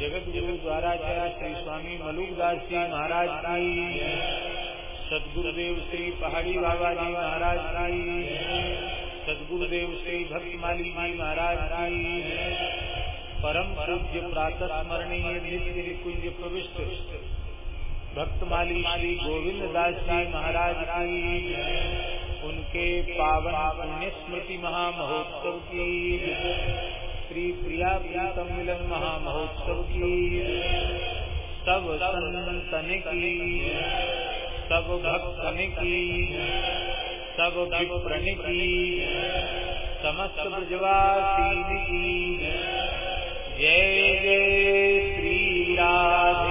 जगत गुरु द्वाराचार्य श्री स्वामी मलुकदास जी महाराज की सदगुरुदेव श्री पहाड़ी बाबा जी महाराज की सदगुरुदेव श्री भक्तमाली जी महाराज की परम पूज्य प्रातः स्मरणीय नित्य निकुंज प्रविष्ट भक्तमाली श्री गोविंद दास जी महाराज की उनके पावन पुण्य स्मृति महामहोत्सव की श्री प्रिया प्रीतम मिलन महामहोत्सव की सब संतन की सब भक्तन की सब विप्रण की समस्त ब्रजवासी की जय जय श्री राधे।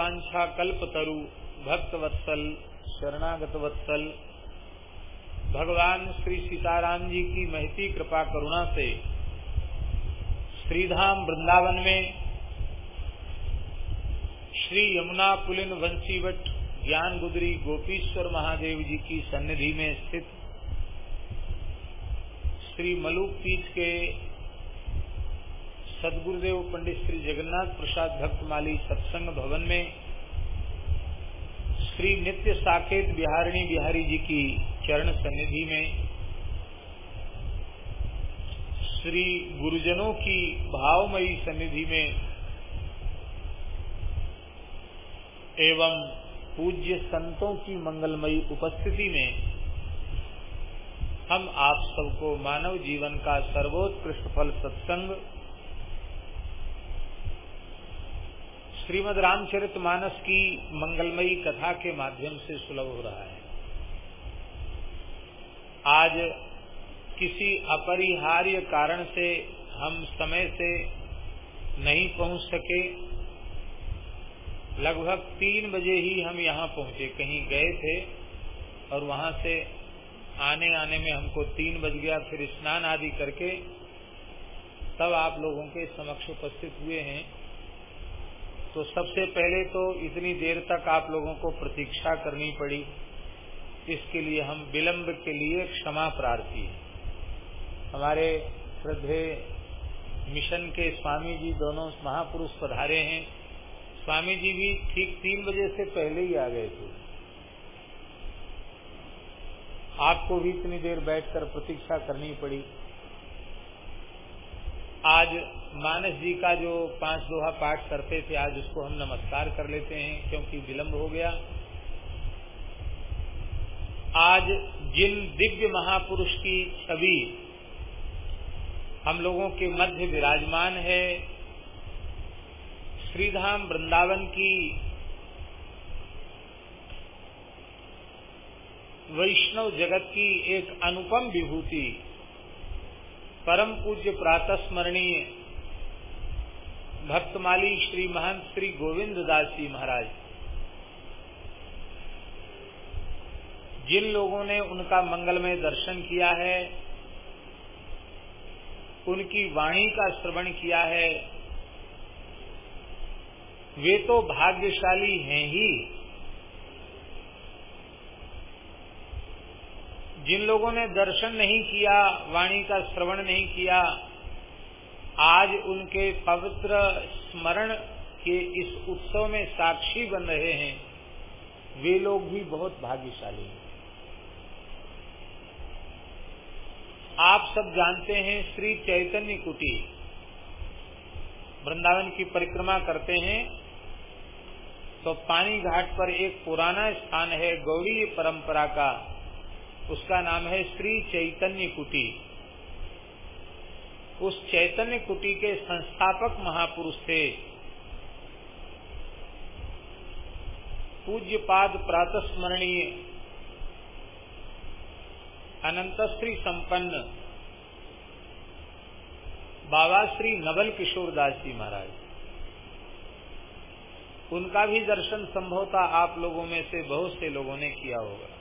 भक्तवांछा कल्पतरु भक्त वत्सल शरणागत वत्सल भगवान श्री सीताराम जी की महती कृपा करुणा से श्रीधाम वृंदावन में श्री यमुना पुलिन वंशीवट, ज्ञान गुदरी गोपीश्वर महादेव जी की सन्निधि में स्थित श्री मलुक पीठ के सदगुरुदेव पंडित श्री जगन्नाथ प्रसाद भक्तमाली सत्संग भवन में श्री नित्य साकेत बिहारिणी बिहारी जी की चरण सन्निधि में श्री गुरुजनों की भावमयी सन्निधि में एवं पूज्य संतों की मंगलमयी उपस्थिति में हम आप सबको मानव जीवन का सर्वोत्कृष्ट फल सत्संग श्रीमद रामचरित मानस की मंगलमयी कथा के माध्यम से सुलभ हो रहा है। आज किसी अपरिहार्य कारण से हम समय से नहीं पहुँच सके। लगभग तीन बजे ही हम यहाँ पहुँचे, कहीं गए थे और वहाँ से आने आने में हमको तीन बज गया, फिर स्नान आदि करके तब आप लोगों के समक्ष उपस्थित हुए हैं। तो सबसे पहले तो इतनी देर तक आप लोगों को प्रतीक्षा करनी पड़ी। इसके लिए हम विलंब के लिए क्षमा प्रार्थी हमारे श्रद्धे मिशन के स्वामी जी दोनों महापुरुष पधारे हैं। स्वामी जी भी ठीक तीन बजे से पहले ही आ गए थे। आपको भी इतनी देर बैठकर प्रतीक्षा करनी पड़ी। आज मानस जी का जो पाँच दोहा पाठ करते थे, आज उसको हम नमस्कार कर लेते हैं, क्योंकि विलंब हो गया। आज जिन दिव्य महापुरुष की छवि हम लोगों के मध्य विराजमान है, श्रीधाम वृंदावन की वैष्णव जगत की एक अनुपम विभूति परम पूज्य प्रातः स्मरणीय भक्तमाली श्री महंत श्री गोविंद दास जी महाराज। जिन लोगों ने उनका मंगलमय दर्शन किया है, उनकी वाणी का श्रवण किया है, वे तो भाग्यशाली हैं ही। जिन लोगों ने दर्शन नहीं किया, वाणी का श्रवण नहीं किया, आज उनके पवित्र स्मरण के इस उत्सव में साक्षी बन रहे हैं, वे लोग भी बहुत भाग्यशाली हैं। आप सब जानते हैं श्री चैतन्य कुटी वृंदावन की परिक्रमा करते हैं तो पानी घाट पर एक पुराना स्थान है, गौड़ी परंपरा का। उसका नाम है श्री चैतन्य कुटी। उस चैतन्य कुटी के संस्थापक महापुरुष थे। पूज्य पाद प्रात स्मरणीय अनंत श्री संपन्न, बाबा श्री नवल किशोर दास जी महाराज। उनका भी दर्शन संभवतः आप लोगों में से बहुत से लोगों ने किया होगा।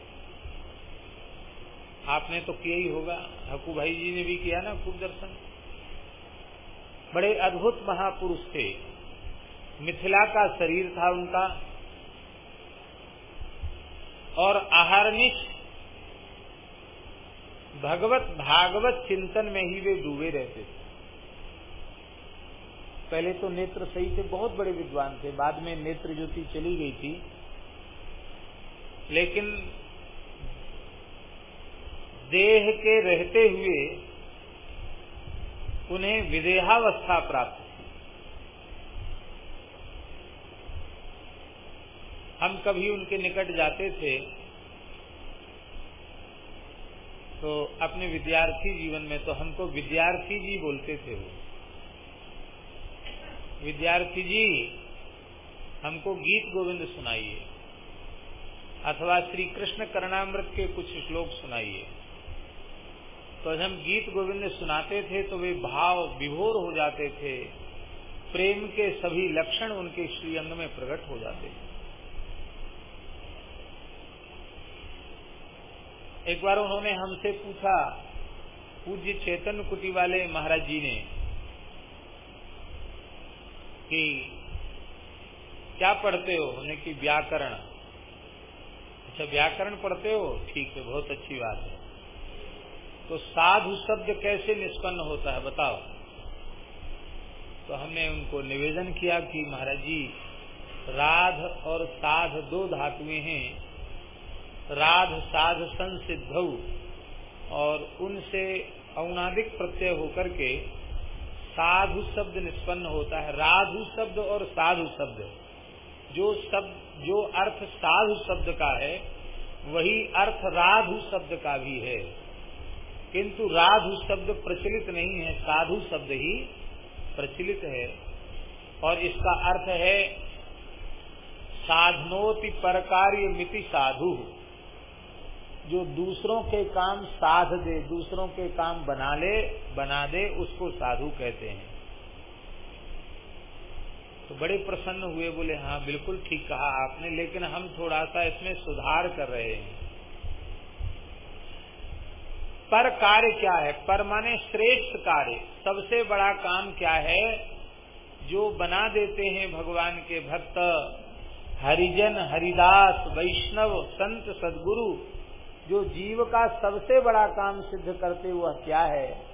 आपने तो किया ही होगा। हकू भाई जी ने भी किया ना खूब दर्शन बड़े अद्भुत महापुरुष थे। मिथिला का शरीर था उनका। और आहारनिश भगवत भागवत चिंतन में ही वे डूबे रहते थे। पहले तो नेत्र सही थे, बहुत बड़े विद्वान थे। बाद में नेत्र ज्योति चली गई थी। लेकिन देह के रहते हुए उन्हें विदेहावस्था प्राप्त थी हम कभी उनके निकट जाते थे तो अपने विद्यार्थी जीवन में तो हमको विद्यार्थी जी बोलते थे वो। विद्यार्थी जी, हमको गीत गोविंद सुनाइए, अथवा श्री कृष्ण करणामृत के कुछ श्लोक सुनाइए। तो हम गीत गोविंद सुनाते थे तो वे भाव विभोर हो जाते थे। प्रेम के सभी लक्षण उनके श्रीअंग में प्रकट हो जाते थे एक बार उन्होंने हमसे पूछा, पूज्य चेतन कुटी वाले महाराज जी ने कि क्या पढ़ते हो? उन्हें कि व्याकरण। अच्छा व्याकरण पढ़ते हो? ठीक है, बहुत अच्छी बात है। तो साधु शब्द कैसे निष्पन्न होता है बताओ। तो हमने उनको निवेदन किया कि महाराज जी, राध और साध दो धातुएँ हैं। राध साध संसिद्ध और उनसे औनादिक प्रत्यय होकर के साधु शब्द निष्पन्न होता है। राधु शब्द और साधु शब्द। जो शब्द, जो अर्थ साधु शब्द का है, वही अर्थ राधु शब्द का भी है। किंतु राधु शब्द प्रचलित नहीं है, साधु शब्द ही प्रचलित है। और इसका अर्थ है, साधनोति पर कार्य मिति साधु। जो दूसरों के काम साध दे, दूसरों के काम बना ले, बना दे, उसको साधु कहते हैं। तो बड़े प्रसन्न हुए, बोले हाँ बिल्कुल ठीक कहा आपने, लेकिन हम थोड़ा सा इसमें सुधार कर रहे हैं। पर कार्य क्या है? पर माने श्रेष्ठ कार्य। सबसे बड़ा काम क्या है? जो बना देते हैं भगवान के भक्त, हरिजन, हरिदास, वैष्णव, संत, सदगुरु, जो जीव का सबसे बड़ा काम सिद्ध करते वह क्या है?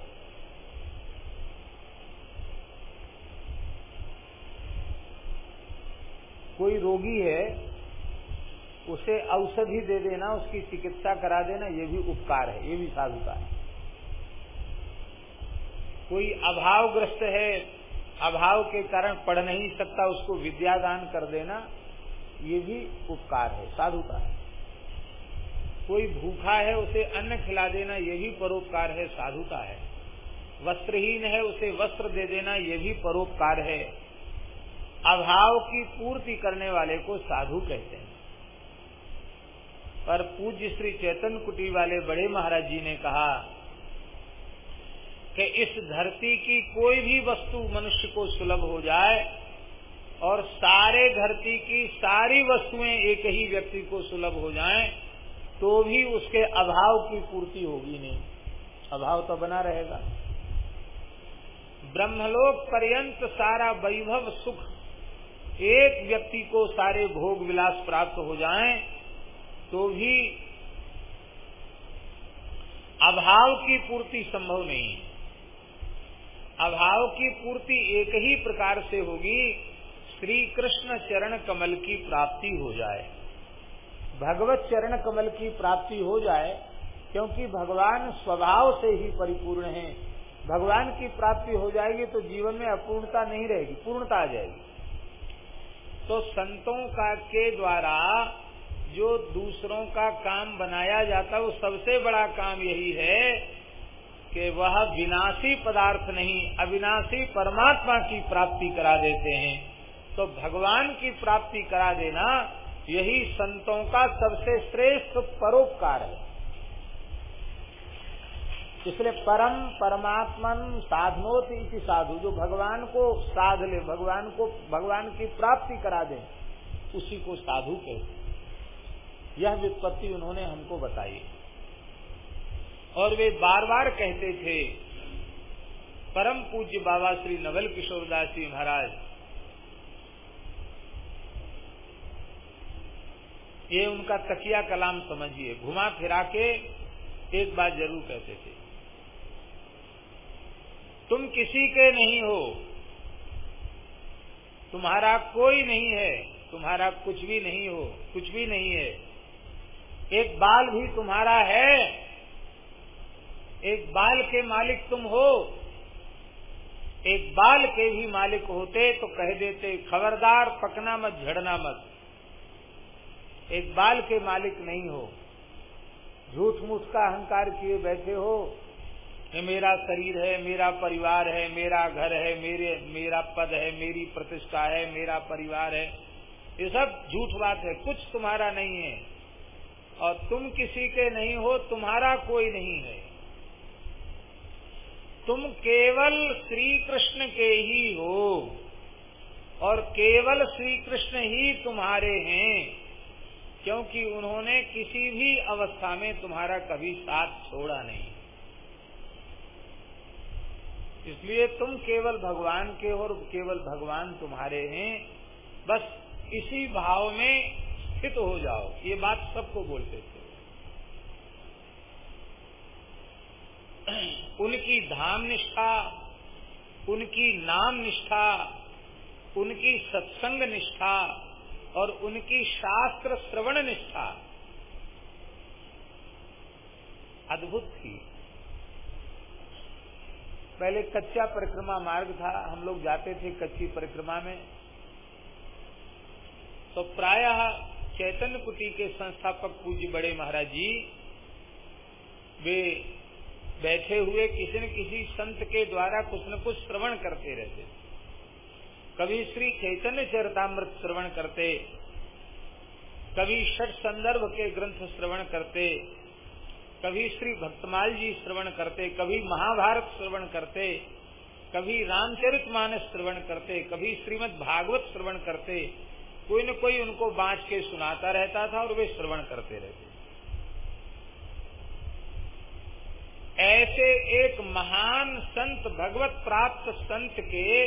कोई रोगी है उसे औषधि दे देना, उसकी चिकित्सा करा देना, ये भी उपकार है, ये भी साधुता है। कोई अभावग्रस्त है, अभाव के कारण पढ़ नहीं सकता, उसको विद्यादान कर देना, ये भी उपकार है साधुता है। कोई भूखा है, उसे अन्न खिला देना, ये भी परोपकार है साधुता है। वस्त्रहीन है, उसे वस्त्र दे देना, ये भी परोपकार है। अभाव की पूर्ति करने वाले को साधु कहते हैं। पर पूज्य श्री चैतन कुटी वाले बड़े महाराज जी ने कहा कि इस धरती की कोई भी वस्तु मनुष्य को सुलभ हो जाए और सारे धरती की सारी वस्तुएँ एक ही व्यक्ति को सुलभ हो जाएँ तो भी उसके अभाव की पूर्ति होगी नहीं। अभाव तो बना रहेगा। ब्रह्मलोक पर्यंत सारा वैभव सुख एक व्यक्ति को सारे भोग विलास प्राप्त हो जाएँ तो भी अभाव की पूर्ति संभव नहीं है। अभाव की पूर्ति एक ही प्रकार से होगी श्री कृष्ण चरण कमल की प्राप्ति हो जाए। भगवत चरण कमल की प्राप्ति हो जाए, क्योंकि भगवान स्वभाव से ही परिपूर्ण है। भगवान की प्राप्ति हो जाएगी तो जीवन में अपूर्णता नहीं रहेगी, पूर्णता आ जाएगी। तो संतों का के द्वारा जो दूसरों का काम बनाया जाता है, वो सबसे बड़ा काम यही है कि वह विनाशी पदार्थ नहीं, अविनाशी परमात्मा की प्राप्ति करा देते हैं। तो भगवान की प्राप्ति करा देना यही संतों का सबसे श्रेष्ठ परोपकार है। इसलिए परम परमात्मन साधनोत इति साधु, जो भगवान को साध ले, भगवान को, भगवान की प्राप्ति करा दे, उसी को साधु कहते यह विपत्ति उन्होंने हमको बताई। और वे बार बार कहते थे, परम पूज्य बाबा श्री नवल किशोरदास जी महाराज, ये उनका तकिया कलाम समझिए। घुमा फिरा के एक बात ज़रूर कहते थे। तुम किसी के नहीं हो। तुम्हारा कोई नहीं है। तुम्हारा कुछ भी नहीं हो। कुछ भी नहीं है। एक बाल भी तुम्हारा है। एक बाल के मालिक तुम हो। एक बाल के भी मालिक होते तो कह देते, खबरदार, पकना मत, झड़ना मत। एक बाल के मालिक नहीं हो। झूठ मूठ का अहंकार किए बैठे हो ये मेरा शरीर है, मेरा परिवार है, मेरा घर है, मेरे, मेरा पद है, मेरी प्रतिष्ठा है, मेरा परिवार है। ये सब झूठ बात है, कुछ तुम्हारा नहीं है। और तुम किसी के नहीं हो, तुम्हारा कोई नहीं है। तुम केवल श्री कृष्ण के ही हो और केवल श्री कृष्ण ही तुम्हारे हैं, क्योंकि उन्होंने किसी भी अवस्था में तुम्हारा कभी साथ छोड़ा नहीं। इसलिए तुम केवल भगवान के और केवल भगवान तुम्हारे हैं। बस इसी भाव में स्थित हो जाओ। ये बात सबको बोलते थे। उनकी धाम निष्ठा, उनकी नाम निष्ठा, उनकी सत्संग निष्ठा और उनकी शास्त्र श्रवण निष्ठा अद्भुत थी। पहले कच्चा परिक्रमा मार्ग था, हम लोग जाते थे कच्ची परिक्रमा में। तो प्रायः चैतन्य कुटी के संस्थापक पूज्य बड़े महाराज जी, वे बैठे हुए किसी न किसी संत के द्वारा कुछ न कुछ श्रवण करते रहते। कभी श्री चैतन्य चरतामृत श्रवण करते, कभी षट संदर्भ के ग्रंथ श्रवण करते, कभी श्री भक्तमाल जी श्रवण करते, कभी महाभारत श्रवण करते, कभी रामचरित मानस श्रवण करते, कभी श्रीमद भागवत श्रवण करते कोई न कोई उनको बांच के सुनाता रहता था और वे श्रवण करते रहते ऐसे एक महान संत, भगवत प्राप्त संत के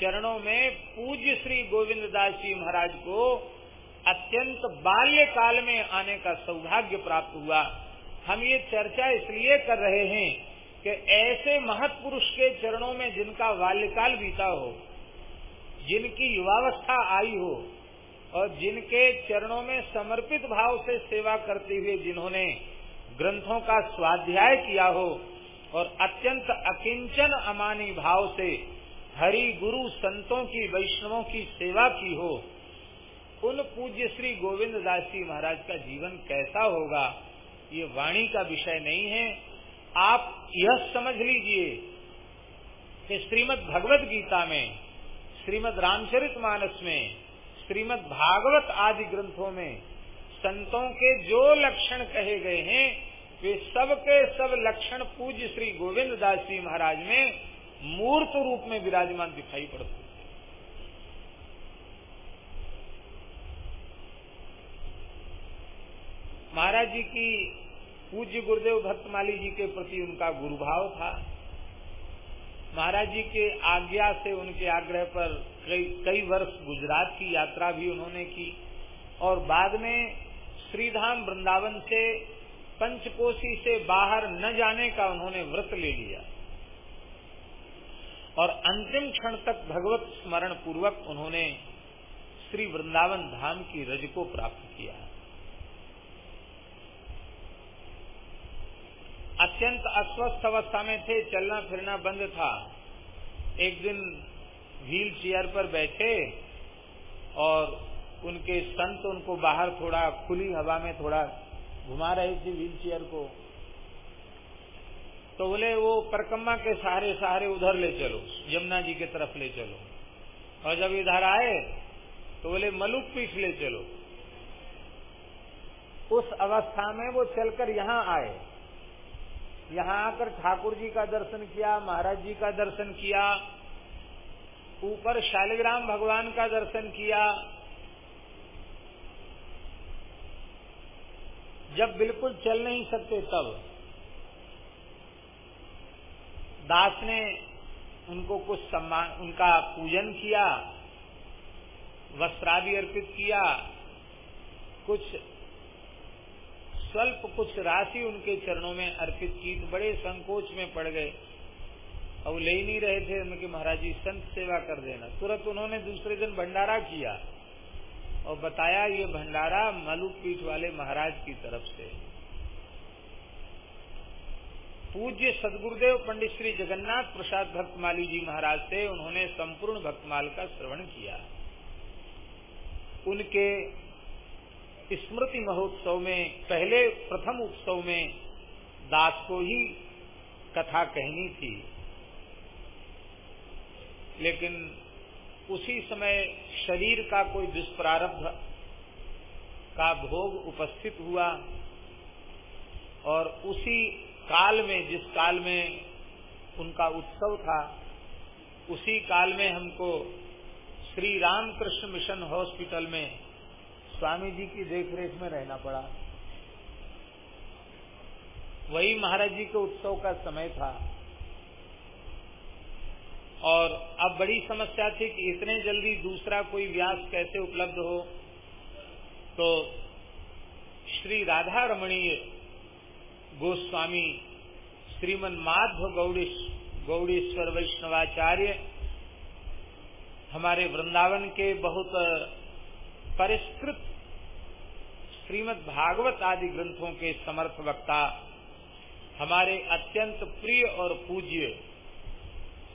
चरणों में पूज्य श्री गोविंद दास जी महाराज को अत्यंत बाल्यकाल में आने का सौभाग्य प्राप्त हुआ। हम ये चर्चा इसलिए कर रहे हैं कि ऐसे महत्पुरुष के चरणों में जिनका बाल्यकाल बीता हो जिनकी युवावस्था आई हो और जिनके चरणों में समर्पित भाव से सेवा करते हुए जिन्होंने ग्रंथों का स्वाध्याय किया हो और अत्यंत अकिंचन अमानी भाव से हरि गुरु संतों की, वैष्णवों की सेवा की हो, उन पूज्य श्री गोविंद दास जी महाराज का जीवन कैसा होगा, ये वाणी का विषय नहीं है। आप यह समझ लीजिए कि श्रीमद भगवत गीता में श्रीमद रामचरित मानस में, श्रीमद भागवत आदि ग्रंथों में संतों के जो लक्षण कहे गए हैं, वे सब के सब लक्षण पूज्य श्री गोविंद दास जी महाराज में मूर्त रूप में विराजमान दिखाई पड़ते महाराज जी की पूज्य गुरुदेव भक्तमाली जी के प्रति उनका गुरुभाव था। महाराज जी के आज्ञा से, उनके आग्रह पर कई कई वर्ष गुजरात की यात्रा भी उन्होंने की। और बाद में श्रीधाम वृंदावन से, पंचकोशी से बाहर न जाने का उन्होंने व्रत ले लिया। और अंतिम क्षण तक भगवत स्मरण पूर्वक उन्होंने श्री वृंदावन धाम की रज को प्राप्त किया। अत्यंत अस्वस्थ अवस्था में थे, चलना फिरना बंद था। एक दिन व्हील चेयर पर बैठे और उनके संत उनको बाहर थोड़ा खुली हवा में थोड़ा घुमा रहे थे व्हील चेयर को। तो बोले, वो परकम्मा के सहारे सहारे उधर ले चलो, यमुना जी के तरफ़ ले चलो। और जब इधर आए तो बोले, मलुक पीठ ले चलो। उस अवस्था में वो चलकर यहाँ आए। यहाँ आकर ठाकुर जी का दर्शन किया, महाराज जी का दर्शन किया, ऊपर शालिग्राम भगवान का दर्शन किया। जब बिल्कुल चल नहीं सकते तब दास ने उनको कुछ सम्मान, उनका पूजन किया, वस्त्रादि अर्पित किया, कुछ स्वल्प कुछ राशि उनके चरणों में अर्पित की तो बड़े संकोच में पड़ गए। और ले नहीं रहे थे उनके महाराज जी, संत सेवा कर देना। तुरंत उन्होंने दूसरे दिन भंडारा किया और बताया, ये भंडारा मलुक पीठ वाले महाराज की तरफ़ से पूज्य सदगुरुदेव पंडित श्री जगन्नाथ प्रसाद भक्तमाली जी महाराज से उन्होंने संपूर्ण भक्तमाल का श्रवण किया। उनके स्मृति महोत्सव में, पहले प्रथम उत्सव में दास को ही कथा कहनी थी। लेकिन उसी समय शरीर का कोई दुष्प्रारब्ध का भोग उपस्थित हुआ और उसी काल में, जिस काल में उनका उत्सव था, उसी काल में हमको श्री रामकृष्ण मिशन हॉस्पिटल में स्वामी जी की देखरेख में रहना पड़ा। वही महाराज जी के उत्सव का समय था। और अब बड़ी समस्या थी कि इतने जल्दी दूसरा कोई व्यास कैसे उपलब्ध हो? तो श्री राधा रमणीय गोस्वामी श्रीमन माधव गौड़ीश, गौड़ीश्वर वैष्णवाचार्य हमारे वृंदावन के बहुत परिष्कृत श्रीमद भागवत आदि ग्रंथों के समर्थ वक्ता हमारे अत्यंत प्रिय और पूज्य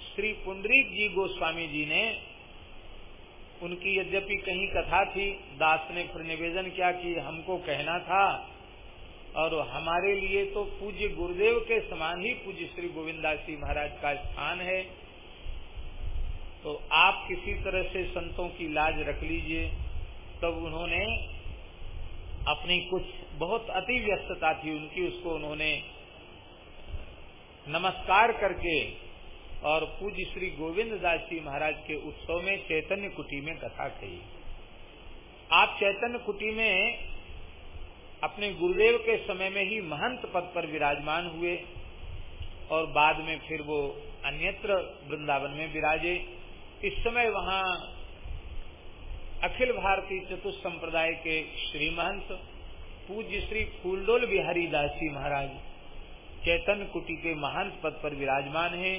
श्री पुंडरीक जी गोस्वामी जी ने, उनकी यद्यपि कहीं कथा थी, दास ने फिर निवेदन किया कि हमको कहना था, और हमारे लिए तो पूज्य गुरुदेव के समान ही पूज्य श्री गोविंदास जी महाराज का स्थान है। तो आप किसी तरह से संतों की लाज रख लीजिए। तब उन्होंने अपनी कुछ बहुत अति व्यस्तता थी उनकी, उसको उन्होंने नमस्कार करके और पूज्य श्री गोविंद दास जी महाराज के उत्सव में चैतन्य कुटी में कथा कही। आप चैतन्य कुटी में अपने गुरुदेव के समय में ही महंत पद पर विराजमान हुए और बाद में फिर वो अन्यत्र वृंदावन में विराजे। इस समय वहाँ अखिल भारतीय चतुर्थ संप्रदाय के श्री महंत पूज्य श्री फूलडोल बिहारी दास जी महाराज, चैतन्य कुटी के महंत पद पर विराजमान हैं,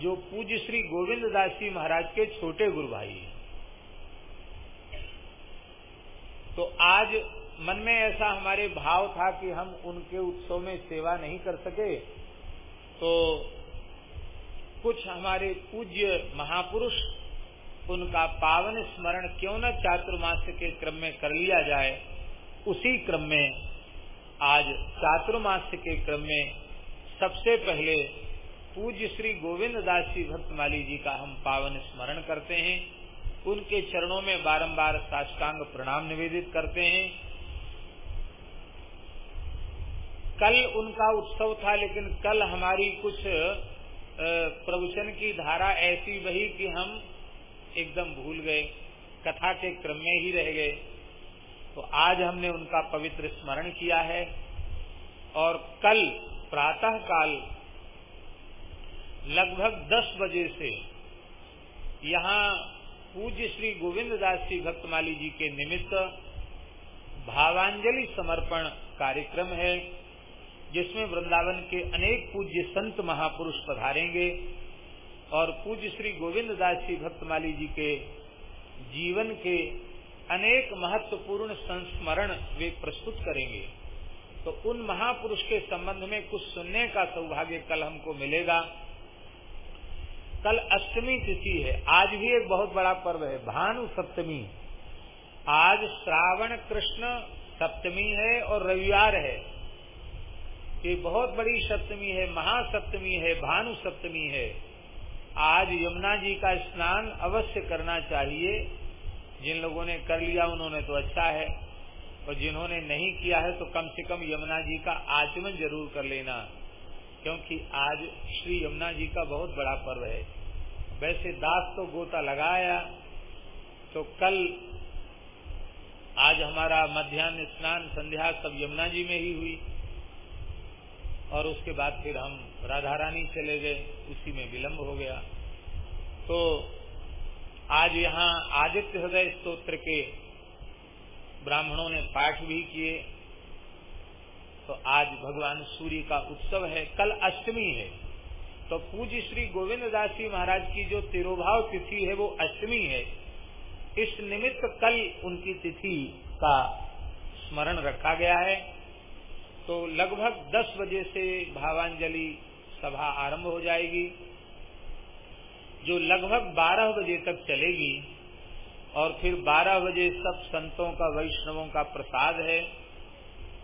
जो पूज्य श्री गोविंद दास जी महाराज के छोटे गुरु भाई हैं। तो आज मन में ऐसा हमारे भाव था कि हम उनके उत्सव में सेवा नहीं कर सके तो कुछ हमारे पूज्य महापुरुष उनका पावन स्मरण क्यों न चातुर्मास के क्रम में कर लिया जाए, उसी क्रम में आज चातुर्मास के क्रम में सबसे पहले पूज्य श्री गोविंद दास जी भक्तमाली जी का हम पावन स्मरण करते हैं। उनके चरणों में बारंबार साष्टांग प्रणाम निवेदित करते हैं। कल उनका उत्सव था, लेकिन कल हमारी कुछ प्रवचन की धारा ऐसी बही कि हम एकदम भूल गए, कथा के क्रम में ही रह गए। तो आज हमने उनका पवित्र स्मरण किया है और कल प्रातः काल लगभग 10 बजे से यहाँ पूज्य श्री गोविंद दास जी भक्तमाली जी के निमित्त भावांजलि समर्पण कार्यक्रम है, जिसमें वृंदावन के अनेक पूज्य संत महापुरुष पधारेंगे। और पूज्य श्री गोविंद दास जी भक्तमाली जी के जीवन के अनेक महत्वपूर्ण संस्मरण वे प्रस्तुत करेंगे। तो उन महापुरुष के संबंध में कुछ सुनने का सौभाग्य कल हमको मिलेगा। कल अष्टमी तिथि है। आज भी एक बहुत बड़ा पर्व है। भानु सप्तमी। आज श्रावण कृष्ण सप्तमी है और रविवार है। ये बहुत बड़ी सप्तमी है, महासप्तमी है, भानु सप्तमी है। आज यमुना जी का स्नान अवश्य करना चाहिए। जिन लोगों ने कर लिया, उन्होंने तो अच्छा है। और जिन्होंने नहीं किया है तो कम से कम यमुना जी का आचमन ज़रूर कर लेना। क्योंकि आज श्री यमुना जी का बहुत बड़ा पर्व है। वैसे दास तो गोता लगाया तो कल आज हमारा मध्यान्ह स्नान, संध्या सब यमुना जी में ही हुई। और उसके बाद फिर हम राधा रानी चले गए, उसी में विलंब हो गया। तो आज यहाँ आदित्य हृदय स्त्रोत्र के ब्राह्मणों ने पाठ भी किए। तो आज भगवान सूर्य का उत्सव है, कल अष्टमी है। तो पूज्य श्री गोविंद दास जी महाराज की जो तिरुभाव तिथि है, वो अष्टमी है। इस निमित्त कल उनकी तिथि का स्मरण रखा गया है। तो लगभग 10 बजे से भावांजलि सभा आरंभ हो जाएगी, जो लगभग 12 बजे तक चलेगी, और फिर 12 बजे सब संतों का, वैष्णवों का प्रसाद है।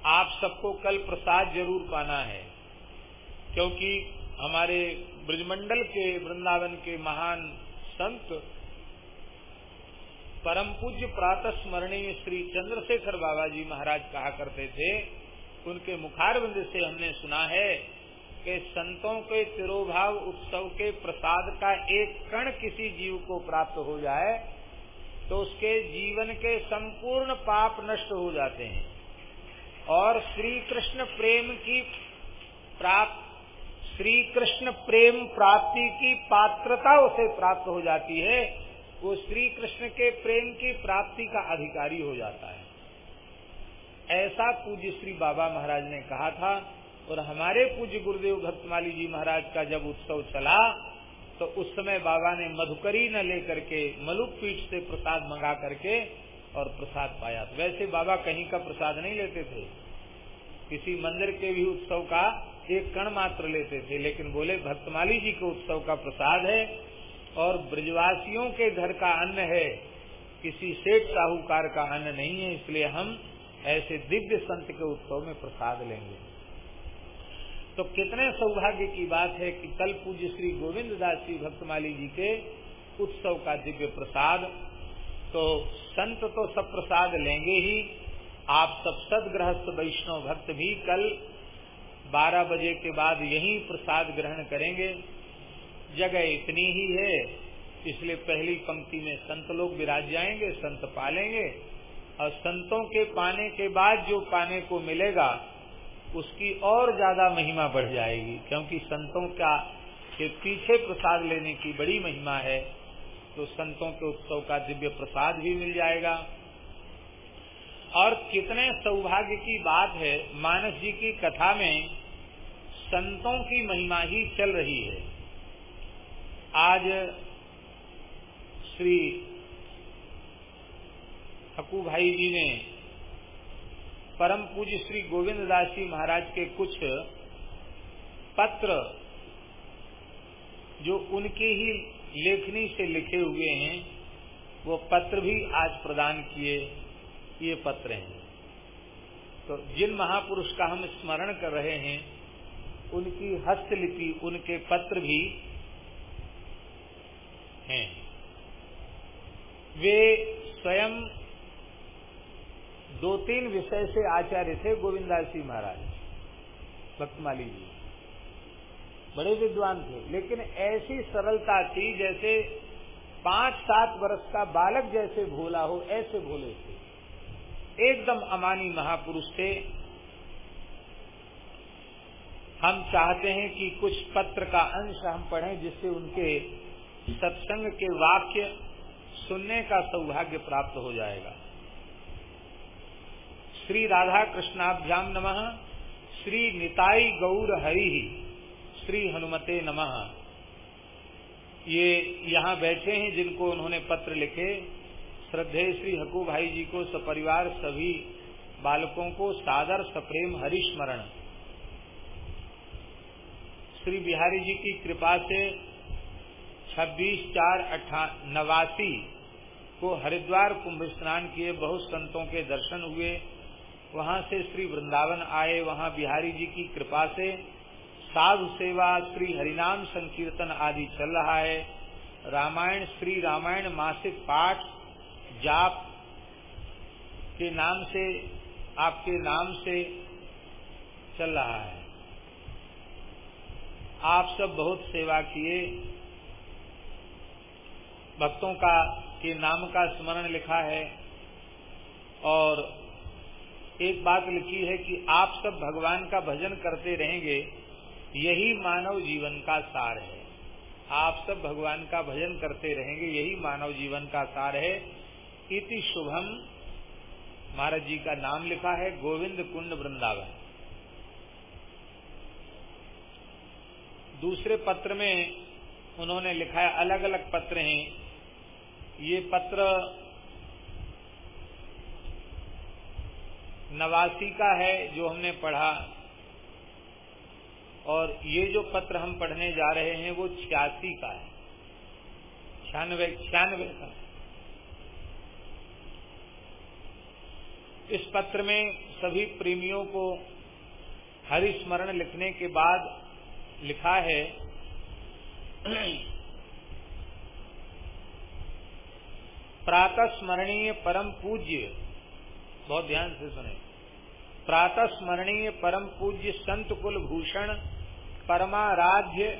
आप सबको कल प्रसाद ज़रूर पाना है, क्योंकि हमारे ब्रजमंडल के, वृंदावन के महान संत परम पूज्य प्रातः स्मरणीय श्री चंद्रशेखर बाबा जी महाराज कहा करते थे उनके मुखारबिंद से हमने सुना है कि संतों के तिरोभाव उत्सव के प्रसाद का एक कण किसी जीव को प्राप्त हो जाए तो उसके जीवन के संपूर्ण पाप नष्ट हो जाते हैं। और श्री कृष्ण प्रेम की प्राप्त श्री कृष्ण प्रेम प्राप्ति की पात्रता उसे प्राप्त हो जाती है, वो श्री कृष्ण के प्रेम की प्राप्ति का अधिकारी हो जाता है। ऐसा पूज्य श्री बाबा महाराज ने कहा था, और हमारे पूज्य गुरुदेव भक्तमाली जी महाराज का जब उत्सव चला तो उस समय बाबा ने मधुकरी न लेकर के, मलुक पीठ से प्रसाद मंगा करके और प्रसाद पाया। वैसे बाबा कहीं का प्रसाद नहीं लेते थे। किसी मंदिर के भी उत्सव का एक कण मात्र लेते थे, लेकिन बोले, भक्तमाली जी के उत्सव का प्रसाद है, और ब्रजवासियों के घर का अन्न है, किसी सेठ साहूकार का अन्न नहीं है, इसलिए हम ऐसे दिव्य संत के उत्सव में प्रसाद लेंगे। तो कितने सौभाग्य की बात है कि कल पूज्य श्री गोविंद दास जी भक्तमाली जी के उत्सव का दिव्य प्रसाद। तो संत तो सब प्रसाद लेंगे ही। आप सब सदग्रहस्थ वैष्णव भक्त भी कल 12 बजे के बाद यही प्रसाद ग्रहण करेंगे। जगह इतनी ही है, इसलिए पहली पंक्ति में संत लोग विराज जाएँगे, संत पालेंगे। और संतों के पाने के बाद जो पाने को मिलेगा, उसकी और ज़्यादा महिमा बढ़ जाएगी। क्योंकि संतों का, के पीछे प्रसाद लेने की बड़ी महिमा है तो संतों के उत्सव का दिव्य प्रसाद भी मिल जाएगा। और कितने सौभाग्य की बात है, मानस जी की कथा में संतों की महिमा ही चल रही है। आज श्री ठकू भाई जी ने परम पूज्य श्री गोविंद दास जी महाराज के कुछ पत्र जो उनके ही लेखनी से लिखे हुए हैं, वो पत्र भी आज प्रदान किए ये पत्र हैं। तो जिन महापुरुष का हम स्मरण कर रहे हैं, उनकी हस्तलिपि, उनके पत्र भी हैं। वे स्वयं दो तीन विषय से आचार्य थे गोविंदास जी महाराज। भक्तमाली जी। बड़े विद्वान थे। लेकिन ऐसी सरलता थी जैसे पाँच सात वर्ष का बालक जैसे भोला हो, ऐसे भोले थे। एकदम अमानी महापुरुष थे। हम चाहते हैं कि कुछ पत्र का अंश हम पढ़ें जिससे उनके सत्संग के वाक्य सुनने का सौभाग्य प्राप्त हो जाएगा। श्री राधा कृष्णाभ्याम नमः। श्री निताई गौर हरि। श्री हनुमते नमः। ये यहाँ बैठे हैं जिनको उन्होंने पत्र लिखे। श्रद्धे श्री हकू भाई जी को सपरिवार सभी बालकों को सादर सप्रेम हरिस्मरण। श्री बिहारी जी की कृपा से 26 चार अठा नवासी को हरिद्वार कुंभ स्नान किए बहुत संतों के दर्शन हुए। वहाँ से श्री वृंदावन आए, वहाँ बिहारी जी की कृपा से साधु सेवा, श्री हरिनाम संकीर्तन आदि चल रहा है। रामायण, श्री रामायण मासिक पाठ, जाप के नाम से, आपके नाम से चल रहा है। आप सब बहुत सेवा किए। भक्तों का, के नाम का स्मरण लिखा है। और एक बात लिखी है कि आप सब भगवान का भजन करते रहेंगे, यही मानव जीवन का सार है। आप सब भगवान का भजन करते रहेंगे, यही मानव जीवन का सार है। इति शुभम, महाराज जी का नाम लिखा है, गोविंद कुंड वृंदावन। दूसरे पत्र में उन्होंने लिखा है अलग अलग पत्र हैं। ये पत्र नवासी का है जो हमने पढ़ा। और ये जो पत्र हम पढ़ने जा रहे हैं, वो छियासी का है। छियानवे छियानवे का इस पत्र में सभी प्रेमियों को हरिस्मरण लिखने के बाद लिखा है, प्रातः स्मरणीय परम पूज्य। बहुत ध्यान से सुने। प्रातः स्मरणीय परम पूज्य संत कुल भूषण, परमाराध्य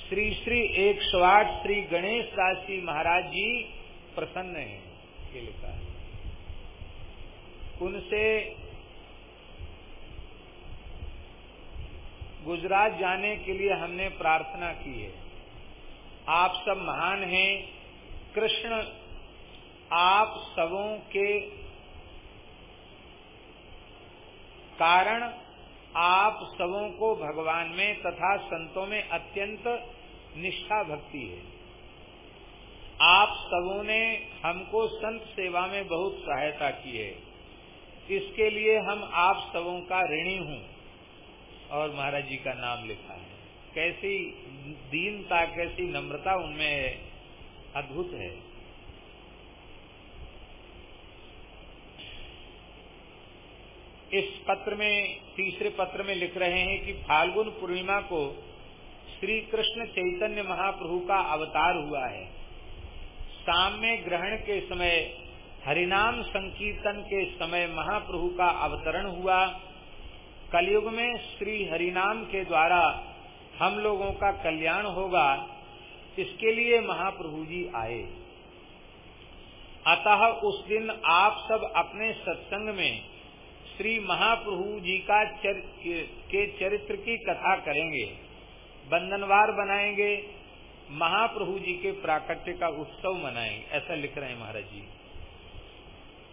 श्री श्री एक सौ आठ श्री गणेश दास जी महाराज जी प्रसन्न है, ये लिखा है। उनसे गुजरात जाने के लिए हमने प्रार्थना की है। आप सब महान हैं, कृष्ण आप सबों के कारण आप सबों को भगवान में तथा संतों में अत्यंत निष्ठा भक्ति है। आप सबों ने हमको संत सेवा में बहुत सहायता की है। इसके लिए हम आप सबों का ऋणी हूँ। और महाराज जी का नाम लिखा है। कैसी दीनता, कैसी नम्रता उनमें अद्भुत है। इस पत्र में, तीसरे पत्र में लिख रहे हैं कि फाल्गुन पूर्णिमा को श्री कृष्ण चैतन्य महाप्रभु का अवतार हुआ है। शाम में ग्रहण के समय, हरिनाम संकीर्तन के समय महाप्रभु का अवतरण हुआ। कलयुग में श्री हरिनाम के द्वारा हम लोगों का कल्याण होगा, इसके लिए महाप्रभु जी आए। अतः उस दिन आप सब अपने सत्संग में श्री महाप्रभु जी का चर, के चरित्र की कथा करेंगे। बंधनवार बनाएँगे। महाप्रभु जी के प्राकट्य का उत्सव मनाएँगे ऐसा लिख रहे हैं महाराज जी।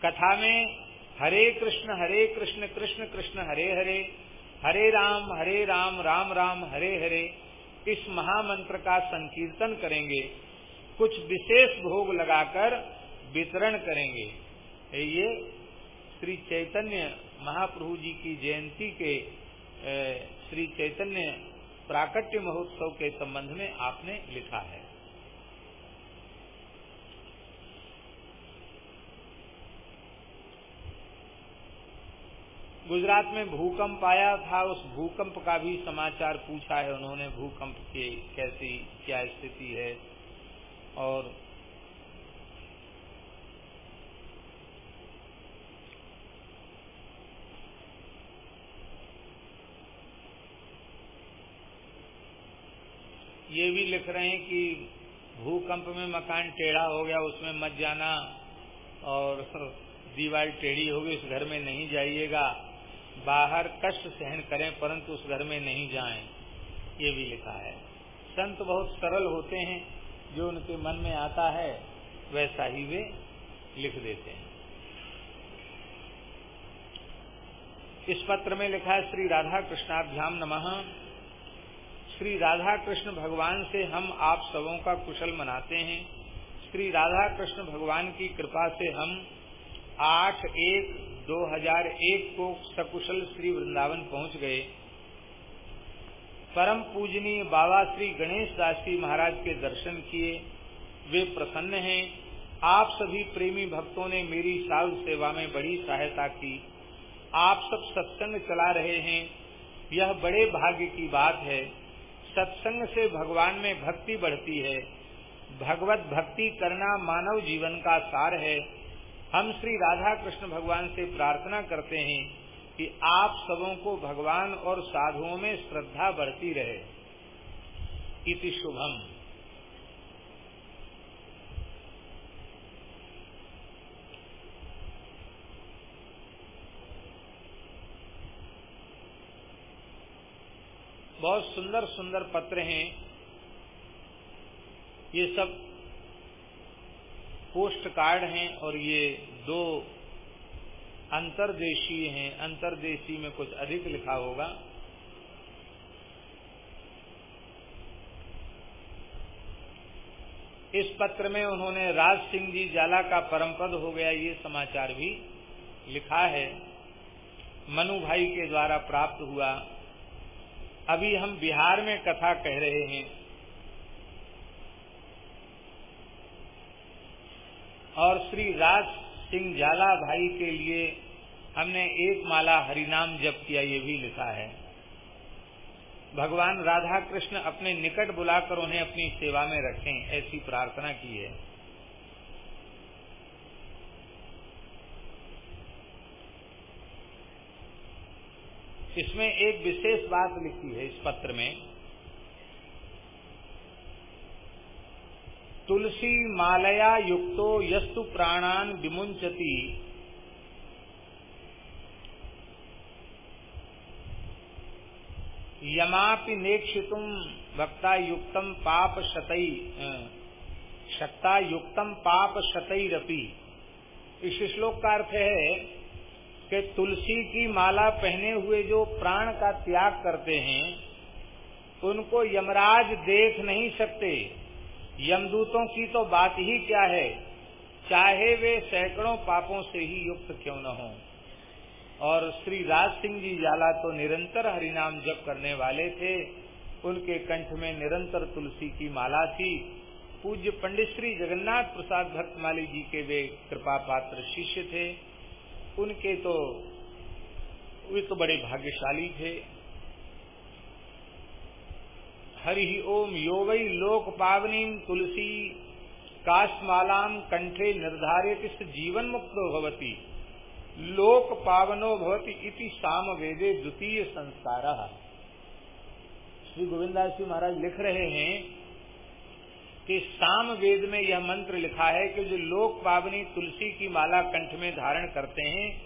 कथा में हरे कृष्ण हरे कृष्ण कृष्ण कृष्ण हरे हरे हरे राम हरे राम राम राम हरे हरे इस महामंत्र का संकीर्तन करेंगे। कुछ विशेष भोग लगाकर वितरण करेंगे। ये श्री चैतन्य महाप्रभु जी की जयंती के श्री चैतन्य प्राकट्य महोत्सव के संबंध में आपने लिखा है। गुजरात में भूकंप आया था, उस भूकंप का भी समाचार पूछा है उन्होंने, भूकंप की कैसी, क्या स्थिति है? और ये भी लिख रहे हैं कि भूकंप में मकान टेढ़ा हो गया, उसमें मत जाना और दीवार टेढ़ी होगी उस घर में नहीं जाइएगा। बाहर कष्ट सहन करें, परंतु उस घर में नहीं जाएँ। ये भी लिखा है। संत बहुत सरल होते हैं, जो उनके मन में आता है, वैसा ही वे लिख देते हैं। इस पत्र में लिखा है, श्री राधा कृष्णाभ्याम नमः। श्री राधा कृष्ण भगवान से हम आप सबों का कुशल मनाते हैं। श्री राधा कृष्ण भगवान की कृपा से हम आठ एक दो हज़ार एक को सकुशल श्री वृंदावन पहुँच गए। परम पूजनीय बाबा श्री गणेश दास जी महाराज के दर्शन किए। वे प्रसन्न हैं। आप सभी प्रेमी भक्तों ने मेरी साधु सेवा में बड़ी सहायता की। आप सब सत्संग चला रहे हैं। यह बड़े भाग्य की बात है। सत्संग से भगवान में भक्ति बढ़ती है। भगवत भक्ति करना मानव जीवन का सार है। हम श्री राधा कृष्ण भगवान से प्रार्थना करते हैं कि आप सबों को भगवान और साधुओं में श्रद्धा बढ़ती रहे। इति शुभम। बहुत सुंदर सुंदर पत्र हैं। ये सब पोस्ट कार्ड हैं और ये दो अंतरदेशीय हैं। अंतरदेशी में कुछ अधिक लिखा होगा। इस पत्र में उन्होंने राज सिंह जी जाला का परमपद हो गया, ये समाचार भी लिखा है। मनु भाई के द्वारा प्राप्त हुआ। अभी हम बिहार में कथा कह रहे हैं। और श्री राज सिंह जाला भाई के लिए हमने एक माला हरिनाम जप किया, ये भी लिखा है। भगवान राधा कृष्ण अपने निकट बुलाकर उन्हें अपनी सेवा में रखें, ऐसी प्रार्थना की है। इसमें एक विशेष बात लिखी है इस पत्र में। तुलसी मालया युक्तो यस्तु प्राणान विमुंचती यमापि नेक्षितुम भक्ता युक्तम पाप शतई शक्ता युक्तम पाप शतईरपी इस श्लोक का अर्थ है कि तुलसी की माला पहने हुए जो प्राण का त्याग करते हैं, उनको यमराज देख नहीं सकते। यमदूतों की तो बात ही क्या है? चाहे वे सैकड़ों पापों से ही युक्त क्यों न हो। और श्री राज सिंह जी जाला तो निरंतर हरिनाम जप करने वाले थे। उनके कंठ में निरंतर तुलसी की माला थी। पूज्य पंडित श्री जगन्नाथ प्रसाद भक्तमाली जी के वे कृपा पात्र शिष्य थे। उनके तो वे तो बड़े भाग्यशाली थे। हरि ओम यो वै लोक पावनी तुलसी काशमालाम कंठे निर्धारित जीवन मुक्त भवती। लोक पावनो भवती इति साम वेदे द्वितीय संस्कार। श्री गोविंदास जी महाराज लिख रहे हैं कि साम वेद में यह मंत्र लिखा है कि जो लोक पावनी तुलसी की माला कंठ में धारण करते हैं,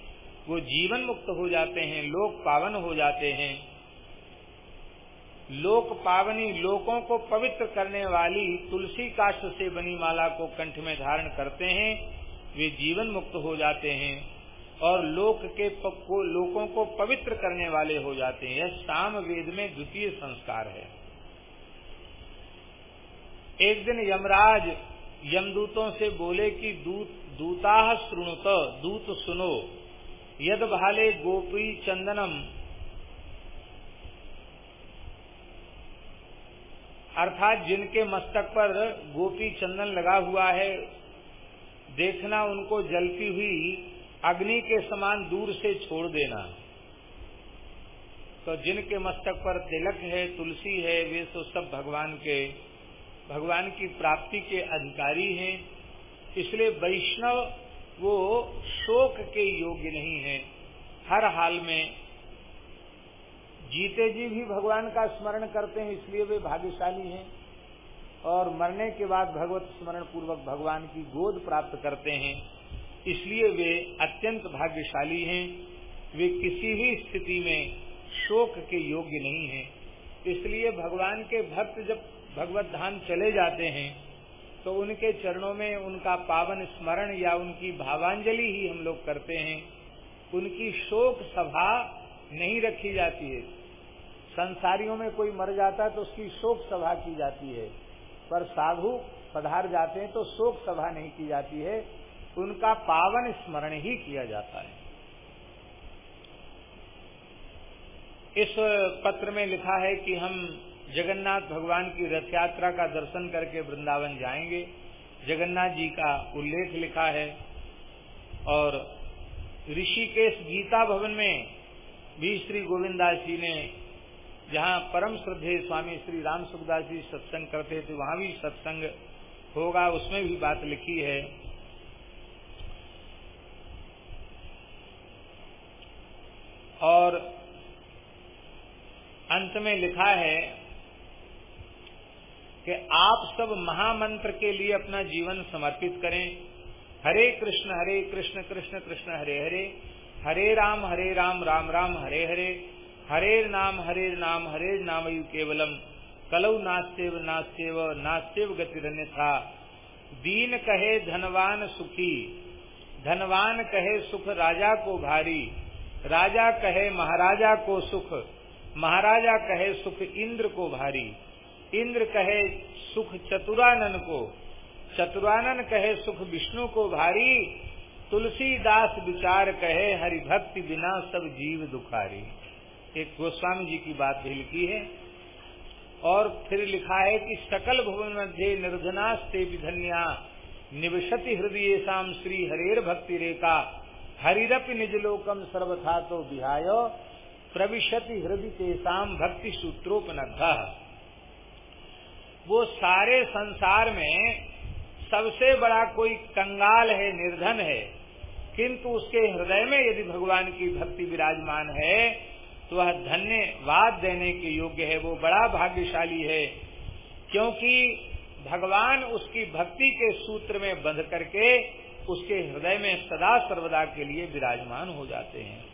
वो जीवन मुक्त हो जाते हैं, लोक पावन हो जाते हैं। लोक पावनी लोकों को पवित्र करने वाली तुलसी काष्ठ से बनी माला को कंठ में धारण करते हैं, वे जीवन मुक्त हो जाते हैं और लोक के लोकों को पवित्र करने वाले हो जाते हैं। यह साम वेद में द्वितीय संस्कार है। एक दिन यमराज यमदूतों से बोले कि दूत, दूता श्रृणुत दूत सुनो। यद भाले गोपी चंदनम। अर्थात जिनके मस्तक पर गोपी चंदन लगा हुआ है, देखना उनको जलती हुई अग्नि के समान दूर से छोड़ देना। तो जिनके मस्तक पर तिलक है, तुलसी है, वे तो सब भगवान के भगवान की प्राप्ति के अधिकारी हैं, इसलिए वैष्णव वो शोक के योग्य नहीं है। हर हाल में जीते जी भी भगवान का स्मरण करते हैं, इसलिए वे भाग्यशाली हैं। और मरने के बाद भगवत स्मरण पूर्वक भगवान की गोद प्राप्त करते हैं, इसलिए वे अत्यंत भाग्यशाली हैं। वे किसी भी स्थिति में शोक के योग्य नहीं हैं, इसलिए भगवान के भक्त जब भगवत धाम चले जाते हैं तो उनके चरणों में उनका पावन स्मरण या उनकी भावांजलि ही हम लोग करते हैं। उनकी शोक सभा नहीं रखी जाती है। संसारियों में कोई मर जाता है तो उसकी शोक सभा की जाती है। पर साधु पधार जाते हैं तो शोक सभा नहीं की जाती है। उनका पावन स्मरण ही किया जाता है। इस पत्र में लिखा है कि हम जगन्नाथ भगवान की रथ यात्रा का दर्शन करके वृंदावन जाएँगे। जगन्नाथ जी का उल्लेख लिखा है और ऋषिकेश गीता भवन में भी श्री गोविंदास जी ने, जहाँ परम श्रद्धे स्वामी श्री राम सुखदास जी सत्संग करते थे, वहाँ भी सत्संग होगा, उसमें भी बात लिखी है। और अंत में लिखा है कि आप सब महामंत्र के लिए अपना जीवन समर्पित करें। हरे कृष्ण हरे कृष्ण कृष्ण कृष्ण, हरे हरे। हरे राम हरे राम राम राम, हरे हरे। हरे नाम हरे नाम हरे नाम यु केवलम। कलौ नास्तेव नास्तेव नास्तेव गतिरन्य था। दीन कहे धनवान सुखी। धनवान कहे सुख राजा को भारी। राजा कहे महाराजा को सुख। महाराजा कहे सुख इंद्र को भारी। इंद्र कहे सुख चतुरानन को, चतुरानन कहे सुख विष्णु को भारी, तुलसीदास विचार कहे हरि भक्ति बिना सब जीव दुखारी। एक गोस्वामी जी की बात भी लिखी है, और फिर लिखा है कि सकल भुवन मध्य निर्धनास्ते विधन्या निवसति हृदय शाम श्री हरेर भक्ति रेखा, हरिरपि निजलोकम सर्वथा तो विहाय, प्रविशति हृदय तेसाम भक्ति सूत्रोपनद्ध वो सारे संसार में सबसे बड़ा कोई कंगाल है, निर्धन है। किंतु उसके हृदय में यदि भगवान की भक्ति विराजमान है तो वह धन्यवाद देने के योग्य है। वो बड़ा भाग्यशाली है, क्योंकि भगवान उसकी भक्ति के सूत्र में बंध करके उसके हृदय में सदा सर्वदा के लिए विराजमान हो जाते हैं।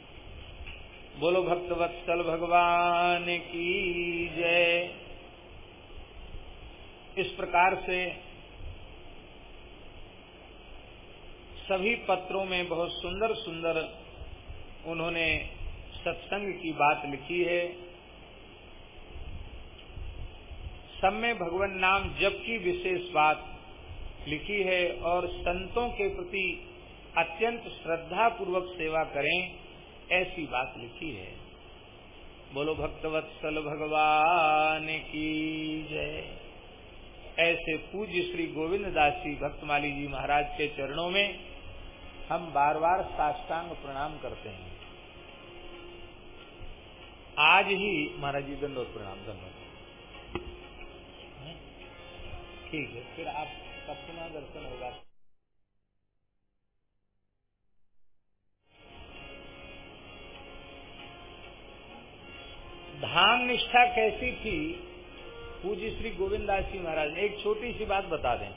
बोलो भक्त वत्सल भगवान की जय। इस प्रकार से सभी पत्रों में बहुत सुंदर सुंदर उन्होंने सत्संग की बात लिखी है। सब में भगवान नाम जब की विशेष बात लिखी है और संतों के प्रति अत्यंत श्रद्धा पूर्वक सेवा करें, ऐसी बात लिखी है। बोलो भक्तवत्सल भगवान की जय। ऐसे पूज्य श्री गोविंद दास जी भक्तमाली जी महाराज के चरणों में हम बार बार साष्टांग प्रणाम करते हैं। आज ही महाराज जी दंडोत प्रणाम दंडोत ठीक है, फिर आप कब पुनः दर्शन होगा। धाम निष्ठा कैसी थी? पूज्य श्री गोविंदास जी महाराज ने एक छोटी सी बात बता दें।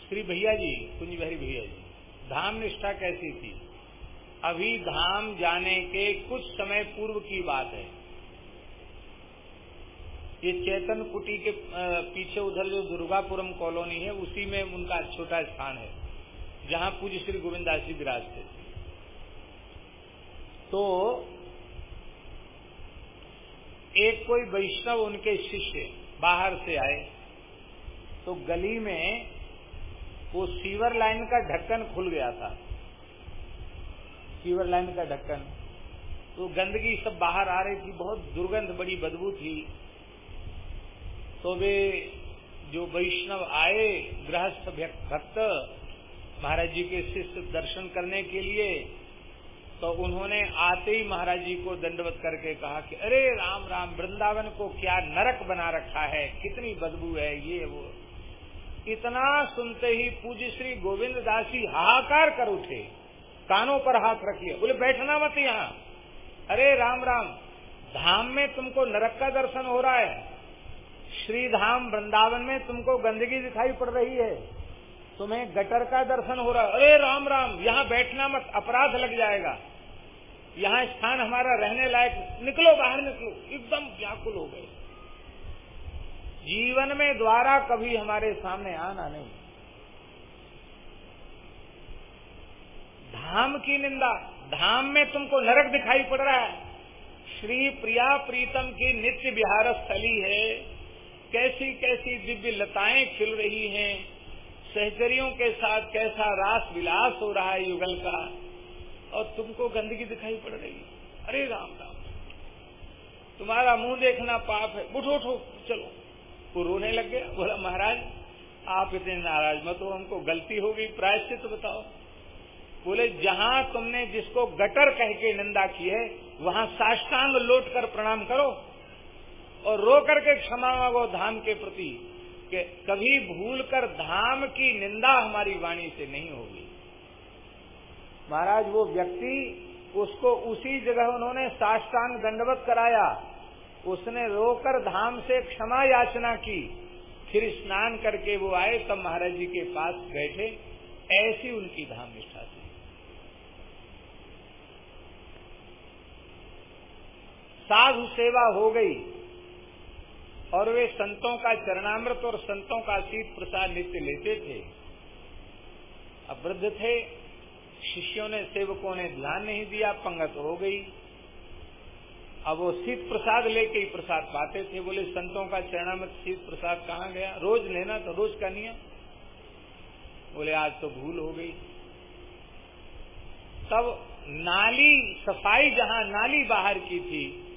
श्री भैया जी कुंज बिहारी भैया जी धाम निष्ठा कैसी थी? अभी धाम जाने के कुछ समय पूर्व की बात है। ये चेतन कुटी के पीछे उधर जो दुर्गापुरम कॉलोनी है, उसी में उनका छोटा स्थान है, जहाँ पूज्य श्री गोविंदास जी विराजते थे। तो एक कोई वैष्णव उनके शिष्य बाहर से आए तो गली में वो सीवर लाइन का ढक्कन खुल गया था। सीवर लाइन का ढक्कन। तो गंदगी सब बाहर आ रही थी, बहुत दुर्गंध, बड़ी बदबू थी। तो वे जो वैष्णव आए, गृहस्थ भक्त, महाराज जी के शिष्य दर्शन करने के लिए तो उन्होंने आते ही महाराज जी को दंडवत करके कहा कि अरे राम राम, वृंदावन को क्या नरक बना रखा है, कितनी बदबू है ये, वो। इतना सुनते ही पूज्य श्री गोविंद दास जी हाहाकार कर उठे, कानों पर हाथ रखिए, बोले, बैठना मत यहाँ। अरे राम राम, धाम में तुमको नरक का दर्शन हो रहा है श्री धाम वृंदावन में तुमको गंदगी दिखाई पड़ रही है। तुम्हें गटर का दर्शन हो रहा है। अरे राम राम, यहाँ बैठना मत, अपराध लग जाएगा। यहाँ स्थान हमारा रहने लायक निकलो, बाहर निकलो। एकदम व्याकुल हो गए। जीवन में द्वारा कभी हमारे सामने आना नहीं। धाम की निंदा। धाम में तुमको नरक दिखाई पड़ रहा है। श्री प्रिया प्रीतम की नित्य विहार स्थली है। कैसी कैसी दिव्य लताएँ खिल रही हैं। सहचरियों के साथ कैसा रास विलास हो रहा है युगल का, और तुमको गंदगी दिखाई पड़ रही अरे राम राम। तुम्हारा मुँह देखना पाप है। उठो उठो, चलो। वो रोने लग गया। बोला, महाराज, आप इतने नाराज़ मत हो। हमको गलती हो गई। प्रायश्चित बताओ। बोले, जहाँ तुमने जिसको गटर कह के निंदा की है, वहाँ साष्टांग लौट कर प्रणाम करो। और रो करके क्षमा मांगो धाम के प्रति। कि कभी भूल कर धाम की निंदा हमारी वाणी से नहीं होगी। महाराज, वो व्यक्ति, उसको उसी जगह उन्होंने साष्टांग दंडवत कराया। उसने रोकर धाम से क्षमा याचना की। फिर स्नान करके वो आए, तब महाराज जी के पास बैठे। ऐसी उनकी धाम निष्ठा थी। साधु सेवा हो गई। और वे संतों का चरणामृत और संतों का शीत प्रसाद नित्य लेते थे। अब वृद्ध थे। शिष्यों ने, सेवकों ने ध्यान नहीं दिया, पंगत हो गई। अब वो शीत प्रसाद लेके ही प्रसाद पाते थे। बोले, संतों का चरणामृत, शीत प्रसाद कहाँ गया? रोज लेना तो रोज का नियम। बोले, आज तो भूल हो गई। तब नाली, सफ़ाई जहाँ नाली बाहर की थी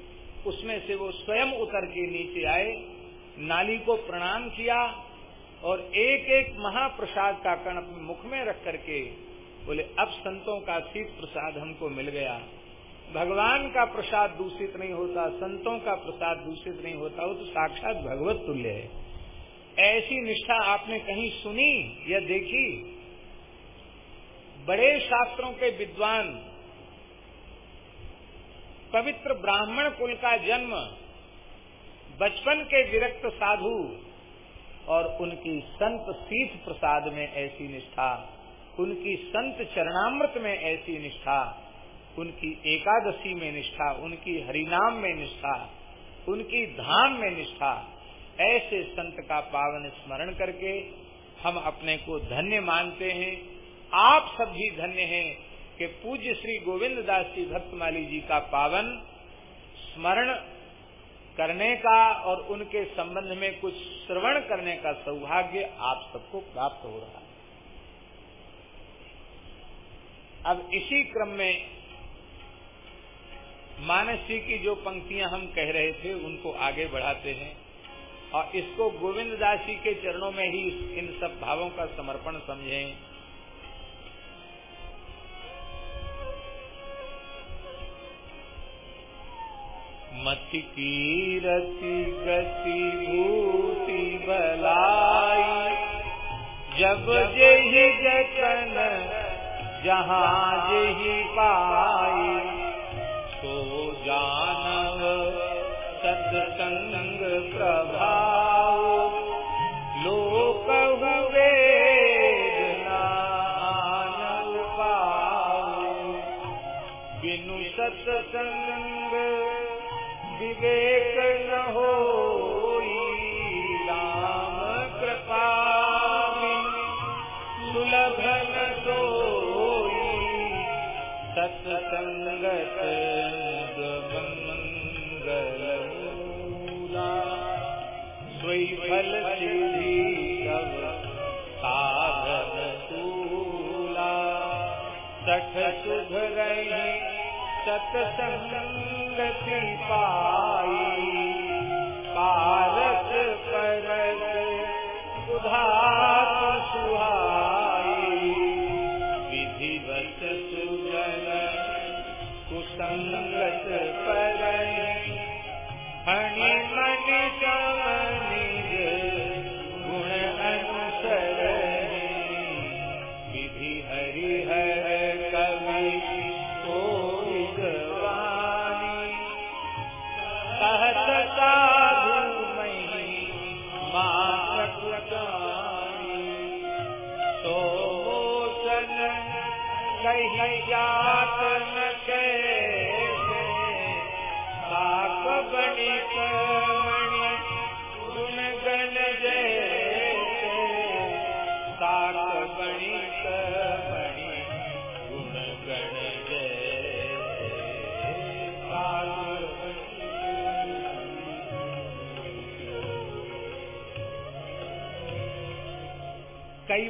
उसमें से वो स्वयं उतर के नीचे आए, नाली को प्रणाम किया और एक एक महाप्रसाद का कण अपने मुख में रख करके बोले, अब संतों का शीत प्रसाद हमको मिल गया। भगवान का प्रसाद दूषित नहीं होता, संतों का प्रसाद दूषित नहीं होता, वो तो साक्षात भगवत तुल्य है। ऐसी निष्ठा आपने कहीं सुनी या देखी? बड़े शास्त्रों के विद्वान पवित्र ब्राह्मण कुल का जन्म बचपन के विरक्त साधु और उनकी संत सीत प्रसाद में ऐसी निष्ठा, उनकी संत चरणामृत में ऐसी निष्ठा, उनकी एकादशी में निष्ठा, उनकी हरिनाम में निष्ठा, उनकी धाम में निष्ठा, ऐसे संत का पावन स्मरण करके हम अपने को धन्य मानते हैं। आप सब भी धन्य हैं। कि पूज्य श्री गोविंद दास जी भक्तमाली जी का पावन, स्मरण करने का और उनके संबंध में कुछ श्रवण करने का सौभाग्य आप सबको प्राप्त हो रहा है। अब इसी क्रम में मानस जी की जो पंक्तियाँ हम कह रहे थे, उनको आगे बढ़ाते हैं और इसको गोविंद दास जी के चरणों में ही इन सब भावों का समर्पण समझें। मति की गति भूति बलाई। जब जही जतन जहाँ जही पाई। सत्संगति पाई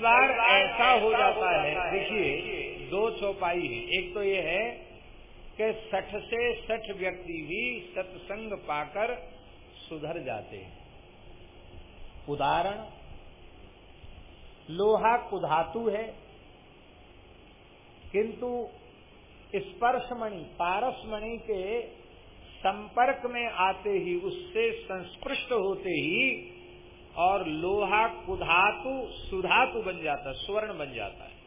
बार ऐसा हो जाता है। देखिए, दो चौपाई है। एक तो ये है कि सठ से सठ व्यक्ति भी सत्संग पाकर सुधर जाते हैं। उदाहरण, लोहा कुधातु है, किंतु स्पर्शमणि, पारसमणि के संपर्क में आते ही, उससे संस्पृष्ट होते ही और लोहा कुधातु सुधातु बन जाता है, स्वर्ण बन जाता है।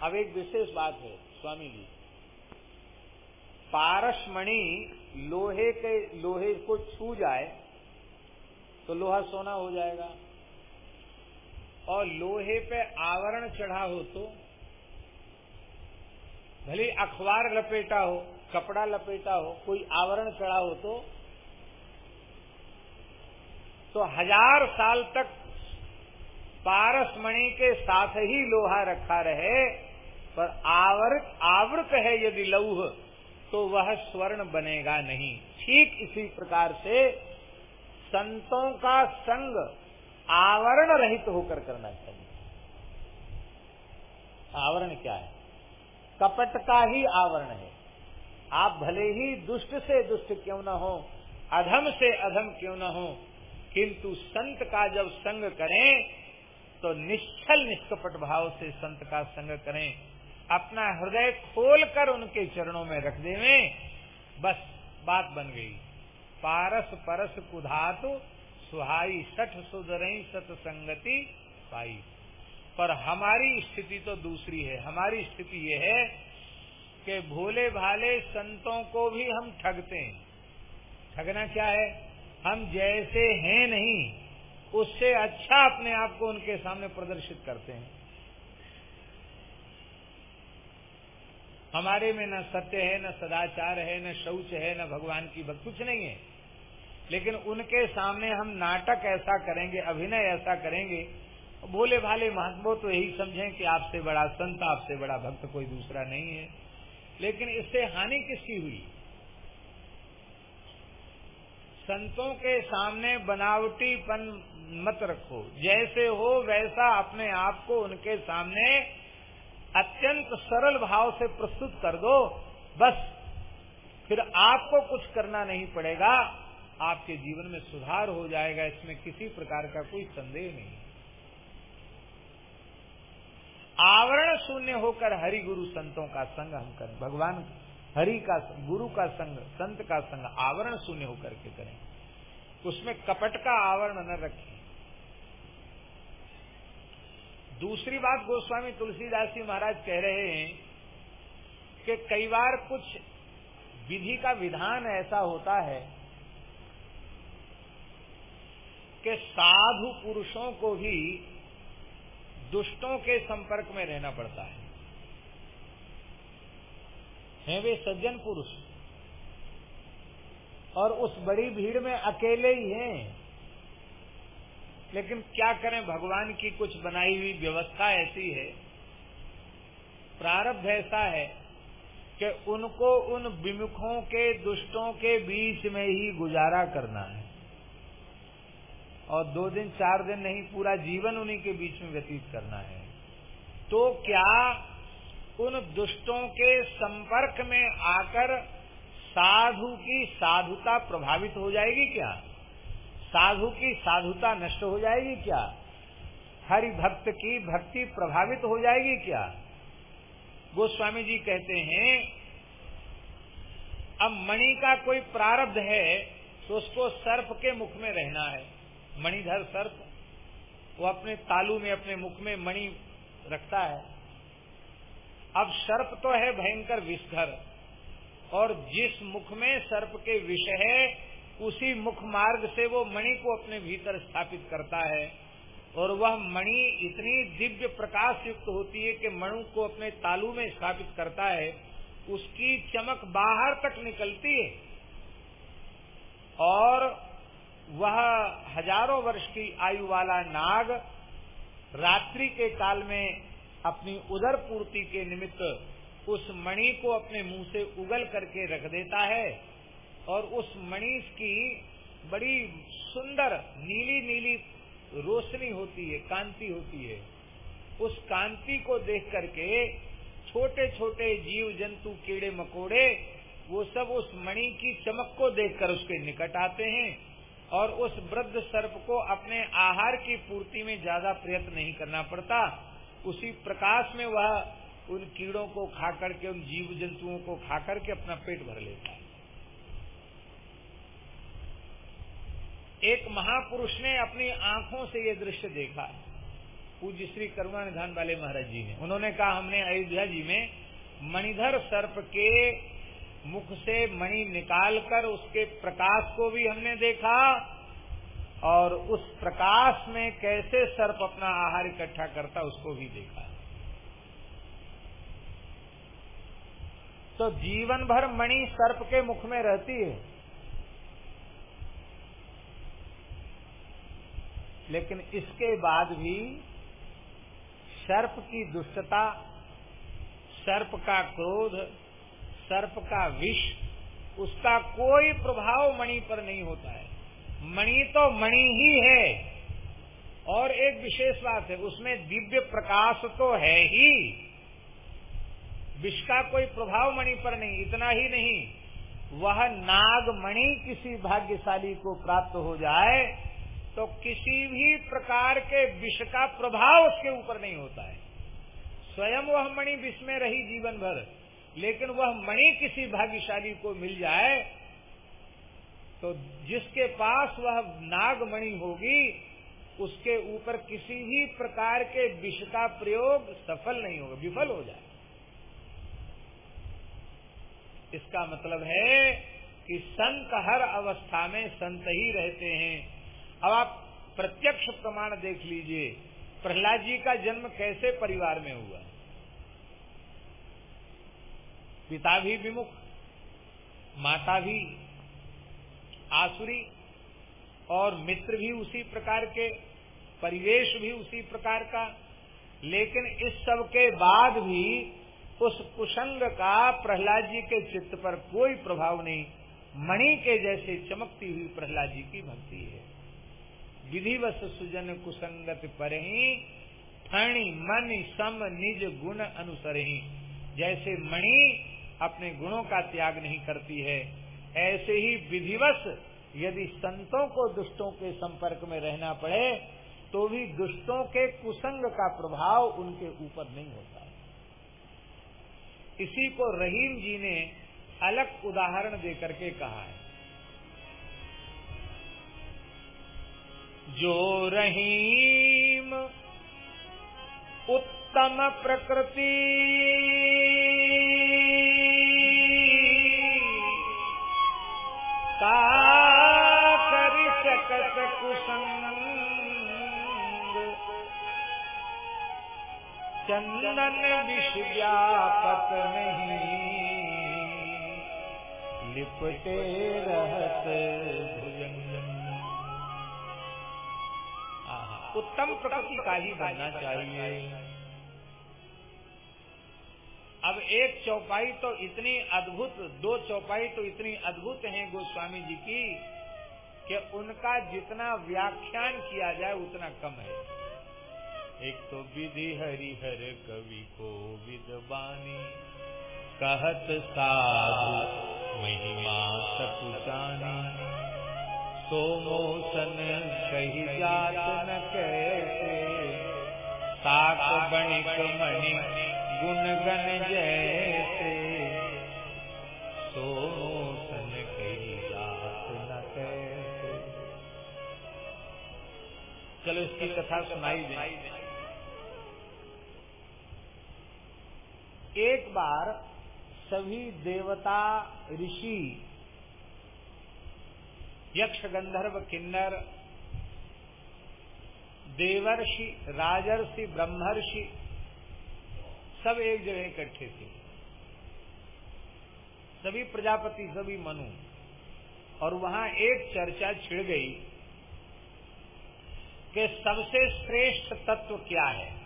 अब एक विशेष बात है, स्वामी जी। पारसमणि लोहे के, लोहे को छू जाए तो लोहा सोना हो जाएगा। और लोहे पे आवरण चढ़ा हो तो भले अखबार लपेटा हो, कपड़ा लपेटा हो, कोई आवरण चढ़ा हो तो तो हज़ार साल तक पारसमणि के साथ ही लोहा रखा रहे, पर आवृत आवृत है यदि लौह तो वह स्वर्ण बनेगा नहीं। ठीक इसी प्रकार से संतों का संग आवरण रहित होकर करना चाहिए। आवरण क्या है? कपट का ही आवरण है। आप भले ही दुष्ट से दुष्ट क्यों न हो, अधम से अधम क्यों न हो किंतु संत का जब संग करें तो निश्चल निष्कपट भाव से संत का संग करें। अपना हृदय खोलकर उनके चरणों में रख देवे, बस बात बन गई। पारस परस कुधातु, सुहाई सठ सुधरई सतसंगति पाई। पर हमारी स्थिति तो दूसरी है। हमारी स्थिति ये है कि भोले भाले संतों को भी हम ठगते हैं। ठगना क्या है? हम जैसे हैं नहीं, उससे अच्छा अपने आप को उनके सामने प्रदर्शित करते हैं। हमारे में न सत्य है, न सदाचार है, न शौच है, न भगवान की भक्त कुछ नहीं है। लेकिन उनके सामने हम नाटक ऐसा करेंगे, अभिनय ऐसा करेंगे भोले भाले महात्मो तो यही समझें कि आपसे बड़ा संत, आपसे बड़ा भक्त कोई दूसरा नहीं है। लेकिन इससे हानि किसकी हुई? संतों के सामने बनावटीपन मत रखो। जैसे हो वैसा अपने आप को उनके सामने अत्यंत सरल भाव से प्रस्तुत कर दो। बस, फिर आपको कुछ करना नहीं पड़ेगा। आपके जीवन में सुधार हो जाएगा, इसमें किसी प्रकार का कोई संदेह नहीं। आवरण शून्य होकर हरि गुरु संतों का संग हम करें। भगवान हरि का गुरु का संग, संत का संग आवरण शून्य होकर के करें। उसमें कपट का आवरण न रखें। दूसरी बात गोस्वामी तुलसीदास जी महाराज कह रहे हैं कि कई बार कुछ विधि का विधान ऐसा होता है कि साधु पुरुषों को भी दुष्टों के संपर्क में रहना पड़ता है। हैं वे सज्जन पुरुष। और उस बड़ी भीड़ में अकेले ही हैं। लेकिन क्या करें, भगवान की कुछ बनाई हुई व्यवस्था ऐसी है। प्रारब्ध ऐसा है कि उनको उन विमुखों के, दुष्टों के बीच में ही गुजारा करना है। और दो दिन, चार दिन नहीं, पूरा जीवन उन्हीं के बीच में व्यतीत करना है। तो क्या उन दुष्टों के संपर्क में आकर साधु की साधुता प्रभावित हो जाएगी क्या? साधु की साधुता नष्ट हो जाएगी क्या? हरि भक्त की भक्ति प्रभावित हो जाएगी क्या? गोस्वामी जी कहते हैं, अब मणि का कोई प्रारब्ध है तो उसको सर्प के मुख में रहना है। मणिधर सर्प, वो अपने तालू में, अपने मुख में मणि रखता है। अब सर्प तो है भयंकर विषधर। और जिस मुख में सर्प के विष है, उसी मुख मार्ग से वो मणि को अपने भीतर स्थापित करता है। और वह मणि इतनी दिव्य प्रकाश युक्त होती है कि मणु को अपने तालू में स्थापित करता है, उसकी चमक बाहर तक निकलती है। और वह हज़ारों वर्ष की आयु वाला नाग रात्रि के काल में अपनी उदर पूर्ति के निमित्त उस मणि को अपने मुँह से उगल करके रख देता है और उस मणि की बड़ी सुंदर नीली नीली रोशनी होती है, कांति होती है। उस कांति को देख करके छोटे छोटे जीव जंतु कीड़े मकोड़े वो सब उस मणि की चमक को देखकर उसके निकट आते हैं और उस वृद्ध सर्प को अपने आहार की पूर्ति में ज़्यादा प्रयत्न नहीं करना पड़ता। उसी प्रकाश में वह उन कीड़ों को खा करके उन जीव जंतुओं को खा करके अपना पेट भर लेता है। एक महापुरुष ने अपनी आँखों से ये दृश्य देखा। पूज्य श्री करुणा निधान वाले महाराज जी ने। उन्होंने कहा, हमने अयोध्या जी में मणिधर सर्प के मुख से मणि निकालकर उसके प्रकाश को भी हमने देखा। और उस प्रकाश में कैसे सर्प अपना आहार इकट्ठा करता उसको भी देखा। तो जीवन भर मणि सर्प के मुख में रहती है। लेकिन इसके बाद भी सर्प की दुष्टता, सर्प का क्रोध, सर्प का विष, उसका कोई प्रभाव मणि पर नहीं होता है। मणि तो मणि ही है। और एक विशेष बात है, उसमें दिव्य प्रकाश तो है ही। विष का कोई प्रभाव मणि पर नहीं, इतना ही नहीं। वह नाग मणि किसी भाग्यशाली को प्राप्त हो जाए तो किसी भी प्रकार के विष का प्रभाव उसके ऊपर नहीं होता है। स्वयं वह मणि विष में रही जीवन भर, लेकिन वह मणि किसी भाग्यशाली को मिल जाए तो जिसके पास वह नागमणि होगी, उसके ऊपर किसी भी प्रकार के विष का प्रयोग सफल नहीं होगा, विफल हो जाए। इसका मतलब है कि संत हर अवस्था में संत ही रहते हैं। अब आप प्रत्यक्ष प्रमाण देख लीजिए, प्रहलाद जी का जन्म कैसे परिवार में हुआ? पिता भी विमुख, माता भी आसुरी और मित्र भी उसी प्रकार के, परिवेश भी उसी प्रकार का। लेकिन इस सब के बाद भी उस कुसंग का प्रहलाद जी के चित्त पर कोई प्रभाव नहीं। मणि के जैसे चमकती हुई प्रहलाद जी की भक्ति है। विधिवश सुजन कुसंगत पर ही फणी मन सम निज गुण अनुसर ही जैसे मणि अपने गुणों का त्याग नहीं करती है ऐसे ही विधिवश यदि संतों को दुष्टों के संपर्क में रहना पड़े तो भी दुष्टों के कुसंग का प्रभाव उनके ऊपर नहीं होता। इसी को रहीम जी ने अलग उदाहरण देकर के कहा है। जो रहीम उत्तम प्रकृति कुसंग। चंदन विष व्यापक नहीं लिपटे रहत उत्तम प्रकृति का ही बनना चाहिए। अब एक चौपाई तो इतनी अद्भुत, दो चौपाई तो इतनी अद्भुत है गोस्वामी जी की, कि उनका जितना व्याख्यान किया जाए, उतना कम है। एक तो विधि हरिहर कवि को विदवानी कहत साधु, महिमा सोमोसन कही जात न कैसे, साक बणिक मणि गुण गण जैसे सोसन कही जात न कैसे। चलो इसकी कथा सुनाई दे। एक बार सभी देवता ऋषि, यक्ष गंधर्व किन्नर, देवर्षि, राजर्षि, ब्रह्मर्षि सब एक जगह इकट्ठे थे। सभी प्रजापति, सभी मनु। और वहाँ एक चर्चा छिड़ गई कि सबसे श्रेष्ठ तत्व क्या है?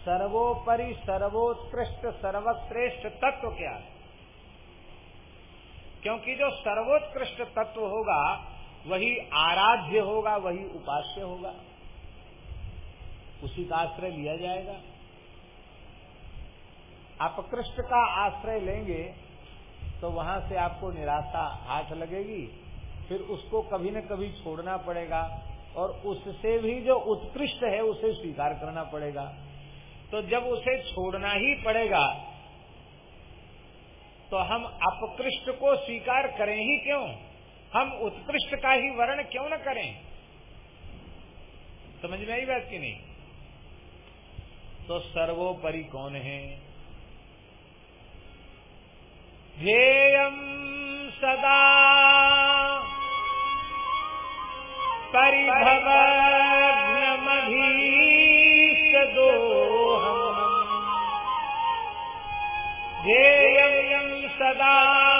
सर्वोपरि, सर्वोत्कृष्ट, सर्वश्रेष्ठ तत्व क्या है? क्योंकि जो सर्वोत्कृष्ट तत्व होगा, वही आराध्य होगा, वही उपास्य होगा। उसी का आश्रय लिया जाएगा। अपकृष्ट का आश्रय लेंगे तो वहाँ से आपको निराशा हाथ लगेगी। फिर उसको कभी न कभी छोड़ना पड़ेगा और उससे भी जो उत्कृष्ट है, उसे स्वीकार करना पड़ेगा। तो जब उसे छोड़ना ही पड़ेगा तो हम अपकृष्ट को स्वीकार करें ही क्यों? हम उत्कृष्ट का ही वर्ण क्यों न करें? समझ में आई बात की नहीं? तो सर्वोपरि कौन है? ध्येयम सदा परिभवघ्नमधीष्टदोहम् ध्येयम् सदा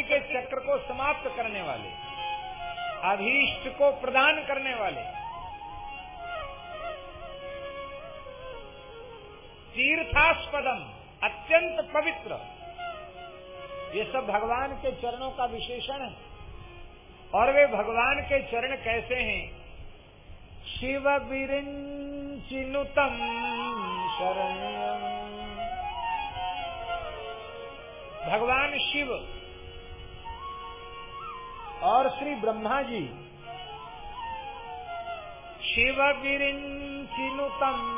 संस्कृति के चक्र को समाप्त करने वाले, अभीष्ट को प्रदान करने वाले, तीर्थास्पदम, अत्यंत पवित्र, ये सब भगवान के चरणों का विशेषण है। और वे भगवान के चरण कैसे हैं? शिव विरिंचिनुतम शरण भगवान शिव और श्री ब्रह्मा जी। शिव विरिंचिनुतम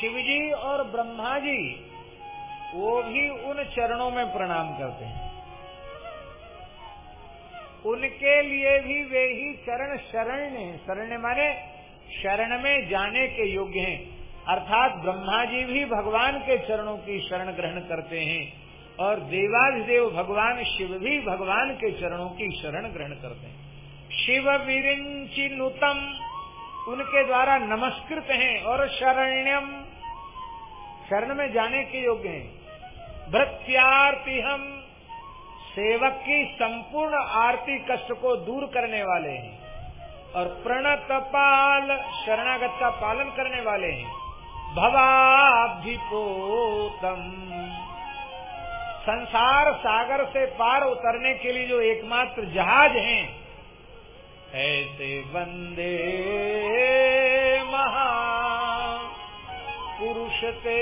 शिव जी और ब्रह्मा जी, वो भी उन चरणों में प्रणाम करते हैं। उनके लिए भी वे ही चरण शरण है। शरण माने शरण में जाने के योग्य हैं। अर्थात ब्रह्मा जी भी भगवान के चरणों की शरण ग्रहण करते हैं। और देवाधिदेव भगवान शिव भी भगवान के चरणों की शरण ग्रहण करते हैं। शिव विरिंची नुतम उनके द्वारा नमस्कृत हैं और शरण्यम। शरण में जाने के योग्य हैं। भृत्यार्ति हम सेवक की संपूर्ण आरती कष्ट को दूर करने वाले हैं और प्रणतपाल शरणागत का पालन करने वाले हैं। भवाभिपोतम संसार सागर से पार उतरने के लिए जो एकमात्र जहाज़ हैं, ऐसे वंदे महा पुरुष ते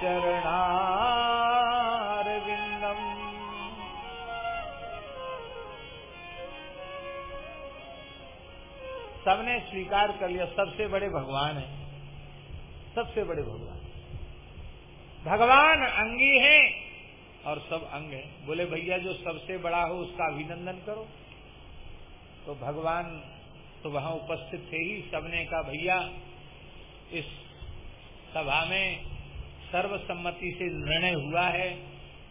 चरणार विंदम सबने स्वीकार कर लिया, सबसे बड़े भगवान है, सबसे बड़े भगवान। भगवान अंगी हैं और सब अंग है। बोले, भैया, जो सबसे बड़ा हो, उसका अभिनंदन करो। तो भगवान तो वहाँ उपस्थित थे ही। सबने कहा, भैया, इस सभा में सर्वसम्मति से निर्णय हुआ है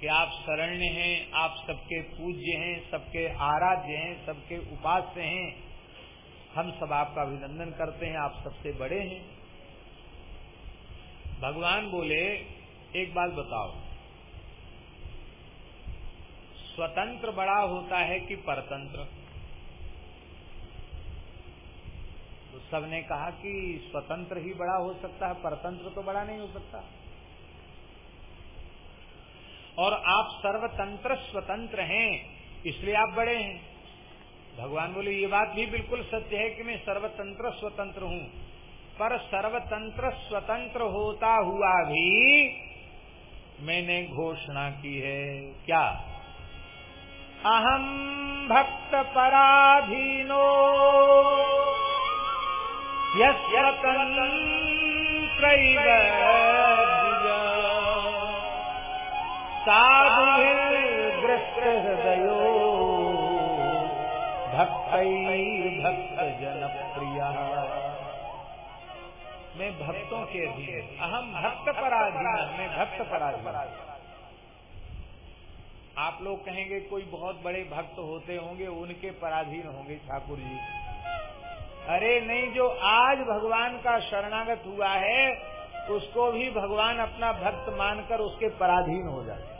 कि आप शरण्य हैं, आप सबके पूज्य हैं, सबके आराध्य हैं, सबके उपास्य हैं। हम सब आपका अभिनंदन करते हैं, आप सबसे बड़े हैं। भगवान बोले, एक बात बताओ स्वतंत्र बड़ा होता है कि परतंत्र? तो सबने कहा कि स्वतंत्र ही बड़ा हो सकता है, परतंत्र तो बड़ा नहीं हो सकता। और आप सर्वतंत्र स्वतंत्र हैं, इसलिए आप बड़े हैं। भगवान बोले, ये बात भी बिल्कुल सत्य है कि मैं सर्वतंत्र स्वतंत्र हूँ। पर सर्वतंत्र स्वतंत्र होता हुआ भी मैंने घोषणा की है। क्या? अहम भक्त पराधीनो साधुग्रस्त हृदयो भक्त जन प्रिया मैं भक्तों के अधीन अहम भक्त पराधीन मैं भक्त पराधीन आप लोग कहेंगे कोई बहुत बड़े भक्त होते होंगे, उनके पराधीन होंगे ठाकुर जी। अरे नहीं, जो आज भगवान का शरणागत हुआ है, उसको भी भगवान अपना भक्त मानकर उसके पराधीन हो जाते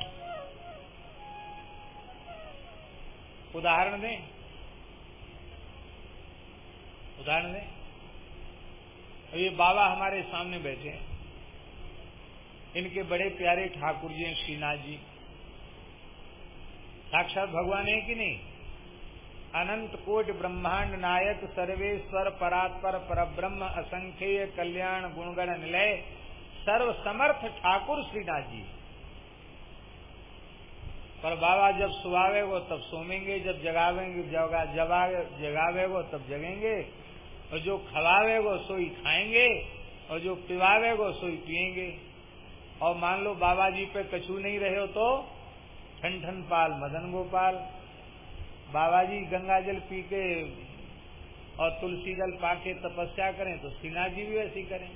उदाहरण दें। उदाहरण दें। ये बाबा हमारे सामने बैठे हैं। इनके बड़े प्यारे ठाकुर जी हैं, श्रीनाथ जी। साक्षात भगवान है कि नहीं? अनंत कोट ब्रह्मांड नायक सर्वेश्वर परात्पर पर ब्रह्म असंख्य कल्याण गुणगण निलय सर्व समर्थ ठाकुर श्रीनाथ जी पर बाबा जब सुहावे वो, तब सोमेंगे, जब जगावेंगे, जगा जगावे वो, तब जगेंगे। और जो खवावे वो, सोई खाएँगे। और जो पिवावे वो, सोई पिएँगे। और मान लो बाबा जी पे कछू नहीं रहे हो तो ठन पाल, मदन गोपाल बाबा जी गंगा जल पी के और तुलसी जल पाके तपस्या करें तो सिन्हा जी भी ऐसी करें।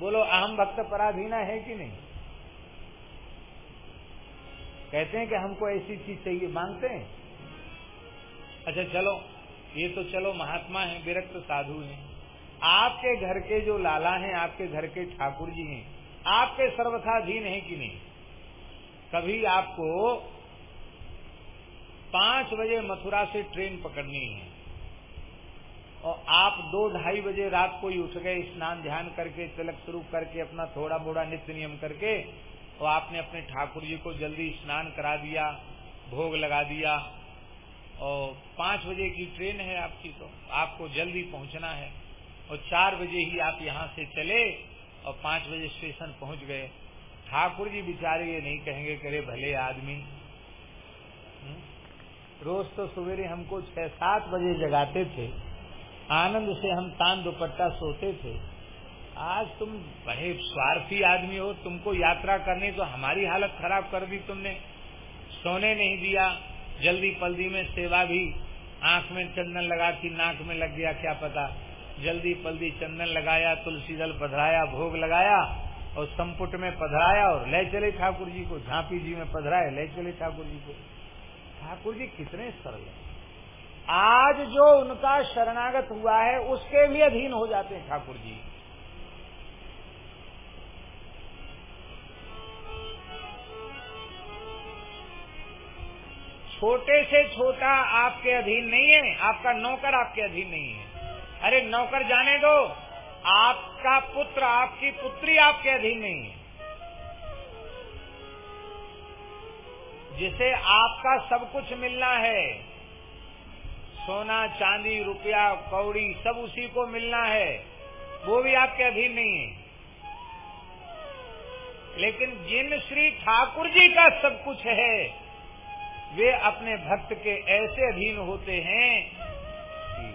बोलो, अहम भक्त पराधीना है कि नहीं? कहते हैं कि हमको ऐसी चीज़ चाहिए, मांगते हैं? अच्छा चलो, ये तो चलो, महात्मा है, विरक्त साधु हैं। आपके घर के जो लाला हैं, आपके घर के ठाकुर जी हैं, आपके सर्वथाधीन है कि नहीं? कभी आपको पाँच बजे मथुरा से ट्रेन पकड़नी है। और आप दो ढाई बजे रात को ही उठ गए, स्नान ध्यान करके, तिलक शुरू करके, अपना थोड़ा बोड़ा नित्य नियम करके, और आपने अपने ठाकुर जी को जल्दी स्नान करा दिया, भोग लगा दिया। और पाँच बजे की ट्रेन है आपकी तो आपको जल्दी पहुँचना है। और चार बजे ही आप यहाँ से चले, और पाँच बजे स्टेशन पहुँच गए। ठाकुर जी बिचारे ये नहीं कहेंगे, करे भले आदमी। हम्म? रोज तो सवेरे हमको छह सात बजे जगाते थे। आनंद से हम तान दुपट्टा सोते थे। आज तुम बड़े स्वार्थी आदमी हो, तुमको यात्रा करने तो हमारी हालत खराब कर दी तुमने। सोने नहीं दिया, जल्दी पल्दी में सेवा भी। आँख में चंदन लगा की नाक में लग गया, क्या पता। जल्दी पल्दी चंदन लगाया, तुलसी दल पधराया भोग लगाया। और संपुट में पधराया और ले चले ठाकुर जी को, झांपी जी में पधराए, ले चले ठाकुर जी को। ठाकुर जी कितने सरल है। आज जो उनका शरणागत हुआ है, उसके भी अधीन हो जाते हैं ठाकुर जी। छोटे से छोटा आपके अधीन नहीं है, आपका नौकर आपके अधीन नहीं है। अरे नौकर जाने दो। आपका पुत्र, आपकी पुत्री आपके अधीन नहीं है। जिसे आपका सब कुछ मिलना है, सोना, चांदी, रुपया, कौड़ी, सब उसी को मिलना है, वो भी आपके अधीन नहीं है। लेकिन जिन श्री ठाकुर जी का सब कुछ है, वे अपने भक्त के ऐसे अधीन होते हैं कि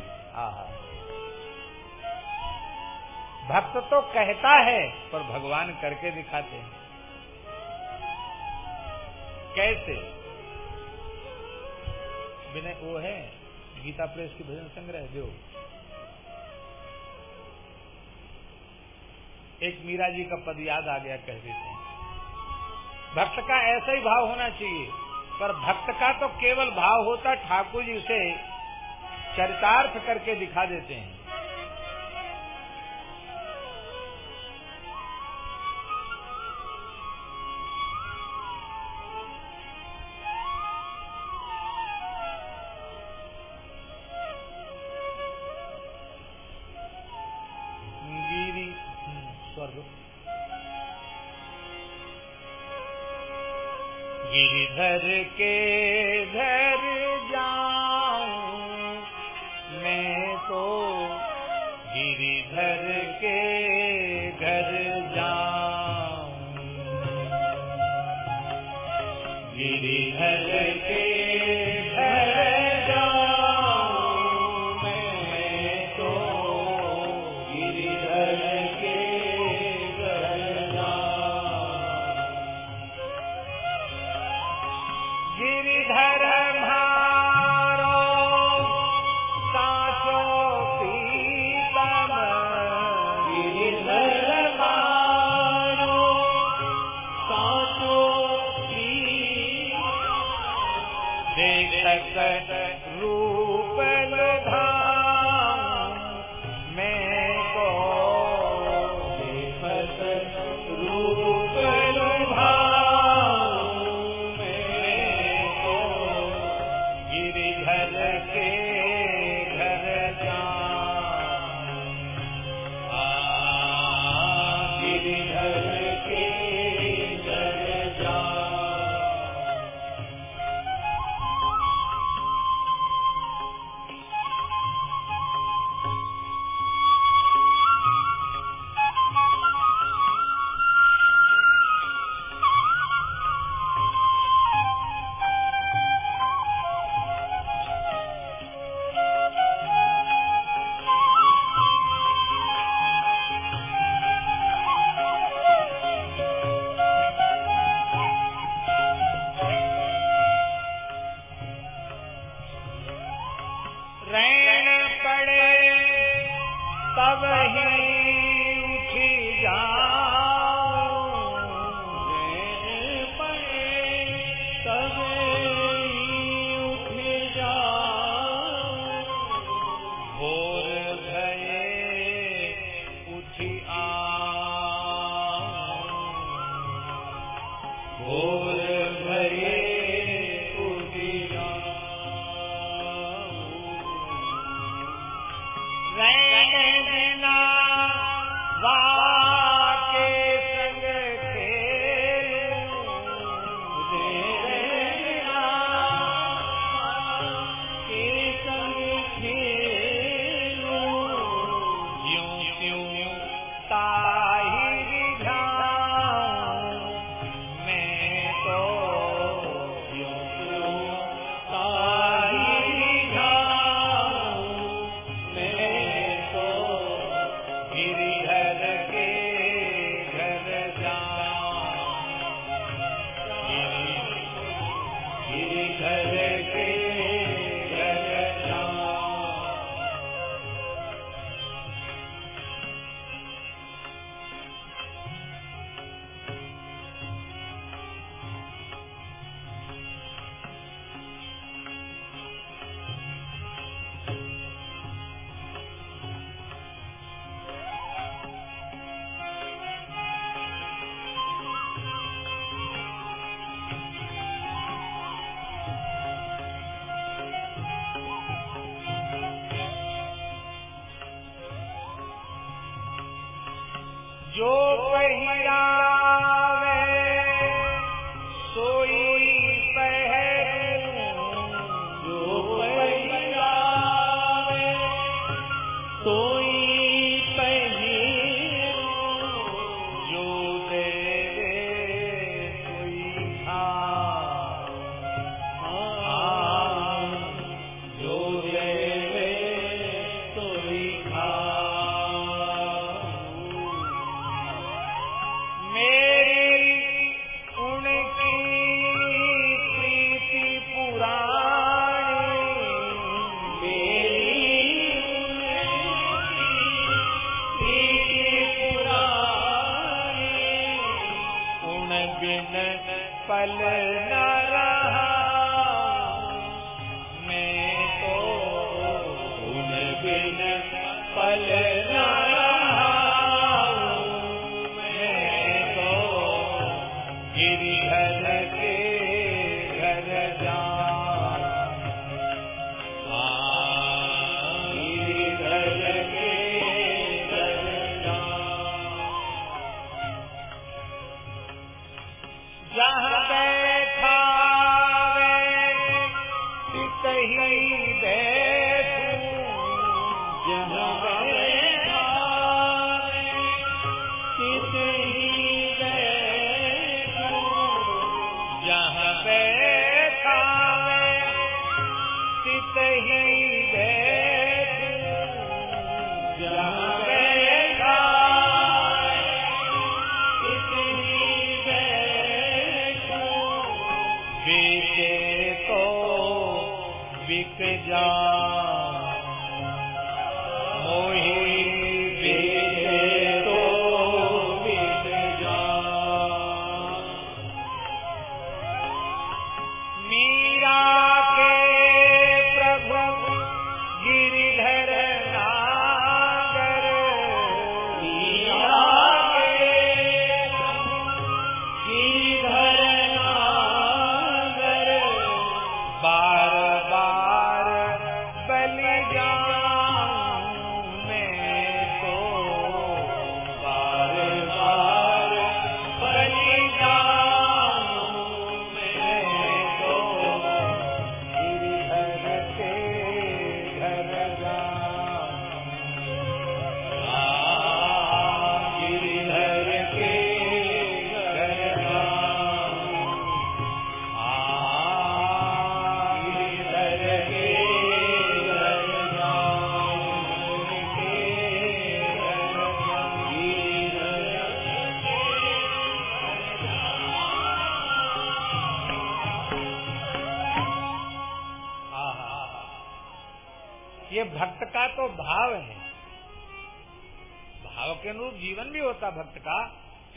भक्त तो कहता है, पर भगवान करके दिखाते हैं। कैसे? विनय, वो है, गीता प्रेस की भजन संग्रह, जो। एक मीरा जी का पद याद आ गया, कह देते हैं। भक्त का ऐसा ही भाव होना चाहिए, पर भक्त का तो केवल भाव होता, ठाकुर जी उसे चरितार्थ करके दिखा देते हैं। que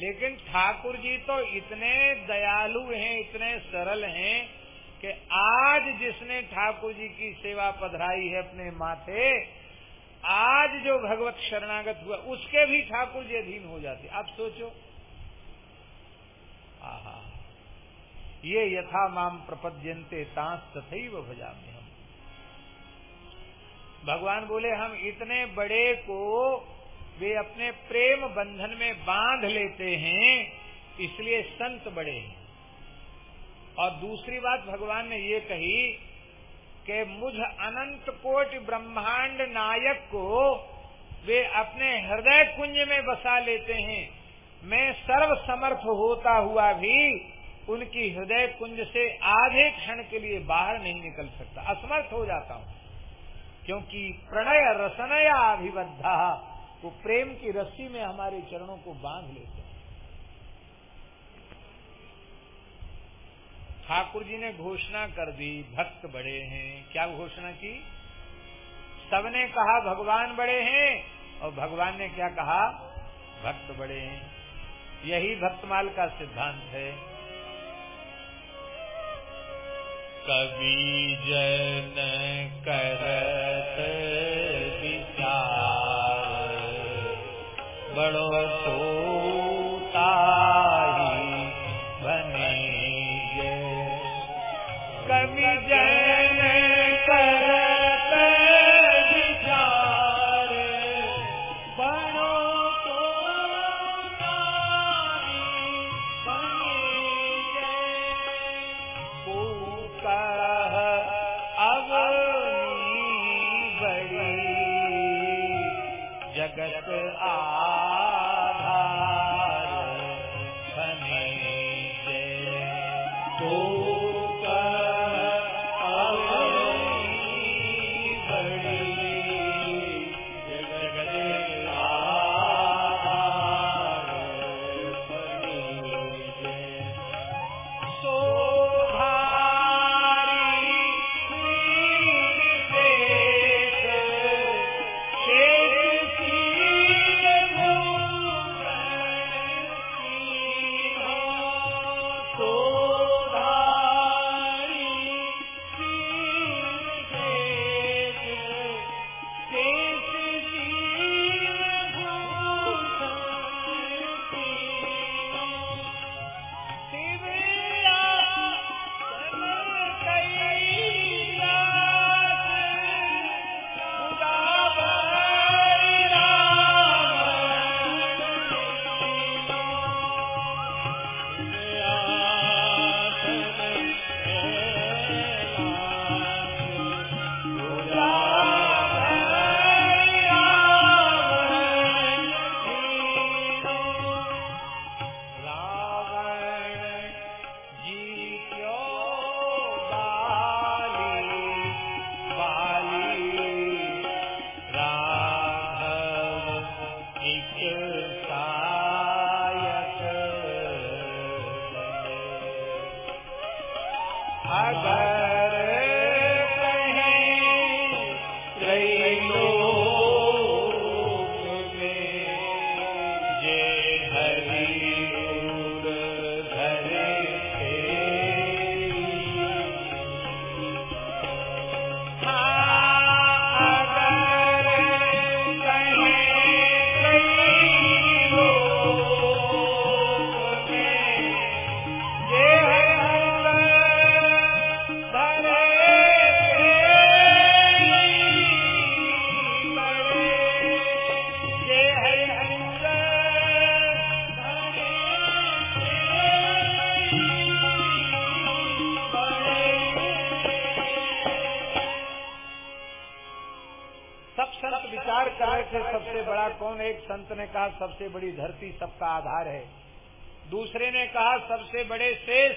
लेकिन ठाकुर जी तो इतने दयालु हैं, इतने सरल हैं कि आज जिसने ठाकुर जी की सेवा पधराई है अपने माथे, आज जो भगवत शरणागत हुआ, उसके भी ठाकुर जी अधीन हो जाते। आप सोचो। आहा। ये यथा माम प्रपद्यंते तांस तथई व भजा में हम भगवान बोले, हम इतने बड़े को वे अपने प्रेम बंधन में बाँध लेते हैं, इसलिए संत बड़े हैं। और दूसरी बात भगवान ने ये कही कि मुझ अनंत कोट ब्रह्मांड नायक को वे अपने हृदय कुंज में बसा लेते हैं। मैं सर्व समर्थ होता हुआ भी उनकी हृदय कुंज से आधे क्षण के लिए बाहर नहीं निकल सकता। असमर्थ हो जाता हूँ, क्योंकि प्रणय रसनया अभिबद्धा। वो प्रेम की रस्सी में हमारे चरणों को बाँध लेते हैं। ठाकुर जी ने घोषणा कर दी, भक्त बड़े हैं। क्या घोषणा की? सबने कहा भगवान बड़े हैं, और भगवान ने क्या कहा? भक्त बड़े हैं। यही भक्तमाल का सिद्धांत है। कवि जन करत बड़ो सोता संत ने कहा, सबसे बड़ी धरती सबका आधार है। दूसरे ने कहा, सबसे बड़े शेष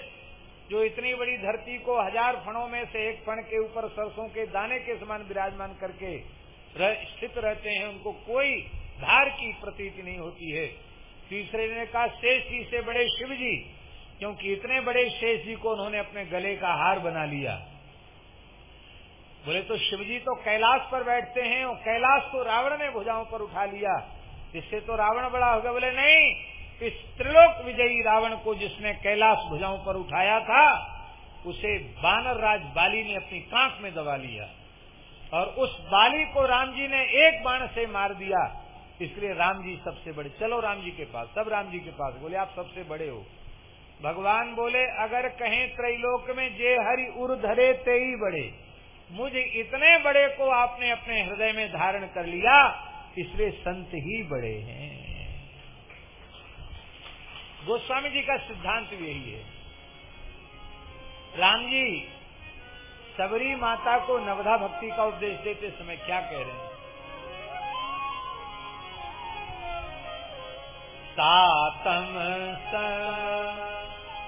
जो इतनी बड़ी धरती को हज़ार फणों में से एक फण के ऊपर सरसों के दाने के समान विराजमान करके स्थित रहते हैं, उनको कोई धार की प्रतीति नहीं होती है। तीसरे ने कहा, शेष जी से बड़े शिव जी, क्योंकि इतने बड़े शेष जी को उन्होंने अपने गले का हार बना लिया। बोले तो शिव जी तो कैलाश पर बैठते हैं और कैलाश तो रावण ने भुजाओं पर उठा लिया। इससे तो रावण बड़ा हो गया, बोले, नहीं, इस त्रिलोक विजयी रावण को जिसने कैलाश भुजाओं पर उठाया था, उसे बानर राज बाली ने अपनी कांख में दबा लिया और उस बाली को राम जी ने एक बाण से मार दिया। इसलिए राम जी सबसे बड़े, चलो राम जी के पास, सब राम जी के पास, बोले, आप सबसे बड़े हो। भगवान बोले, अगर कहें त्रैलोक में जे हरि उर धरे ते ही बड़े, मुझे इतने बड़े को आपने अपने हृदय में धारण कर लिया इसलिए संत ही बड़े हैं। गोस्वामी जी का सिद्धांत यही है। राम जी सबरी माता को नवधा भक्ति का उपदेश देते समय क्या कह रहे हैं? सातम स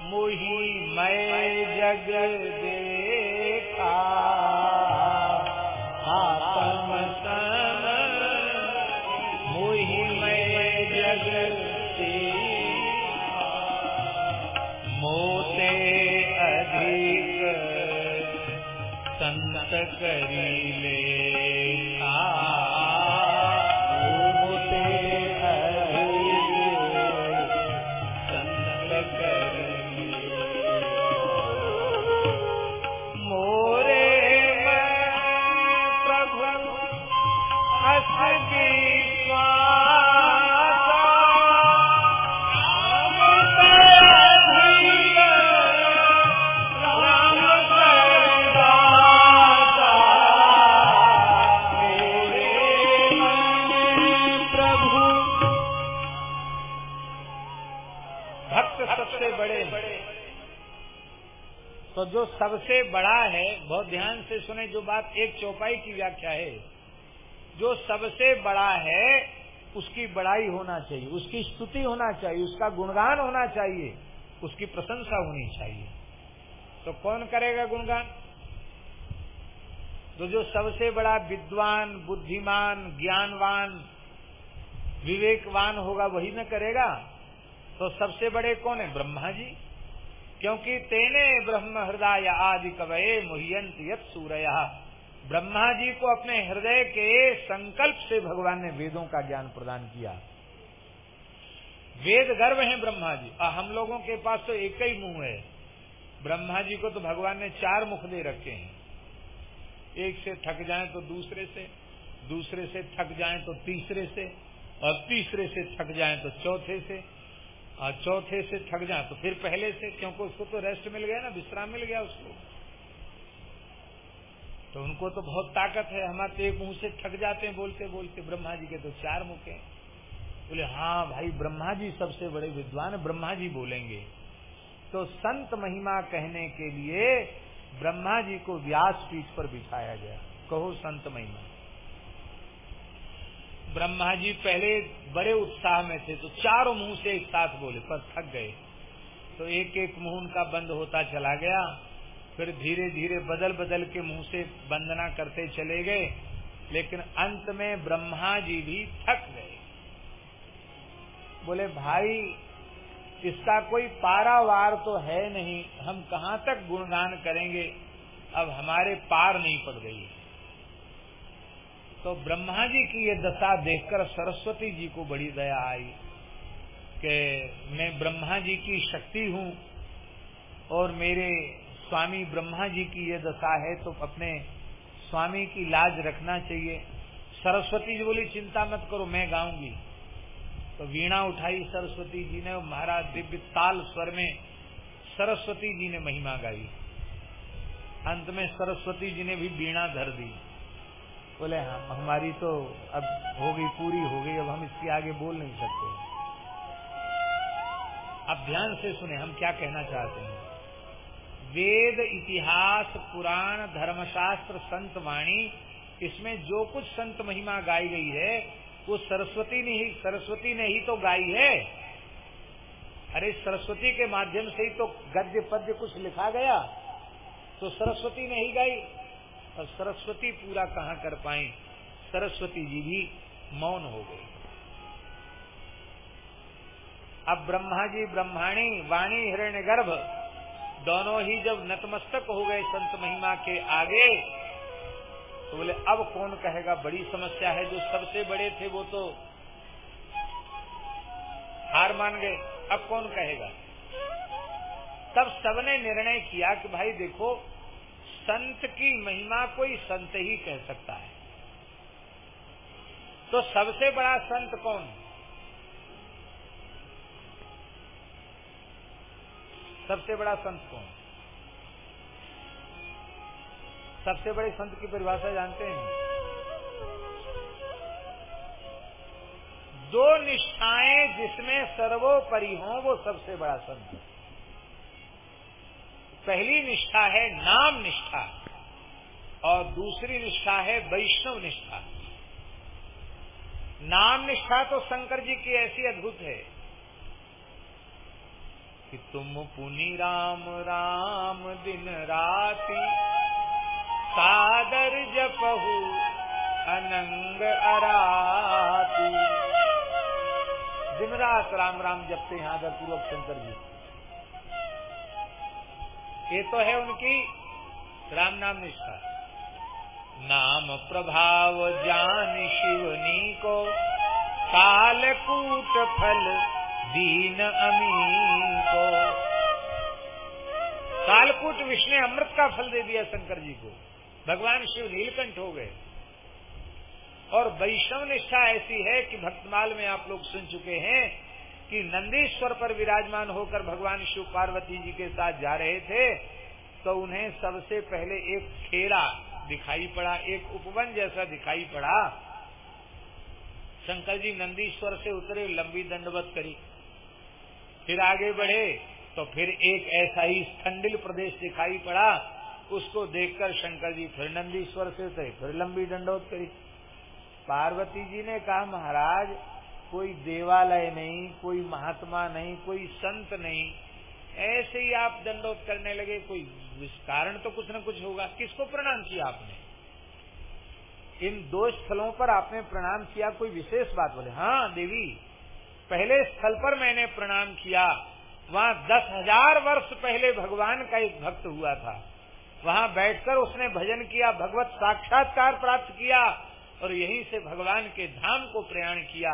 मुही मैं जग संत जो सबसे बड़ा है, बहुत ध्यान से सुने जो बात एक चौपाई की व्याख्या है, जो सबसे बड़ा है, उसकी बड़ाई होना चाहिए, उसकी स्तुति होना चाहिए, उसका गुणगान होना चाहिए, उसकी प्रशंसा होनी चाहिए। तो कौन करेगा गुणगान? तो जो सबसे बड़ा विद्वान, बुद्धिमान, ज्ञानवान, विवेकवान होगा, वही न करेगा। तो सबसे बड़े कौन है? ब्रह्मा जी। क्योंकि तेने ब्रह्म हृदय आदि कवये मुह्यंत यत सूर्य। ब्रह्मा जी को अपने हृदय के संकल्प से भगवान ने वेदों का ज्ञान प्रदान किया। वेद गर्व है ब्रह्मा जी। और हम लोगों के पास तो एक ही मुँह है। ब्रह्मा जी को तो भगवान ने चार मुख दे रखे हैं। एक से थक जाए तो दूसरे से दूसरे से थक जाए तो तीसरे से, और तीसरे से थक जाए तो चौथे से और चौथे से थक जाए तो फिर पहले से, क्योंकि उसको तो रेस्ट मिल गया ना, विश्राम मिल गया उसको। तो उनको तो बहुत ताकत है हमारे एक मुँह से थक जाते हैं, बोलते बोलते, ब्रह्मा जी के तो चार मुख हैं। बोले हाँ भाई, ब्रह्मा जी सबसे बड़े विद्वान ब्रह्मा जी बोलेंगे। तो संत महिमा कहने के लिए ब्रह्मा जी को व्यास पीठ पर बिठाया गया। कहो संत महिमा। ब्रह्मा जी पहले बड़े उत्साह में थे तो चारों मुँह से एक साथ बोले, पर थक गए। तो एक एक मुँह उनका बंद होता चला गया। फिर धीरे धीरे बदल बदल के मुँह से वंदना करते चले गए। लेकिन अंत में ब्रह्मा जी भी थक गए। बोले, भाई, इसका कोई पारावार तो है नहीं। हम कहाँ तक गुणगान करेंगे? अब हमारे पार नहीं पड़ गई तो ब्रह्मा जी की ये दशा देखकर सरस्वती जी को बड़ी दया आई कि मैं ब्रह्मा जी की शक्ति हूँ और मेरे स्वामी ब्रह्मा जी की ये दशा है तो अपने स्वामी की लाज रखना चाहिए। सरस्वती जी बोली, चिंता मत करो, मैं गाऊँगी। तो वीणा उठाई सरस्वती जी ने महाराज दिव्य ताल स्वर में सरस्वती जी ने महिमा गाई। अंत में सरस्वती जी ने भी वीणा धर दी। बोले हाँ हमारी तो अब हो गई, पूरी हो गई, अब हम इसके आगे बोल नहीं सकते। अब ध्यान से सुने, हम क्या कहना चाहते हैं? वेद, इतिहास, पुराण, धर्मशास्त्र, संत वाणी, इसमें जो कुछ संत महिमा गाई गई है, वो सरस्वती ने ही, सरस्वती ने ही तो गाई है। अरे, सरस्वती के माध्यम से ही तो गद्य पद्य कुछ लिखा गया तो सरस्वती ने ही गाई। और सरस्वती पूरा कहाँ कर पाए? सरस्वती जी भी मौन हो गए। अब ब्रह्मा जी, ब्रह्माणी, वाणी हिरण्य गर्भ दोनों ही जब नतमस्तक हो गए संत महिमा के आगे तो बोले, अब कौन कहेगा, बड़ी समस्या है, जो सबसे बड़े थे वो तो हार मान गए। अब कौन कहेगा? तब सबने निर्णय किया कि भाई देखो संत की महिमा कोई संत ही कह सकता है। तो सबसे बड़ा संत कौन? सबसे बड़ा संत कौन? सबसे बड़े संत की परिभाषा जानते हैं? दो निष्ठाएँ जिसमें सर्वोपरि हों वो सबसे बड़ा संत। पहली निष्ठा है नाम निष्ठा और दूसरी निष्ठा है वैष्णव निष्ठा। नाम निष्ठा तो शंकर जी की ऐसी अद्भुत है कि तुम पुनि राम राम दिन राति सादर जपहु अनंग अराती। दिन रात राम राम जपते हैं आदर पूर्वक शंकर जी। ये तो है उनकी राम नाम निष्ठा। नाम प्रभाव जान शिवनी को कालकूट फल दीन अमीन को। कालकूट विष्णु अमृत का फल दे दिया शंकर जी को। भगवान शिव नीलकंठ हो गए। और वैष्णव निष्ठा ऐसी है कि भक्तमाल में आप लोग सुन चुके हैं कि नंदीश्वर पर विराजमान होकर भगवान शिव पार्वती जी के साथ जा रहे थे तो उन्हें सबसे पहले एक खेड़ा दिखाई पड़ा, एक उपवन जैसा दिखाई पड़ा। शंकर जी नंदीश्वर से उतरे, लंबी दंडवत करी। फिर आगे बढ़े तो फिर एक ऐसा ही ठंडिल प्रदेश दिखाई पड़ा। उसको देखकर शंकर जी फिर नंदीश्वर से उतरे, फिर लंबी दंडवत करी। पार्वती जी ने कहा, महाराज कोई देवालय नहीं, कोई महात्मा नहीं, कोई संत नहीं। ऐसे ही आप दंडोत करने लगे, कोई कारण तो कुछ न कुछ होगा। किसको प्रणाम किया आपने? इन दो स्थलों पर आपने प्रणाम किया, कोई विशेष बात बोले हाँ देवी, पहले स्थल पर मैंने प्रणाम किया। वहाँ दस हज़ार वर्ष पहले भगवान का एक भक्त हुआ था। वहाँ बैठकर उसने भजन किया, भगवत साक्षात्कार प्राप्त किया और यहीं से भगवान के धाम को प्रयाण किया।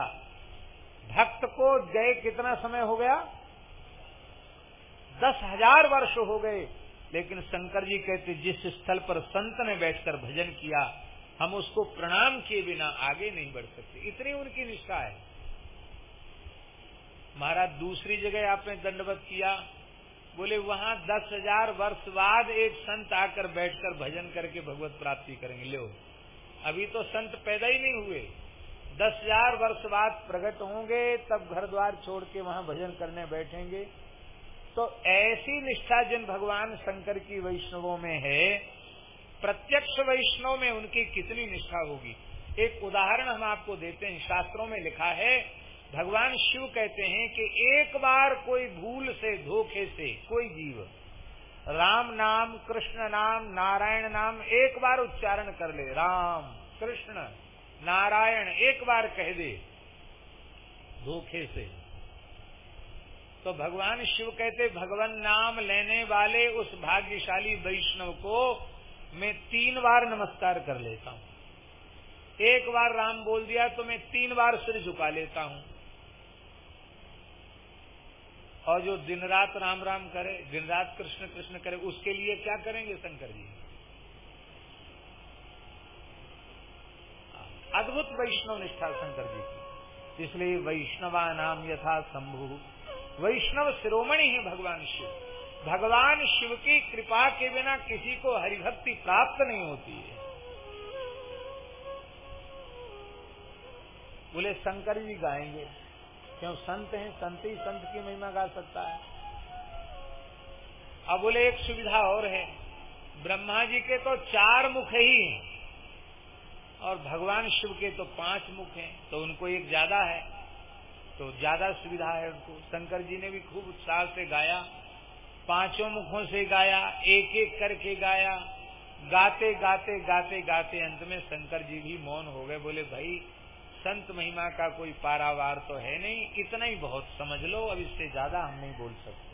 भक्त को गए कितना समय हो गया? दस हज़ार वर्ष हो गए। लेकिन शंकर जी कहते, जिस स्थल पर संत ने बैठकर भजन किया, हम उसको प्रणाम किए बिना आगे नहीं बढ़ सकते। इतनी उनकी निष्ठा है। महाराज, दूसरी जगह आपने दंडवत किया। बोले, वहाँ दस हज़ार वर्ष बाद एक संत आकर बैठकर भजन करके भगवत प्राप्ति करेंगे। लो, अभी तो संत पैदा ही नहीं हुए। दस हज़ार वर्ष बाद प्रकट होंगे, तब घर द्वार छोड़ के वहाँ भजन करने बैठेंगे। तो ऐसी निष्ठा जिन भगवान शंकर की वैष्णवों में है, प्रत्यक्ष वैष्णव में उनकी कितनी निष्ठा होगी? एक उदाहरण हम आपको देते हैं, शास्त्रों में लिखा है, भगवान शिव कहते हैं कि एक बार कोई भूल से, धोखे से, कोई जीव, राम नाम, कृष्ण नाम, नारायण नाम, एक बार उच्चारण कर ले, राम, कृष्ण। नारायण, एक बार कह दे। धोखे से। तो भगवान शिव कहते, भगवान, नाम लेने वाले उस भाग्यशाली वैष्णव को मैं तीन बार नमस्कार कर लेता हूँ। एक बार राम बोल दिया तो मैं तीन बार सिर झुका लेता हूँ। और जो दिन रात राम राम करे, दिन रात कृष्ण कृष्ण करे, उसके लिए क्या करेंगे शंकर जी? अद्भुत वैष्णव निष्ठा शंकर जी की। इसलिए वैष्णवा नाम यथा शंभु। वैष्णव शिरोमणि है भगवान शिव। भगवान शिव की कृपा के बिना किसी को हरिभक्ति प्राप्त नहीं होती है। बोले, शंकर जी गाएँगे। क्यों? संत हैं, संत ही संत की महिमा गा सकता है। अब बोले, एक सुविधा और है। ब्रह्मा जी के तो चार मुख ही हैं। और भगवान शिव के तो पाँच मुख हैं तो उनको एक ज़्यादा है तो ज़्यादा सुविधा है उनको। शंकर जी ने भी खूब उत्साह से गाया, पाँचों मुखों से गाया एक एक करके गाया, गाते गाते गाते गाते अंत में शंकर जी भी मौन हो गए, बोले, भाई, संत महिमा का कोई पारावार तो है नहीं, इतना ही बहुत, समझ लो, अब इससे ज़्यादा हम नहीं बोल सकते।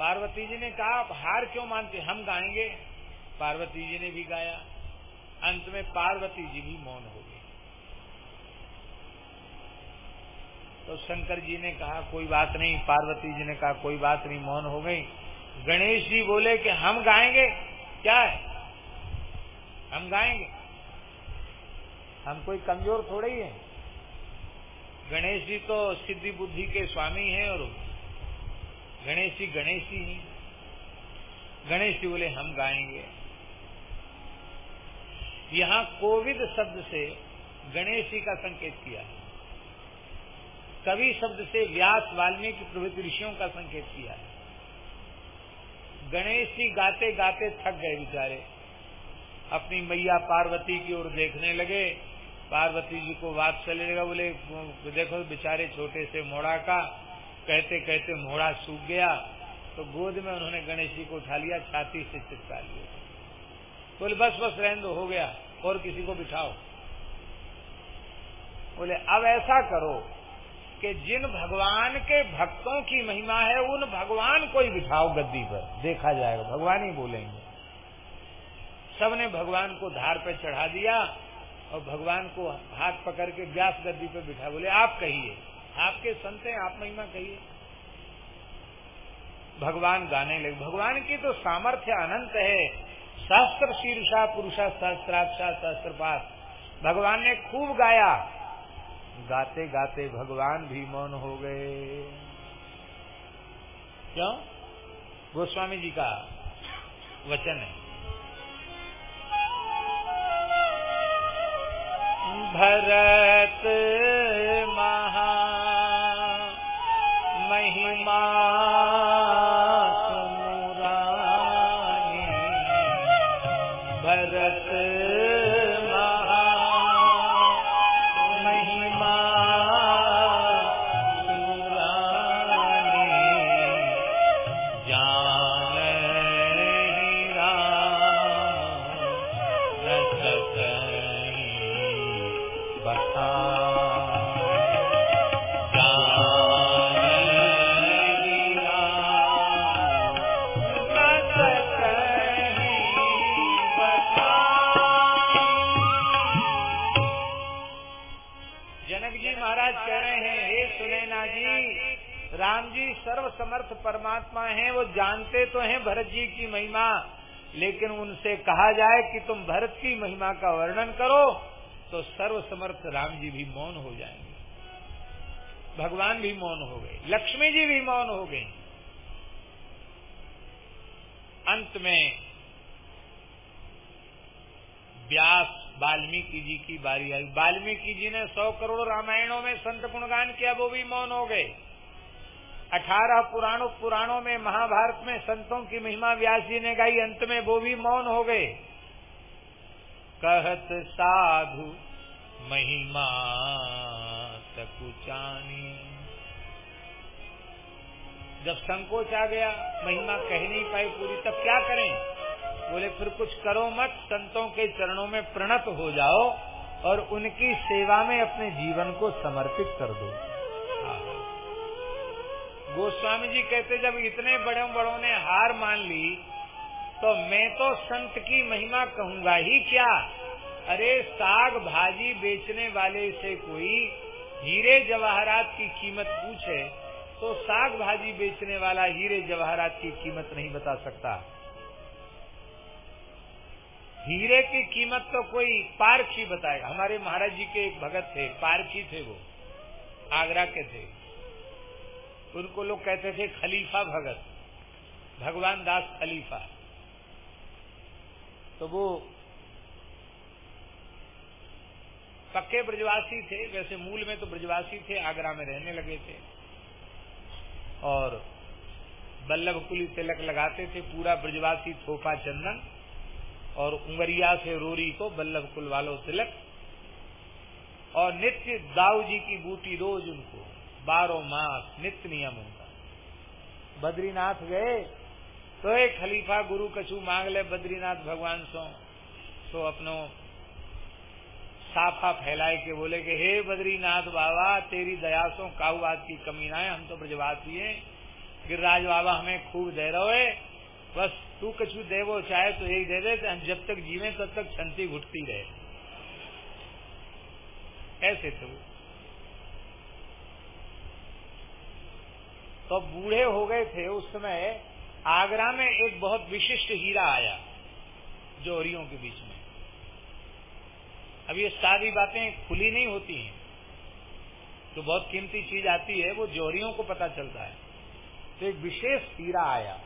पार्वती जी ने कहा, आप हार क्यों मानते? हम गाएँगे. पार्वती जी ने भी गाया। अंत में पार्वती जी भी मौन हो गई तो शंकर जी ने कहा, कोई बात नहीं। पार्वती जी ने कहा, कोई बात नहीं, मौन हो गई। गणेश जी बोले कि, हम गाएँगे? क्या है? हम गाएँगे। हम कोई कमज़ोर थोड़े ही है। गणेश जी तो सिद्धि बुद्धि के स्वामी हैं और गणेश जी गणेश जी हैं गणेश जी बोले, हम गाएँगे। यहाँ कोविद शब्द से गणेश जी का संकेत किया है। कवि शब्द से व्यास वाल्मीकि प्रभृति ऋषियों का संकेत किया है। गणेश जी गाते गाते थक गए बेचारे। अपनी मैया पार्वती की ओर देखने लगे। पार्वती जी को वापस चले लगा बोले देखो बेचारे छोटे से मोड़ा का कहते कहते मोड़ा सूख गया तो गोद में उन्होंने गणेश जी को उठा लिया, छाती से चिपका लिया बोले, बस बस, रहने दो, हो गया, और किसी को बिठाओ। बोले, अब ऐसा करो कि जिन भगवान के भक्तों की महिमा है, उन भगवान को ही बिठाओ गद्दी पर। देखा जाएगा, भगवान ही बोलेंगे। सबने भगवान को धार पर चढ़ा दिया, और भगवान को हाथ पकड़ के व्यास गद्दी पर बिठा, बोले, आप कहिए आपके संत हैं, आप महिमा कहिए। भगवान गाने लगे। भगवान की तो सामर्थ्य अनंत है। शास्त्र शीर्षा, पुरुषा सहस्त्राक्षा सहस्त्रपात भगवान ने खूब गाया। गाते गाते भगवान भी मौन हो गए। क्यों? गोस्वामी जी का वचन है। भरत परमात्मा हैं, वो जानते तो हैं भरत जी की महिमा, लेकिन उनसे कहा जाए कि तुम भरत की महिमा का वर्णन करो तो सर्व समर्थ राम जी भी मौन हो जाएँगे। भगवान भी मौन हो गए, लक्ष्मी जी भी मौन हो गई। अंत में व्यास वाल्मीकि जी की बारी आई। वाल्मीकि जी ने सौ करोड़ रामायणों में संत गुणगान किया, वो भी मौन हो गए। अठारह पुराणों पुराणों में, महाभारत में संतों की महिमा व्यास जी ने गाई, अंत में वो भी मौन हो गए। कहत साधु महिमा सकुचानी जब संकोच आ गया, महिमा कह नहीं पाई पूरी, तब क्या करें? बोले, फिर कुछ करो मत, संतों के चरणों में प्रणत हो जाओ और उनकी सेवा में अपने जीवन को समर्पित कर दो। गोस्वामी जी कहते, जब इतने बड़े बड़ों ने हार मान ली तो मैं तो संत की महिमा कहूँगा ही क्या? अरे, साग भाजी बेचने वाले से कोई हीरे जवाहरात की कीमत पूछे तो साग भाजी बेचने वाला हीरे जवाहरात की कीमत नहीं बता सकता। हीरे की कीमत तो कोई पारखी बताएगा। हमारे महाराज जी के एक भगत थे, पारखी थे वो, आगरा के थे। उनको लोग कहते थे खलीफा भगत, भगवान दास खलीफा। तो वो पक्के ब्रजवासी थे, वैसे मूल में तो ब्रजवासी थे, आगरा में रहने लगे थे। और बल्लभ कुली तिलक लगाते थे, पूरा ब्रजवासी थोपा चंदन और उंगरिया से रोरी को बल्लभ कुल वालों तिलक। और नित्य दाऊ जी की बूटी रोज उनको। बारह मास नित्य नियम उनका बद्रीनाथ गए तो एक खलीफा गुरु कछु मांग ले, बद्रीनाथ भगवान सो तो अपनो साफा फैलाए के बोले कि, हे बद्रीनाथ बाबा, तेरी दया सो काहू बात की कमी ना है, हम तो ब्रजवासी हैं। गिरिराज बाबा हमें खूब दे रहे है, बस तू कछु दे वो चाहे तो यही दे दे तो हम जब तक जीवे तब तक छंती घुटती रहे। ऐसे थे तो बूढ़े हो गए थे उस समय आगरा में एक बहुत विशिष्ट हीरा आया जोहरियों के बीच में। अब ये सारी बातें खुली नहीं होती हैं। जो बहुत कीमती चीज़ आती है, वो जोहरियों को पता चलता है। तो एक विशेष हीरा आया।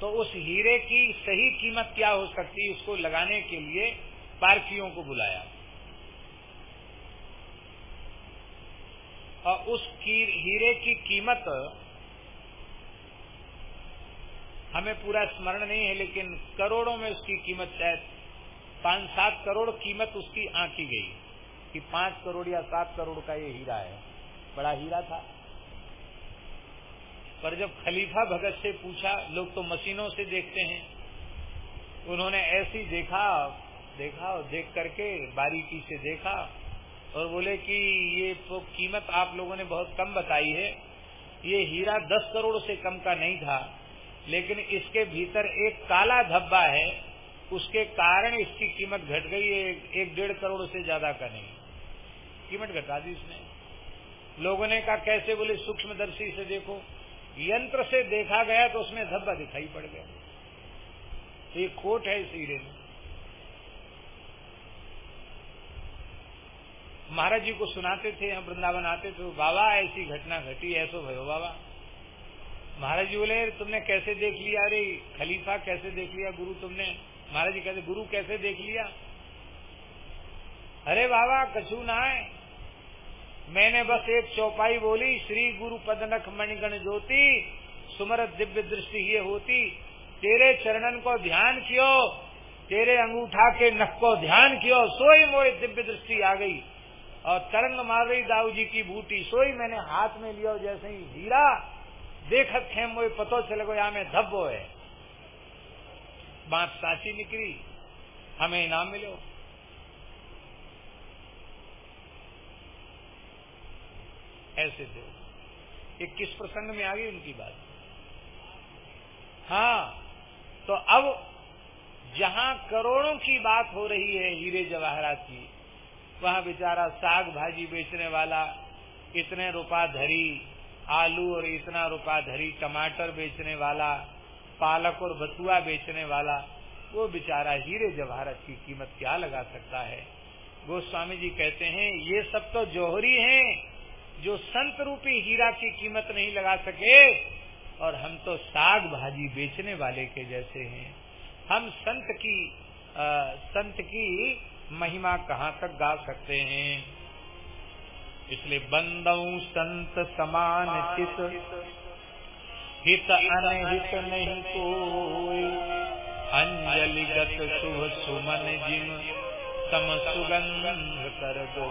तो उस हीरे की सही कीमत क्या हो सकती उसको लगाने के लिए पारखियों को बुलाया और उस हीरे की कीमत हमें पूरा स्मरण नहीं है, लेकिन करोड़ों में उसकी कीमत, शायद पाँच सात करोड़ कीमत उसकी आंकी गई कि पाँच करोड़ या सात करोड़ का ये हीरा है। बड़ा हीरा था। पर जब खलीफा भगत से पूछा, लोग तो मशीनों से देखते हैं। उन्होंने ऐसी देखा देखा देख करके बारीकी से देखा और बोले कि ये तो कीमत आप लोगों ने बहुत कम बताई है। ये हीरा दस करोड़ से कम का नहीं था, लेकिन इसके भीतर एक काला धब्बा है। उसके कारण इसकी कीमत घट गई है एक डेढ़ करोड़ से ज़्यादा का नहीं। कीमत घटा दी इसने लोगों ने कहा, कैसे? बोले, सूक्ष्मदर्शी से देखो। यंत्र से देखा गया तो उसमें धब्बा दिखाई पड़ गया। तो ये खोट है इस हीरे में। महाराज जी को सुनाते थे हम वृंदावन आते थे, बाबा, ऐसी घटना घटी ऐसो भयो बाबा। महाराज जी बोले तुमने कैसे देख लिया? अरे, खलीफा कैसे देख लिया? गुरु तुमने। महाराज जी कहते, गुरु कैसे देख लिया? अरे बाबा, कछु ना है मैंने बस एक चौपाई बोली, श्री गुरु पदनख मणिगण ज्योति, सुमरत दिव्य दृष्टि ये होती। तेरे चरणन को ध्यान कियो, तेरे अंगूठा के नख को ध्यान कियो, सोई मोई दिव्य दृष्टि आ गई। और तरंग मार रही दाऊ जी की बूटी सोई, मैंने हाथ में लिया जैसे ही हीरा, देखत खेम वो पतो चले गो यहाँ में धब्बो है बात साची निकली, हमें इनाम मिलो। ऐसे थे ये किस प्रसंग में आ गई उनकी बात? हाँ तो अब जहाँ करोड़ों की बात हो रही है हीरे जवाहरात की वहाँ बेचारा साग भाजी बेचने वाला इतने रुपा धरी आलू और इतना रुपा धरी टमाटर बेचने वाला पालक और बथुआ बेचने वाला वो बेचारा हीरे जवाहरत की कीमत क्या लगा सकता है? गोस्वामी जी कहते हैं ये सब तो जौहरी हैं जो संत रूपी हीरा की कीमत नहीं लगा सके और हम तो साग भाजी बेचने वाले के जैसे हैं। हम संत की आ, संत की महिमा कहाँ तक गा सकते हैं? इसलिए बंदऊ संत समान चित। हित अनहित नहीं कोई। अंजलि गत शुभ सुमन जिन। सम सुगंध कर दो।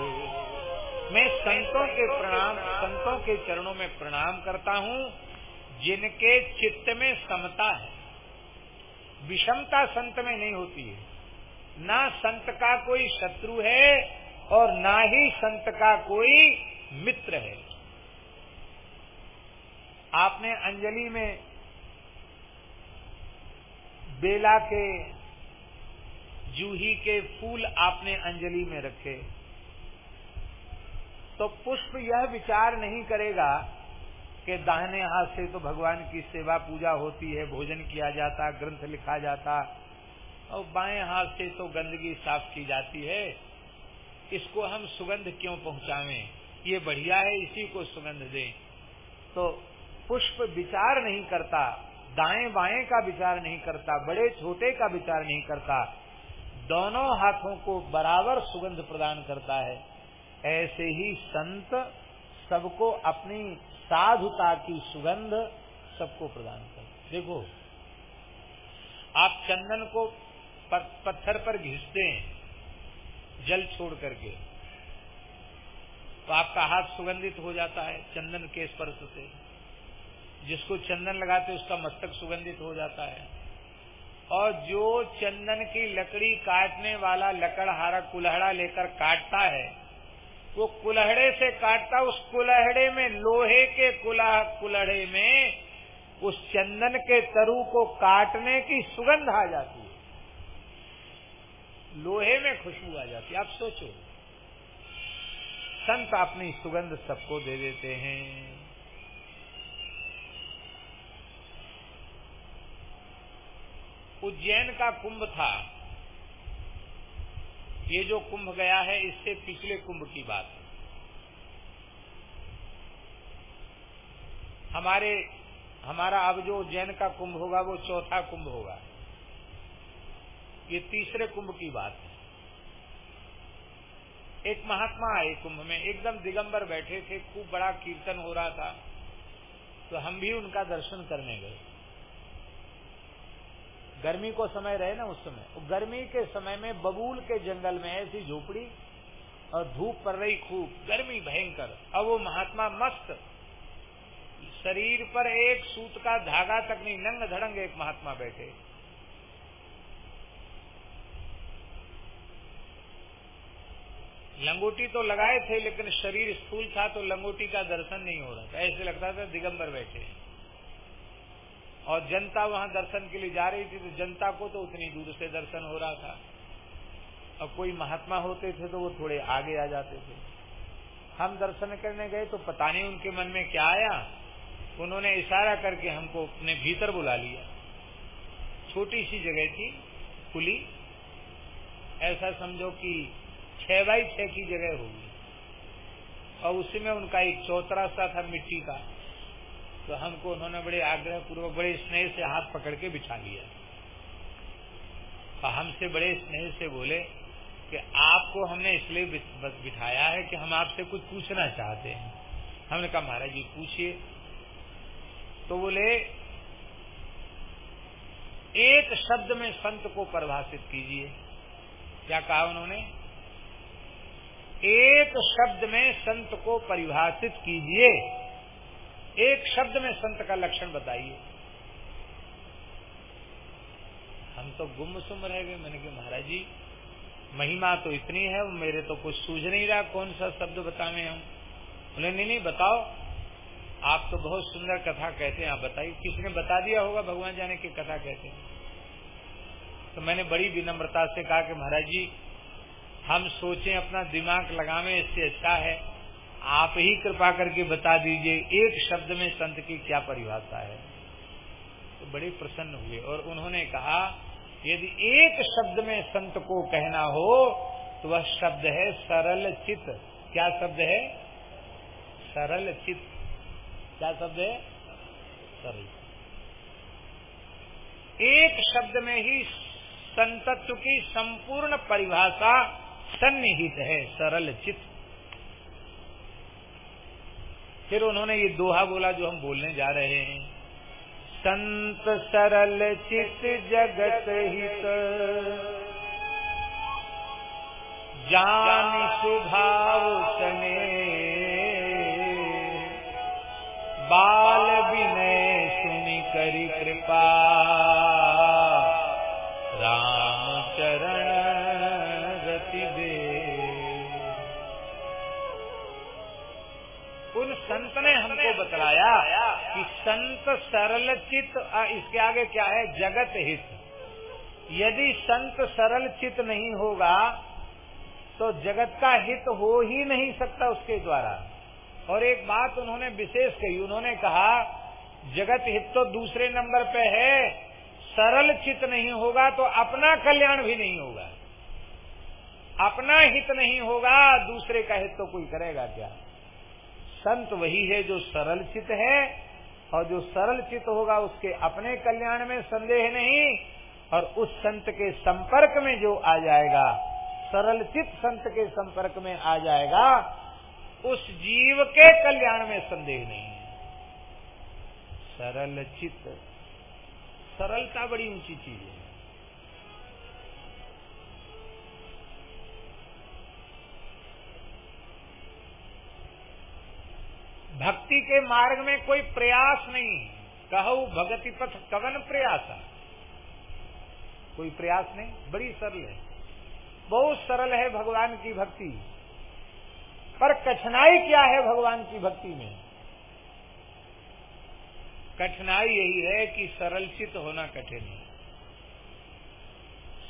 मैं संतों के प्रणाम, संतों के चरणों में प्रणाम करता हूँ, जिनके चित्त में समता है। विषमता संत में नहीं होती है। ना संत का कोई शत्रु है और ना ही संत का कोई मित्र है। आपने अंजलि में बेला के जूही के फूल आपने अंजलि में रखे। तो पुष्प यह विचार नहीं करेगा कि दाहिने हाथ से तो भगवान की सेवा पूजा होती है, भोजन किया जाता, ग्रंथ लिखा जाता और बाएँ हाथ से तो गंदगी साफ़ की जाती है। इसको हम सुगंध क्यों पहुंचावे? ये बढ़िया है, इसी को सुगंध दें। तो पुष्प विचार नहीं करता, दाएँ बाएँ का विचार नहीं करता, बड़े छोटे का विचार नहीं करता, दोनों हाथों को बराबर सुगंध प्रदान करता है। ऐसे ही संत सबको अपनी साधुता की सुगंध सबको प्रदान कर देखो, आप चंदन को पत्थर पर घिसते हैं, जल छोड़ करके। तो आपका हाथ सुगंधित हो जाता है चंदन के स्पर्श से। जिसको चंदन लगाते उसका मस्तक सुगंधित हो जाता है। और जो चंदन की लकड़ी काटने वाला लकड़हारा कुल्हड़ा लेकर काटता है, वो कुल्हड़े से काटता, उस कुल्हड़े में, लोहे के कुल्हा कुल्हड़े में, उस चंदन के तरु को काटने की सुगंध आ जाती है। लोहे में खुशबू आ जाती आप सोचो। संत अपनी सुगंध सबको दे देते हैं। उज्जैन का कुंभ था। ये जो कुंभ गया है, इससे पिछले कुंभ की बात है। हमारे, हमारा अब जो उज्जैन का कुंभ होगा, वो चौथा कुंभ होगा। ये तीसरे कुंभ की बात है। एक महात्मा आए कुंभ में, एकदम दिगंबर बैठे थे, खूब बड़ा कीर्तन हो रहा था तो हम भी उनका दर्शन करने गए। गर्मी को समय रहे ना उस समय गर्मी के समय में बबूल के जंगल में ऐसी झोपड़ी और धूप पड़ रही खूब, गर्मी भयंकर। अब वो महात्मा मस्त, शरीर पर एक सूत का धागा तक नहीं, नंग धड़ंग एक महात्मा बैठे। लंगोटी तो लगाए थे, लेकिन शरीर स्थूल था तो लंगोटी का दर्शन नहीं हो रहा था। ऐसे लगता था दिगंबर बैठे और जनता वहाँ दर्शन के लिए जा रही थी तो जनता को तो उतनी दूर से दर्शन हो रहा था। और कोई महात्मा होते थे तो वो थोड़े आगे आ जाते थे। हम दर्शन करने गए तो पता नहीं उनके मन में क्या आया। उन्होंने इशारा करके हमको अपने भीतर बुला लिया। छोटी सी जगह थी, खुली। ऐसा समझो कि छह बाई छह की जगह होगी। और उसी में उनका एक चौतरा सा था मिट्टी का। तो हमको उन्होंने बड़े आग्रह पूर्वक बड़े स्नेह से हाथ पकड़ के बिठा लिया। और हमसे बड़े स्नेह से बोले कि आपको हमने इसलिए बिठाया है कि हम आपसे कुछ पूछना चाहते हैं। हमने कहा, महाराज जी, पूछिए। तो बोले, एक शब्द में संत को परिभाषित कीजिए। क्या कहा उन्होंने? एक शब्द में संत को परिभाषित कीजिए। एक शब्द में संत का लक्षण बताइए। हम तो गुम सुम रह गए, मैंने कहा, महाराज जी, महिमा तो इतनी है, मेरे तो कुछ सूझ नहीं रहा, कौन सा शब्द बतावे हम? उन्हें नहीं नहीं, बताओ। आप तो बहुत सुंदर कथा कहते हैं, आप बताइए। किसने बता दिया होगा, भगवान जाने की कथा कहते हैं? तो मैंने बड़ी विनम्रता से कहा कि, महाराज जी हम सोचें, अपना दिमाग लगावे, इससे अच्छा है। आप ही कृपा करके बता दीजिए, एक शब्द में संत की क्या परिभाषा है? तो बड़े प्रसन्न हुए और उन्होंने कहा, यदि एक शब्द में संत को कहना हो तो वह शब्द है सरल चित। क्या शब्द है? सरल चित। क्या शब्द है? सरल एक शब्द में ही संतत्व की संपूर्ण परिभाषा सन्निहित है, सरल चित्त। फिर उन्होंने ये दोहा बोला जो हम बोलने जा रहे हैं। संत सरल चित जगत हित। जान स्वभाव सने। बाल विनय सुनि करी कृपा। बतलाया कि संत सरल चित इसके आगे क्या है? जगत हित। यदि संत सरल चित नहीं होगा तो जगत का हित हो ही नहीं सकता उसके द्वारा। और एक बात उन्होंने विशेष कही। उन्होंने कहा, जगत हित तो दूसरे नंबर पे है। सरल चित नहीं होगा तो अपना कल्याण भी नहीं होगा। अपना हित नहीं होगा, दूसरे का हित तो कोई करेगा क्या? संत वही है जो सरल चित है, और जो सरल चित होगा उसके अपने कल्याण में संदेह नहीं, और उस संत के संपर्क में जो आ जाएगा, सरल चित संत के संपर्क में आ जाएगा, उस जीव के कल्याण में संदेह नहीं है। सरल चित सरलता बड़ी ऊँची चीज़ है। भक्ति के मार्ग में कोई प्रयास नहीं। कहो भगति पथ कवन प्रयास? कोई प्रयास नहीं? बड़ी सरल है। बहुत सरल है भगवान की भक्ति। पर कठिनाई क्या है भगवान की भक्ति में? कठिनाई यही है कि सरल चित होना कठिन है।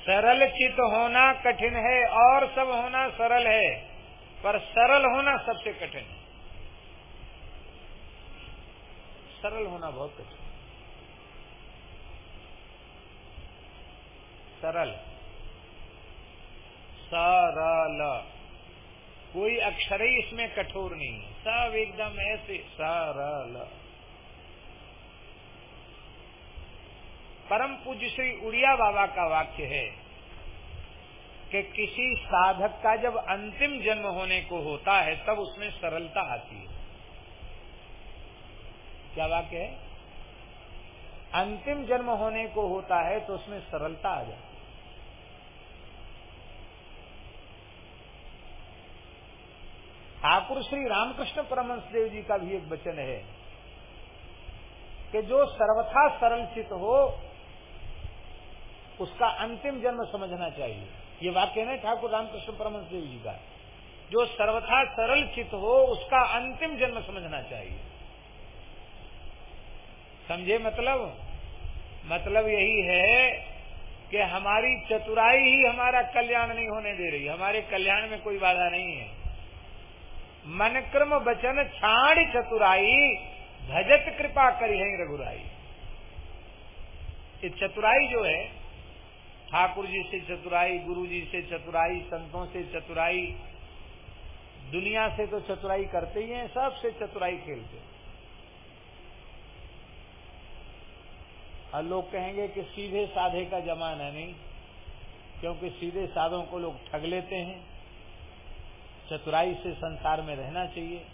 सरल चित होना कठिन है और सब होना सरल है, पर सरल होना सबसे कठिन है। सरल होना बहुत कठिन सरल। सरल। कोई अक्षर ही इसमें कठोर नहीं है। सब एकदम ऐसे। सरल। परम पूज्य श्री उड़िया बाबा का वाक्य है कि किसी साधक का जब अंतिम जन्म होने को होता है, तब उसमें सरलता आती है। क्या वाक्य है? अंतिम जन्म होने को होता है तो उसमें सरलता आ जाती ठाकुर श्री रामकृष्ण परमंश देव जी का भी एक वचन है कि जो सर्वथा सरल चित हो, उसका अंतिम जन्म समझना चाहिए। ये वाक्य है ठाकुर रामकृष्ण परमंश देव जी का? जो सर्वथा सरल चित हो, उसका अंतिम जन्म समझना चाहिए। समझे मतलब? मतलब यही है कि हमारी चतुराई ही हमारा कल्याण नहीं होने दे रही। हमारे कल्याण में कोई बाधा नहीं है। मन क्रम बचन छाण चतुराई, भजत कृपा करी है रघुराई। ये चतुराई जो है, ठाकुर जी से चतुराई, गुरु जी से चतुराई, संतों से चतुराई, दुनिया से तो चतुराई करते ही हैं सबसे चतुराई खेलते और लोग कहेंगे कि सीधे साधे का जमाना नहीं, क्योंकि सीधे साधों को लोग ठग लेते हैं। चतुराई से संसार में रहना चाहिए।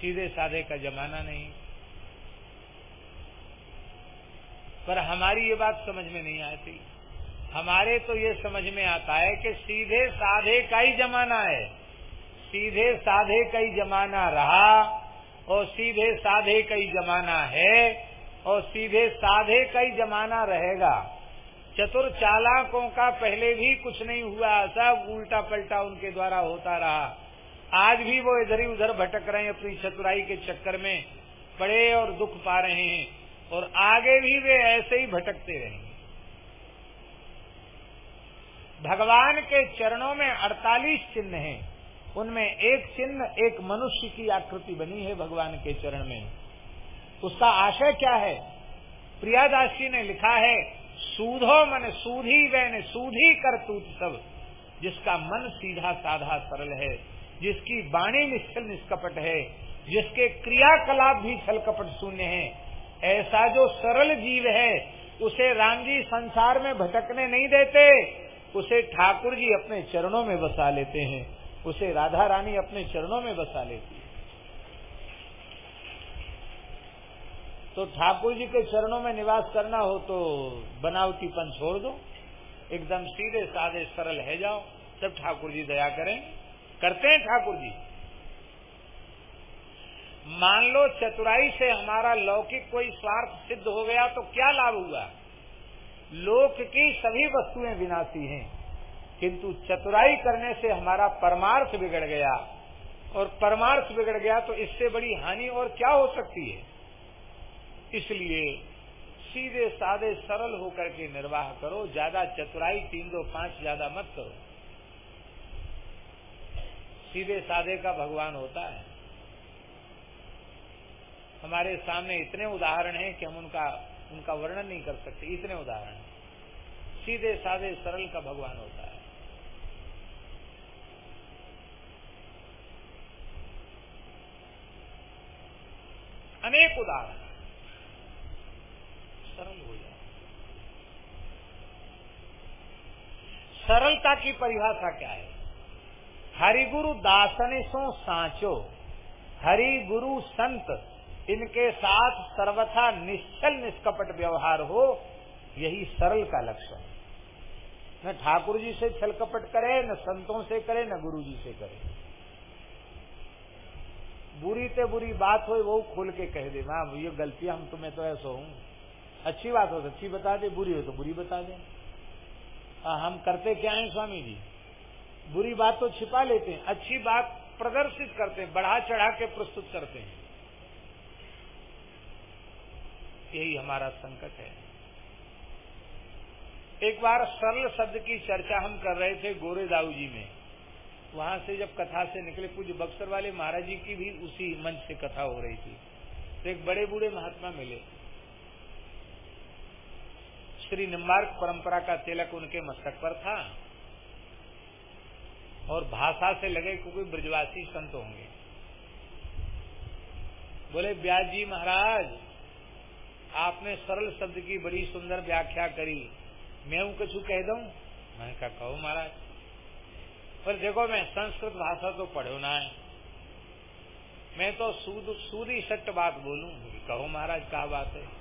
सीधे साधे का जमाना नहीं। पर हमारी ये बात समझ में नहीं आती। हमारे तो ये समझ में आता है कि सीधे साधे का ही जमाना है। सीधे साधे का ही जमाना रहा और सीधे साधे का ही जमाना है। और सीधे साधे का ही जमाना रहेगा। चतुर चालाकों का पहले भी कुछ नहीं हुआ, सब उल्टा पलटा उनके द्वारा होता रहा। आज भी वो इधर ही उधर भटक रहे हैं अपनी चतुराई के चक्कर में पड़े और दुख पा रहे हैं, और आगे भी वे ऐसे ही भटकते रहेंगे। भगवान के चरणों में 48 चिन्ह हैं। उनमें एक चिन्ह, एक मनुष्य की आकृति बनी है भगवान के चरण में। उसका आशय क्या है? प्रियादास जी ने लिखा है, सूधो मन सूधी, वैन सूधी कर तूत सब, जिसका मन सीधा साधा सरल है, जिसकी बाणी निश्चल निष्कपट है, जिसके क्रियाकलाप भी छल कपट शून्य है। ऐसा जो सरल जीव है, उसे राम जी संसार में भटकने नहीं देते। उसे ठाकुर जी अपने चरणों में बसा लेते हैं। उसे राधा रानी अपने चरणों में बसा लेती तो ठाकुर जी के चरणों में निवास करना हो तो बनावटीपन छोड़ दो। एकदम सीधे साधे सरल है जाओ। सब ठाकुर जी दया करें। करते हैं ठाकुर जी। मान लो चतुराई से हमारा लौकिक कोई स्वार्थ सिद्ध हो गया तो क्या लाभ हुआ? लोक की सभी वस्तुएँ विनाशी हैं, किंतु चतुराई करने से हमारा परमार्थ बिगड़ गया। और परमार्थ बिगड़ गया तो इससे बड़ी हानि और क्या हो सकती है? इसलिए सीधे साधे सरल होकर के निर्वाह करो, ज़्यादा चतुराई तीन दो पाँच ज़्यादा मत करो। सीधे साधे का भगवान होता है। हमारे सामने इतने उदाहरण हैं कि हम उनका उनका वर्णन नहीं कर सकते, इतने उदाहरण सीधे साधे सरल का भगवान होता है। अनेक उदाहरण। सरल हो जाए। सरलता की परिभाषा क्या है? हरिगुरु दासने सो सांचो हरि गुरु संत, इनके साथ सर्वथा निश्चल निष्कपट व्यवहार हो, यही सरल का लक्षण न ठाकुर जी से छल कपट करे, न संतों से करे, न गुरु जी से करे। बुरी ते बुरी बात हो वो खोल के कह दे माँ ये गलती हम तुम्हें तो ऐसा हूँ। अच्छी बात हो तो अच्छी बता दे बुरी हो तो बुरी बता दे। आ, हम करते क्या है स्वामी जी? बुरी बात तो छिपा लेते हैं अच्छी बात प्रदर्शित करते हैं बढ़ा चढ़ा के प्रस्तुत करते हैं। यही हमारा संकट है। एक बार सरल शब्द की चर्चा हम कर रहे थे गोरे दाऊ जी में। वहाँ से जब कथा से निकले कुछ बक्सर वाले महाराज जी की भी उसी मंच से कथा हो रही थी। तो एक बड़े बूढ़े महात्मा मिले। श्री निम्बार्क परंपरा का तिलक उनके मस्तक पर था। और भाषा से लगे कोई ब्रजवासी संत होंगे। बोले, ब्याज जी महाराज, आपने सरल शब्द की बड़ी सुंदर व्याख्या करी। मैं हूँ कछु कह दू? मैंने कहा, कहो महाराज। पर देखो, मैं संस्कृत भाषा तो पढ़ो ना है। मैं तो सूद, सूदी सट बात बोलूँ। कहो महाराज क्या बात है?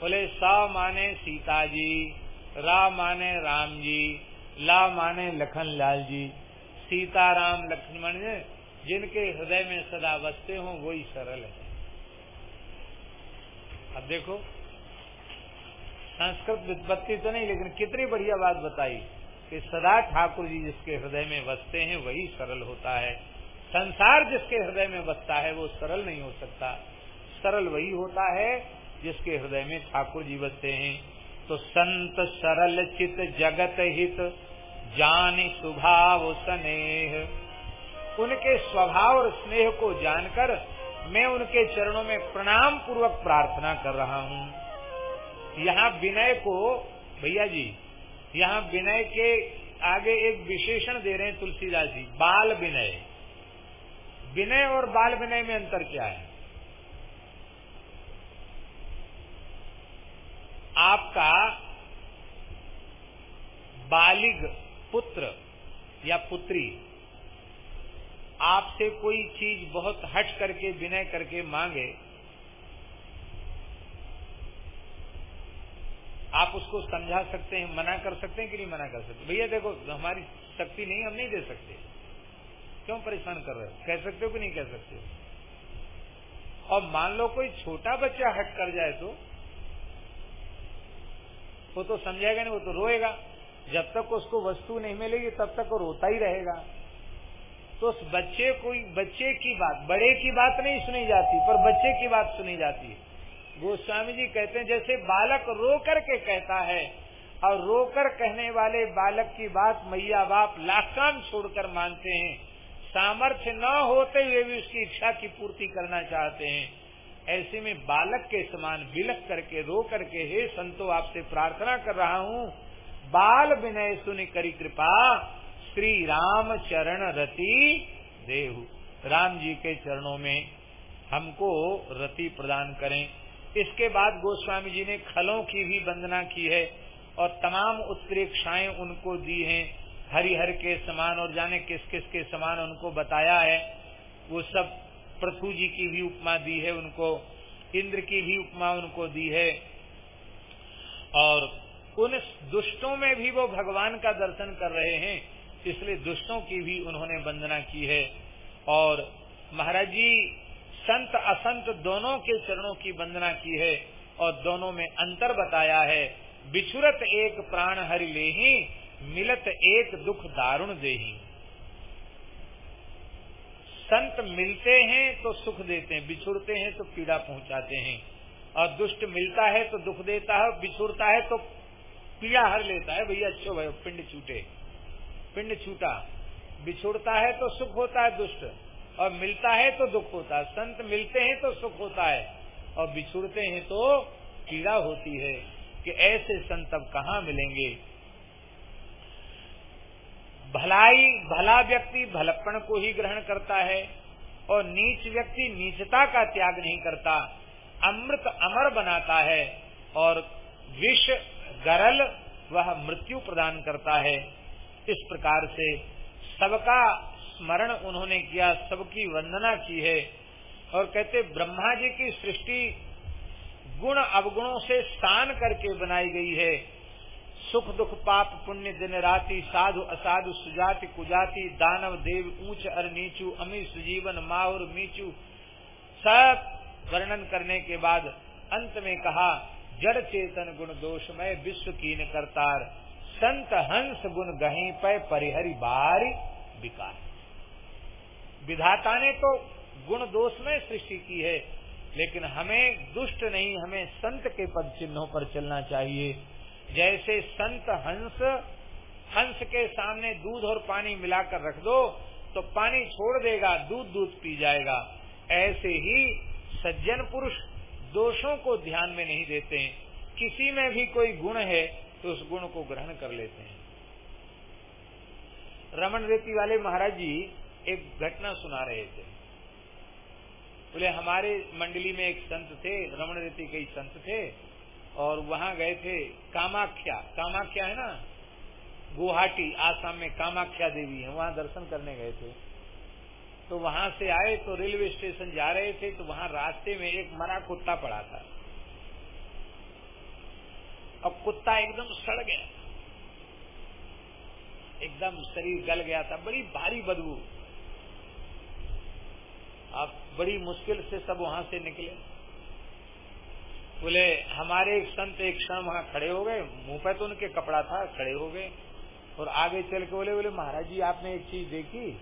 बोले सा माने सीता जी रा माने राम जी ला माने लखन लाल जी सीता राम लक्ष्मण जिनके हृदय में सदा बसते हो, वही सरल है। अब देखो, संस्कृत वित्पत्ति तो नहीं, लेकिन कितनी बढ़िया बात बताई कि सदा ठाकुर जी जिसके हृदय में बसते हैं, वही सरल होता है। संसार जिसके हृदय में बसता है, वो सरल नहीं हो सकता। सरल वही होता है जिसके हृदय में ठाकुर जी बसते हैं तो संत सरल चित जगत हित, जान स्वभाव स्नेह। उनके स्वभाव और स्नेह को जानकर मैं उनके चरणों में प्रणाम पूर्वक प्रार्थना कर रहा हूँ। यहाँ विनय को, भैया जी, यहाँ विनय के आगे एक विशेषण दे रहे हैं तुलसीदास जी, बाल विनय। विनय और बाल विनय में अंतर क्या है? आपका बालिग पुत्र या पुत्री आपसे कोई चीज़ बहुत हट करके, विनय करके मांगे, आप उसको समझा सकते हैं, मना कर सकते हैं कि नहीं मना कर सकते? भैया देखो, हमारी शक्ति नहीं, हम नहीं दे सकते। क्यों परेशान कर रहे हो? कह सकते हो कि नहीं कह सकते और मान लो कोई छोटा बच्चा हट कर जाए तो? वो तो समझेगा नहीं, वो तो रोएगा। जब तक उसको वस्तु नहीं मिलेगी, तब तक वो रोता ही रहेगा। तो उस बच्चे को, बच्चे की बात, बड़े की बात नहीं सुनी जाती, पर बच्चे की बात सुनी जाती है। गोस्वामी जी कहते हैं, जैसे बालक रो कर के कहता है, और रोकर कहने वाले बालक की बात मैया बाप लाखान छोड़कर मानते हैं। सामर्थ्य न होते हुए भी उसकी इच्छा की पूर्ति करना चाहते हैं। ऐसे में बालक के समान बिलख करके, रो करके, हे संतो, आपसे प्रार्थना कर रहा हूँ। बाल विनय सुन करी कृपा। श्री राम चरण रति देहु। राम जी के चरणों में हमको रति प्रदान करें। इसके बाद गोस्वामी जी ने खलों की भी वंदना की है और तमाम उत्प्रेक्षाएँ उनको दी हैं। हरिहर के समान और जाने किस किस के समान उनको बताया है। वो सब पृथु जी की भी उपमा दी है, उनको, इंद्र की भी उपमा उनको दी है। और उन दुष्टों में भी वो भगवान का दर्शन कर रहे हैं, इसलिए दुष्टों की भी उन्होंने वंदना की है। और महाराज जी, संत असंत दोनों के चरणों की वंदना की है, और दोनों में अंतर बताया है। बिछुरत एक प्राण हरि ले मिलत एक दुख दारुण दे संत मिलते हैं तो सुख देते हैं, बिछुड़ते हैं तो पीड़ा पहुंचाते हैं। और दुष्ट मिलता है तो दुख देता है, बिछुड़ता है तो पीड़ा हर लेता है। भैया अच्छो भाई, पिंड छूटे। पिंड छूटा। बिछुड़ता है तो सुख होता है दुष्ट, और मिलता है तो दुख होता है। संत मिलते हैं तो सुख होता है, और बिछुड़ते हैं तो पीड़ा होती है। कि ऐसे संत अब कहाँ मिलेंगे? भलाई, भला व्यक्ति भलपण को ही ग्रहण करता है और नीच व्यक्ति नीचता का त्याग नहीं करता, अमृत अमर बनाता है और विष, गरल वह मृत्यु प्रदान करता है। इस प्रकार से सबका स्मरण उन्होंने किया, सबकी वंदना की है और कहते, ब्रह्मा जी की सृष्टि गुण अवगुणों से स्थान करके बनाई गई है। सुख दुख पाप पुण्य दिन राति साधु असाधु सुजाति कुजाति दानव देव ऊंच अर नीचू अमी सुजीवन माहुर मीचू। सब वर्णन करने के बाद अंत में कहा, जड़ चेतन गुण दोष में विश्व कीन करतार। संत हंस गुण गही पे परिहरी बारी विकार। विधाता ने तो गुण दोष में सृष्टि की है, लेकिन हमें दुष्ट नहीं, हमें संत के पद चिन्हों पर चलना चाहिए। जैसे संत हंस हंस के सामने दूध और पानी मिलाकर रख दो तो पानी छोड़ देगा दूध दूध पी जाएगा। ऐसे ही सज्जन पुरुष दोषों को ध्यान में नहीं देते हैं। किसी में भी कोई गुण है तो उस गुण को ग्रहण कर लेते हैं। रमन रेती वाले महाराज जी एक घटना सुना रहे थे। बोले, हमारे मंडली में एक संत थे, रमन रेती कई संत थे। और वहाँ गए थे कामाख्या। कामाख्या है ना? गुवाहाटी, आसाम में कामाख्या देवी है, वहाँ दर्शन करने गए थे। तो वहाँ से आए तो रेलवे स्टेशन जा रहे थे तो वहाँ रास्ते में एक मरा कुत्ता पड़ा था। अब कुत्ता एकदम सड़ गया। एकदम शरीर गल गया था, बड़ी भारी बदबू। अब बड़ी मुश्किल से सब वहाँ से निकले। बोले हमारे एक संत एक क्षण वहाँ खड़े हो गए। मुँह पे तो उनके कपड़ा था, खड़े हो गए। और आगे चल के बोले बोले, महाराज जी, आपने एक चीज़ देखी?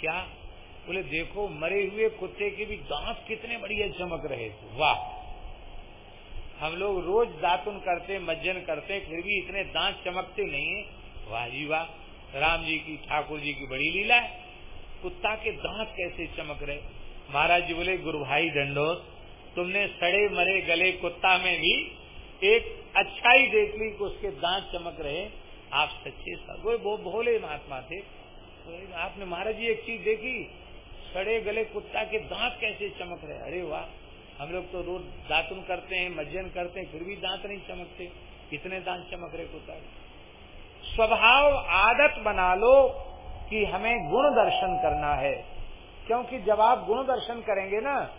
क्या? बोले, देखो, मरे हुए कुत्ते के भी दांत कितने बढ़िया चमक रहे थे। वाह! हम लोग रोज दातुन करते, मज्जन करते, फिर भी इतने दांत चमकते नहीं है। वाह जी वाह! राम जी की, ठाकुर जी की बड़ी लीला है। कुत्ता के दांत कैसे चमक रहे? महाराज जी बोले गुरु भाई दंडोत तुमने सड़े मरे गले कुत्ता में भी एक अच्छाई देख ली कि उसके दांत चमक रहे। आप सच्चे वो वो भोले महात्मा थे। तो आपने महाराज जी एक चीज़ देखी, सड़े गले कुत्ता के दांत कैसे चमक रहे? अरे वाह, हम लोग तो रोज दातुन करते हैं, मज्जन करते हैं, फिर भी दांत नहीं चमकते। कितने दांत चमक रहे कुत्ता स्वभाव आदत बना लो कि हमें गुण दर्शन करना है। क्योंकि जब आप गुण दर्शन करेंगे ना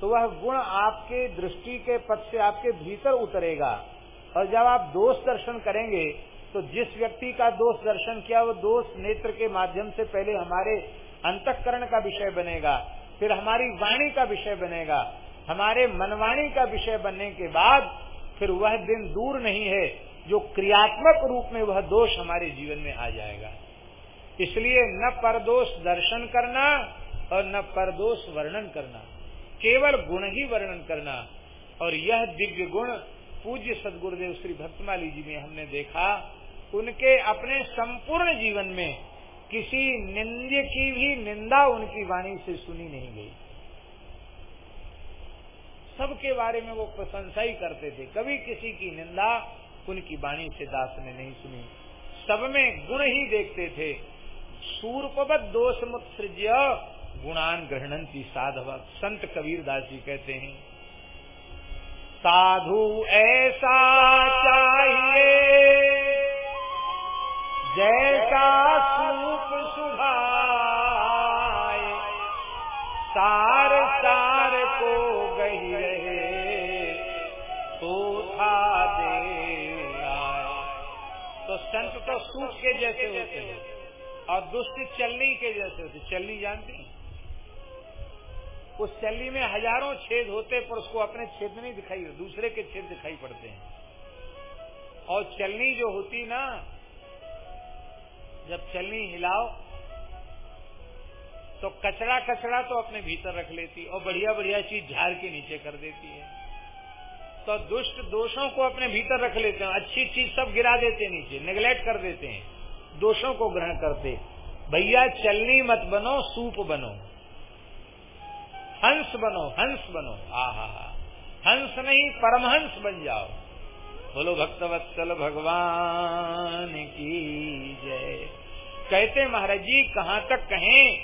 तो वह गुण आपके दृष्टि के पद से आपके भीतर उतरेगा। और जब आप दोष दर्शन करेंगे तो जिस व्यक्ति का दोष दर्शन किया, वो दोष नेत्र के माध्यम से पहले हमारे अंतकरण का विषय बनेगा, फिर हमारी वाणी का विषय बनेगा, हमारे मनवाणी का विषय बनने के बाद फिर वह दिन दूर नहीं है जो क्रियात्मक रूप में वह दोष हमारे जीवन में आ जाएगा। इसलिए न परदोष दर्शन करना और न परदोष वर्णन करना। केवल गुण ही वर्णन करना। और यह दिव्य गुण, पूज्य सदगुरुदेव श्री भक्तमाली जी में हमने देखा, उनके अपने संपूर्ण जीवन में किसी निंद्य की भी निंदा उनकी वाणी से सुनी नहीं गई। सबके बारे में वो प्रशंसा ही करते थे। कभी किसी की निंदा उनकी वाणी से दास ने नहीं सुनी। सब में गुण ही देखते थे। सूर्पवत दोष मुत्सृज्य गुणान ग्रहणंती साधव। संत कबीर दास जी कहते हैं, साधु ऐसा चाहिए, जैसा सूप सुभाए, सार सार को गही रहे तो था दे तो संत तो सूप के जैसे होते हैं, और दुष्ट चलनी के जैसे होते चलनी जानते हैं? उस चलनी में हज़ारों छेद होते पर उसको अपने छेद नहीं दिखाई दूसरे के छेद दिखाई पड़ते हैं। और चलनी जो होती ना, जब चलनी हिलाओ तो कचरा कचरा तो अपने भीतर रख लेती और बढ़िया बढ़िया चीज़ झाड़ के नीचे कर देती है। तो दुष्ट दोषों को अपने भीतर रख लेते हैं, अच्छी चीज़ सब गिरा देते नीचे नेग्लेक्ट कर देते हैं, दोषों को ग्रहण करते भैया, चलनी मत बनो, सूप बनो। हंस बनो हंस बनो। हा हा। हा हंस नहीं, परमहंस बन जाओ। बोलो भक्तवत्सल भगवान की जय। कहते महाराज जी, कहाँ तक कहें?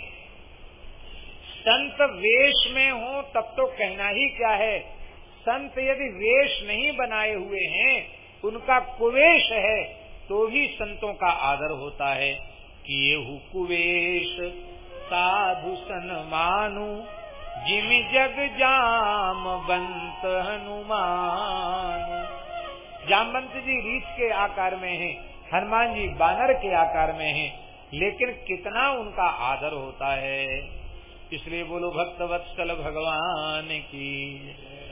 संत वेश में हो, तब तो कहना ही क्या है? संत यदि वेश नहीं बनाए हुए हैं, उनका कुवेश है तो भी संतों का आदर होता है। कि ये हु कुवेश, साधु सन मानू जिम जग जाम बंत हनुमान। जामवंत जी रीछ के आकार में है, हनुमान जी बानर के आकार में है, लेकिन कितना उनका आदर होता है। इसलिए बोलो, भक्त वत्सल भगवान की।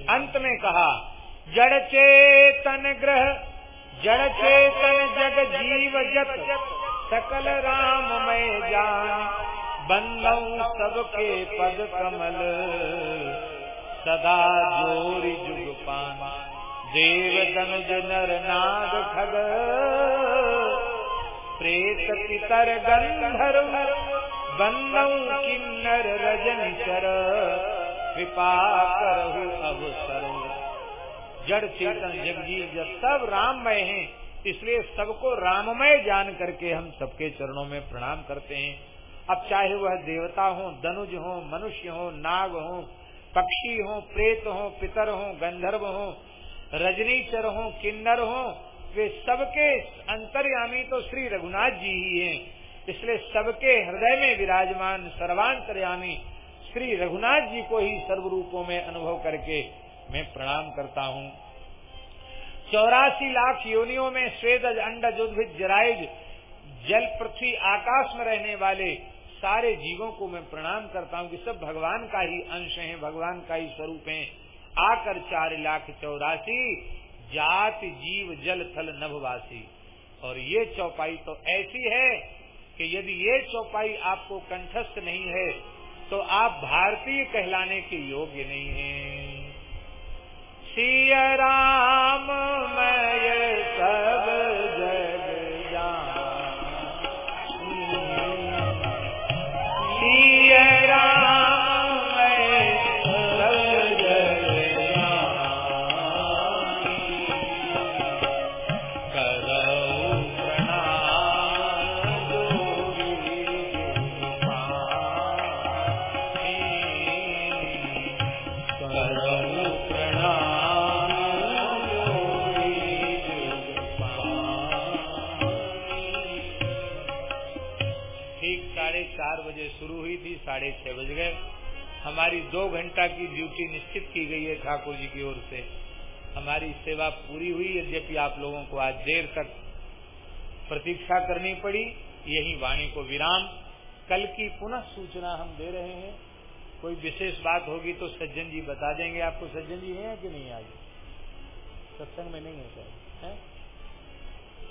अंत में कहा, जड़ चेतन ग्रह, जड़ चेतन जग जीव जत, सकल राम मैं जान। बंदऊ सबके पद कमल। सदा जोरी जुग पान। देव दनुज नर नाग खग। प्रेत पितर गंधर्व। बंदऊ किन्नर रजन चर। कृपा करहु अवसर। जड़ चेतन जगजीव सब राममय हैं, इसलिए सबको राममय जान करके हम सबके चरणों में प्रणाम करते हैं। अब चाहे वह देवता हो दनुज हो, मनुष्य हो, नाग हो, पक्षी हो, प्रेत हो, पितर हो, गंधर्व हो, रजनीचर हो, किन्नर हो, वे सबके अंतर्यामी तो श्री रघुनाथ जी ही हैं। इसलिए सबके हृदय में विराजमान, सर्वांतर्यामी श्री रघुनाथ जी को ही सर्व रूपों में अनुभव करके मैं प्रणाम करता हूँ। चौरासी लाख योनियों में स्वेदज अंडज, उद्भिद, जराइज, जल पृथ्वी आकाश में रहने वाले सारे जीवों को मैं प्रणाम करता हूँ कि सब भगवान का ही अंश हैं, भगवान का ही स्वरूप हैं। आकर चार लाख चौरासी, जात, जीव, जल, थल, नभवासी। और ये चौपाई तो ऐसी है कि यदि ये चौपाई आपको कंठस्थ नहीं है तो आप भारतीय कहलाने के योग्य नहीं हैं। सिया राम मैं सब साढ़े छह बज गए। हमारी दो घंटा की ड्यूटी निश्चित की गई है ठाकुर जी की ओर से। हमारी सेवा पूरी हुई यद्यपि आप लोगों को आज देर तक प्रतीक्षा करनी पड़ी। यही वाणी को विराम। कल की पुनः सूचना हम दे रहे हैं। कोई विशेष बात होगी तो सज्जन जी बता देंगे। आपको सज्जन जी हैं कि नहीं आज? सत्संग में नहीं है सर है?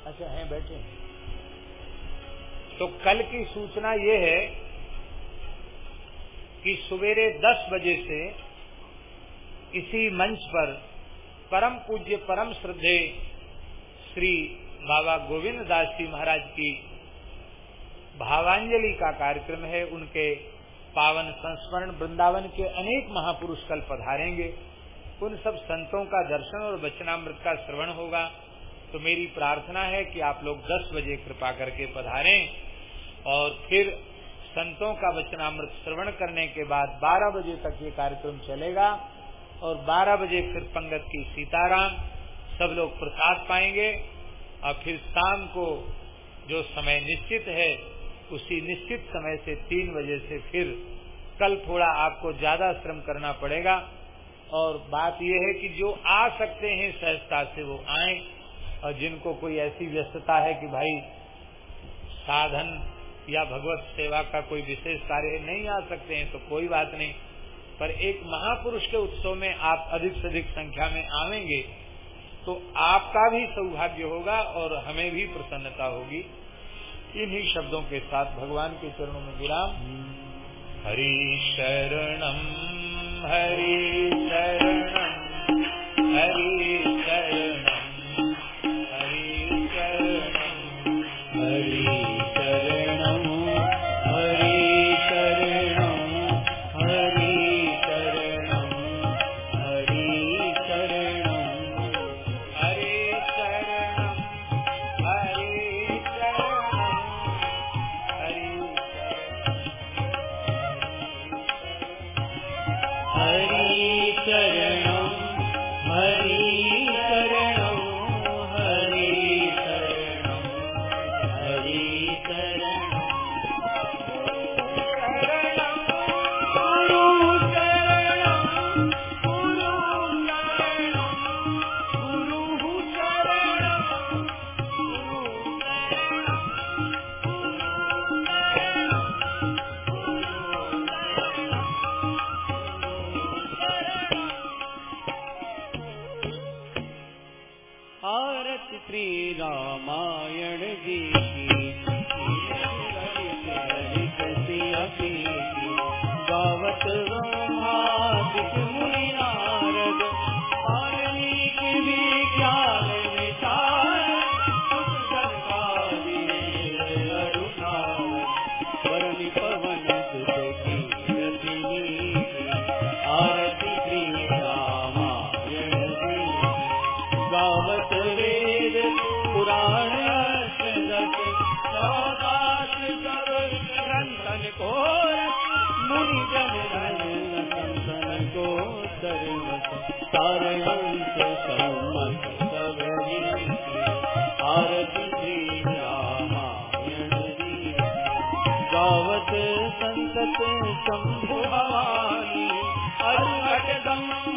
अच्छा हैं, बैठे हैं। तो कल की सूचना ये है कि सवेरे 10 बजे से इसी मंच पर परम पूज्य, परम श्रद्धे श्री बाबा गोविंद दास जी महाराज की भावांजलि का कार्यक्रम है। उनके पावन संस्मरण वृंदावन के अनेक महापुरुष कल पधारेंगे। उन सब संतों का दर्शन और वचनामृत का श्रवण होगा। तो मेरी प्रार्थना है कि आप लोग 10 बजे कृपा करके पधारें और फिर संतों का वचनामृत श्रवण करने के बाद 12 बजे तक ये कार्यक्रम चलेगा और 12 बजे फिर पंगत की सीताराम सब लोग प्रसाद पाएँगे और फिर शाम को जो समय निश्चित है, उसी निश्चित समय से तीन बजे से फिर कल थोड़ा आपको ज़्यादा श्रम करना पड़ेगा। और बात यह है कि जो आ सकते हैं सहजता से वो आए। और जिनको कोई ऐसी व्यस्तता है कि भाई साधन या भगवत सेवा का कोई विशेष कार्य नहीं आ सकते हैं तो कोई बात नहीं। पर एक महापुरुष के उत्सव में आप अधिक से अधिक संख्या में आवेंगे तो आपका भी सौभाग्य होगा और हमें भी प्रसन्नता होगी। इन्हीं शब्दों के साथ भगवान के चरणों में विराम। हरि शरणम हरि शरणम हरि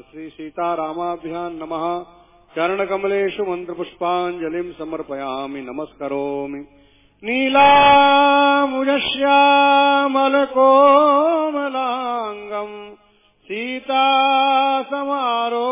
श्री सीतारामाभ्यां नमः। चरणकमलेषु मन्त्रपुष्पाञ्जलिम् समर्पयामि। नमस्करोमि। नीलामुजश्यामलकोमलाङ्गम् सीता सरो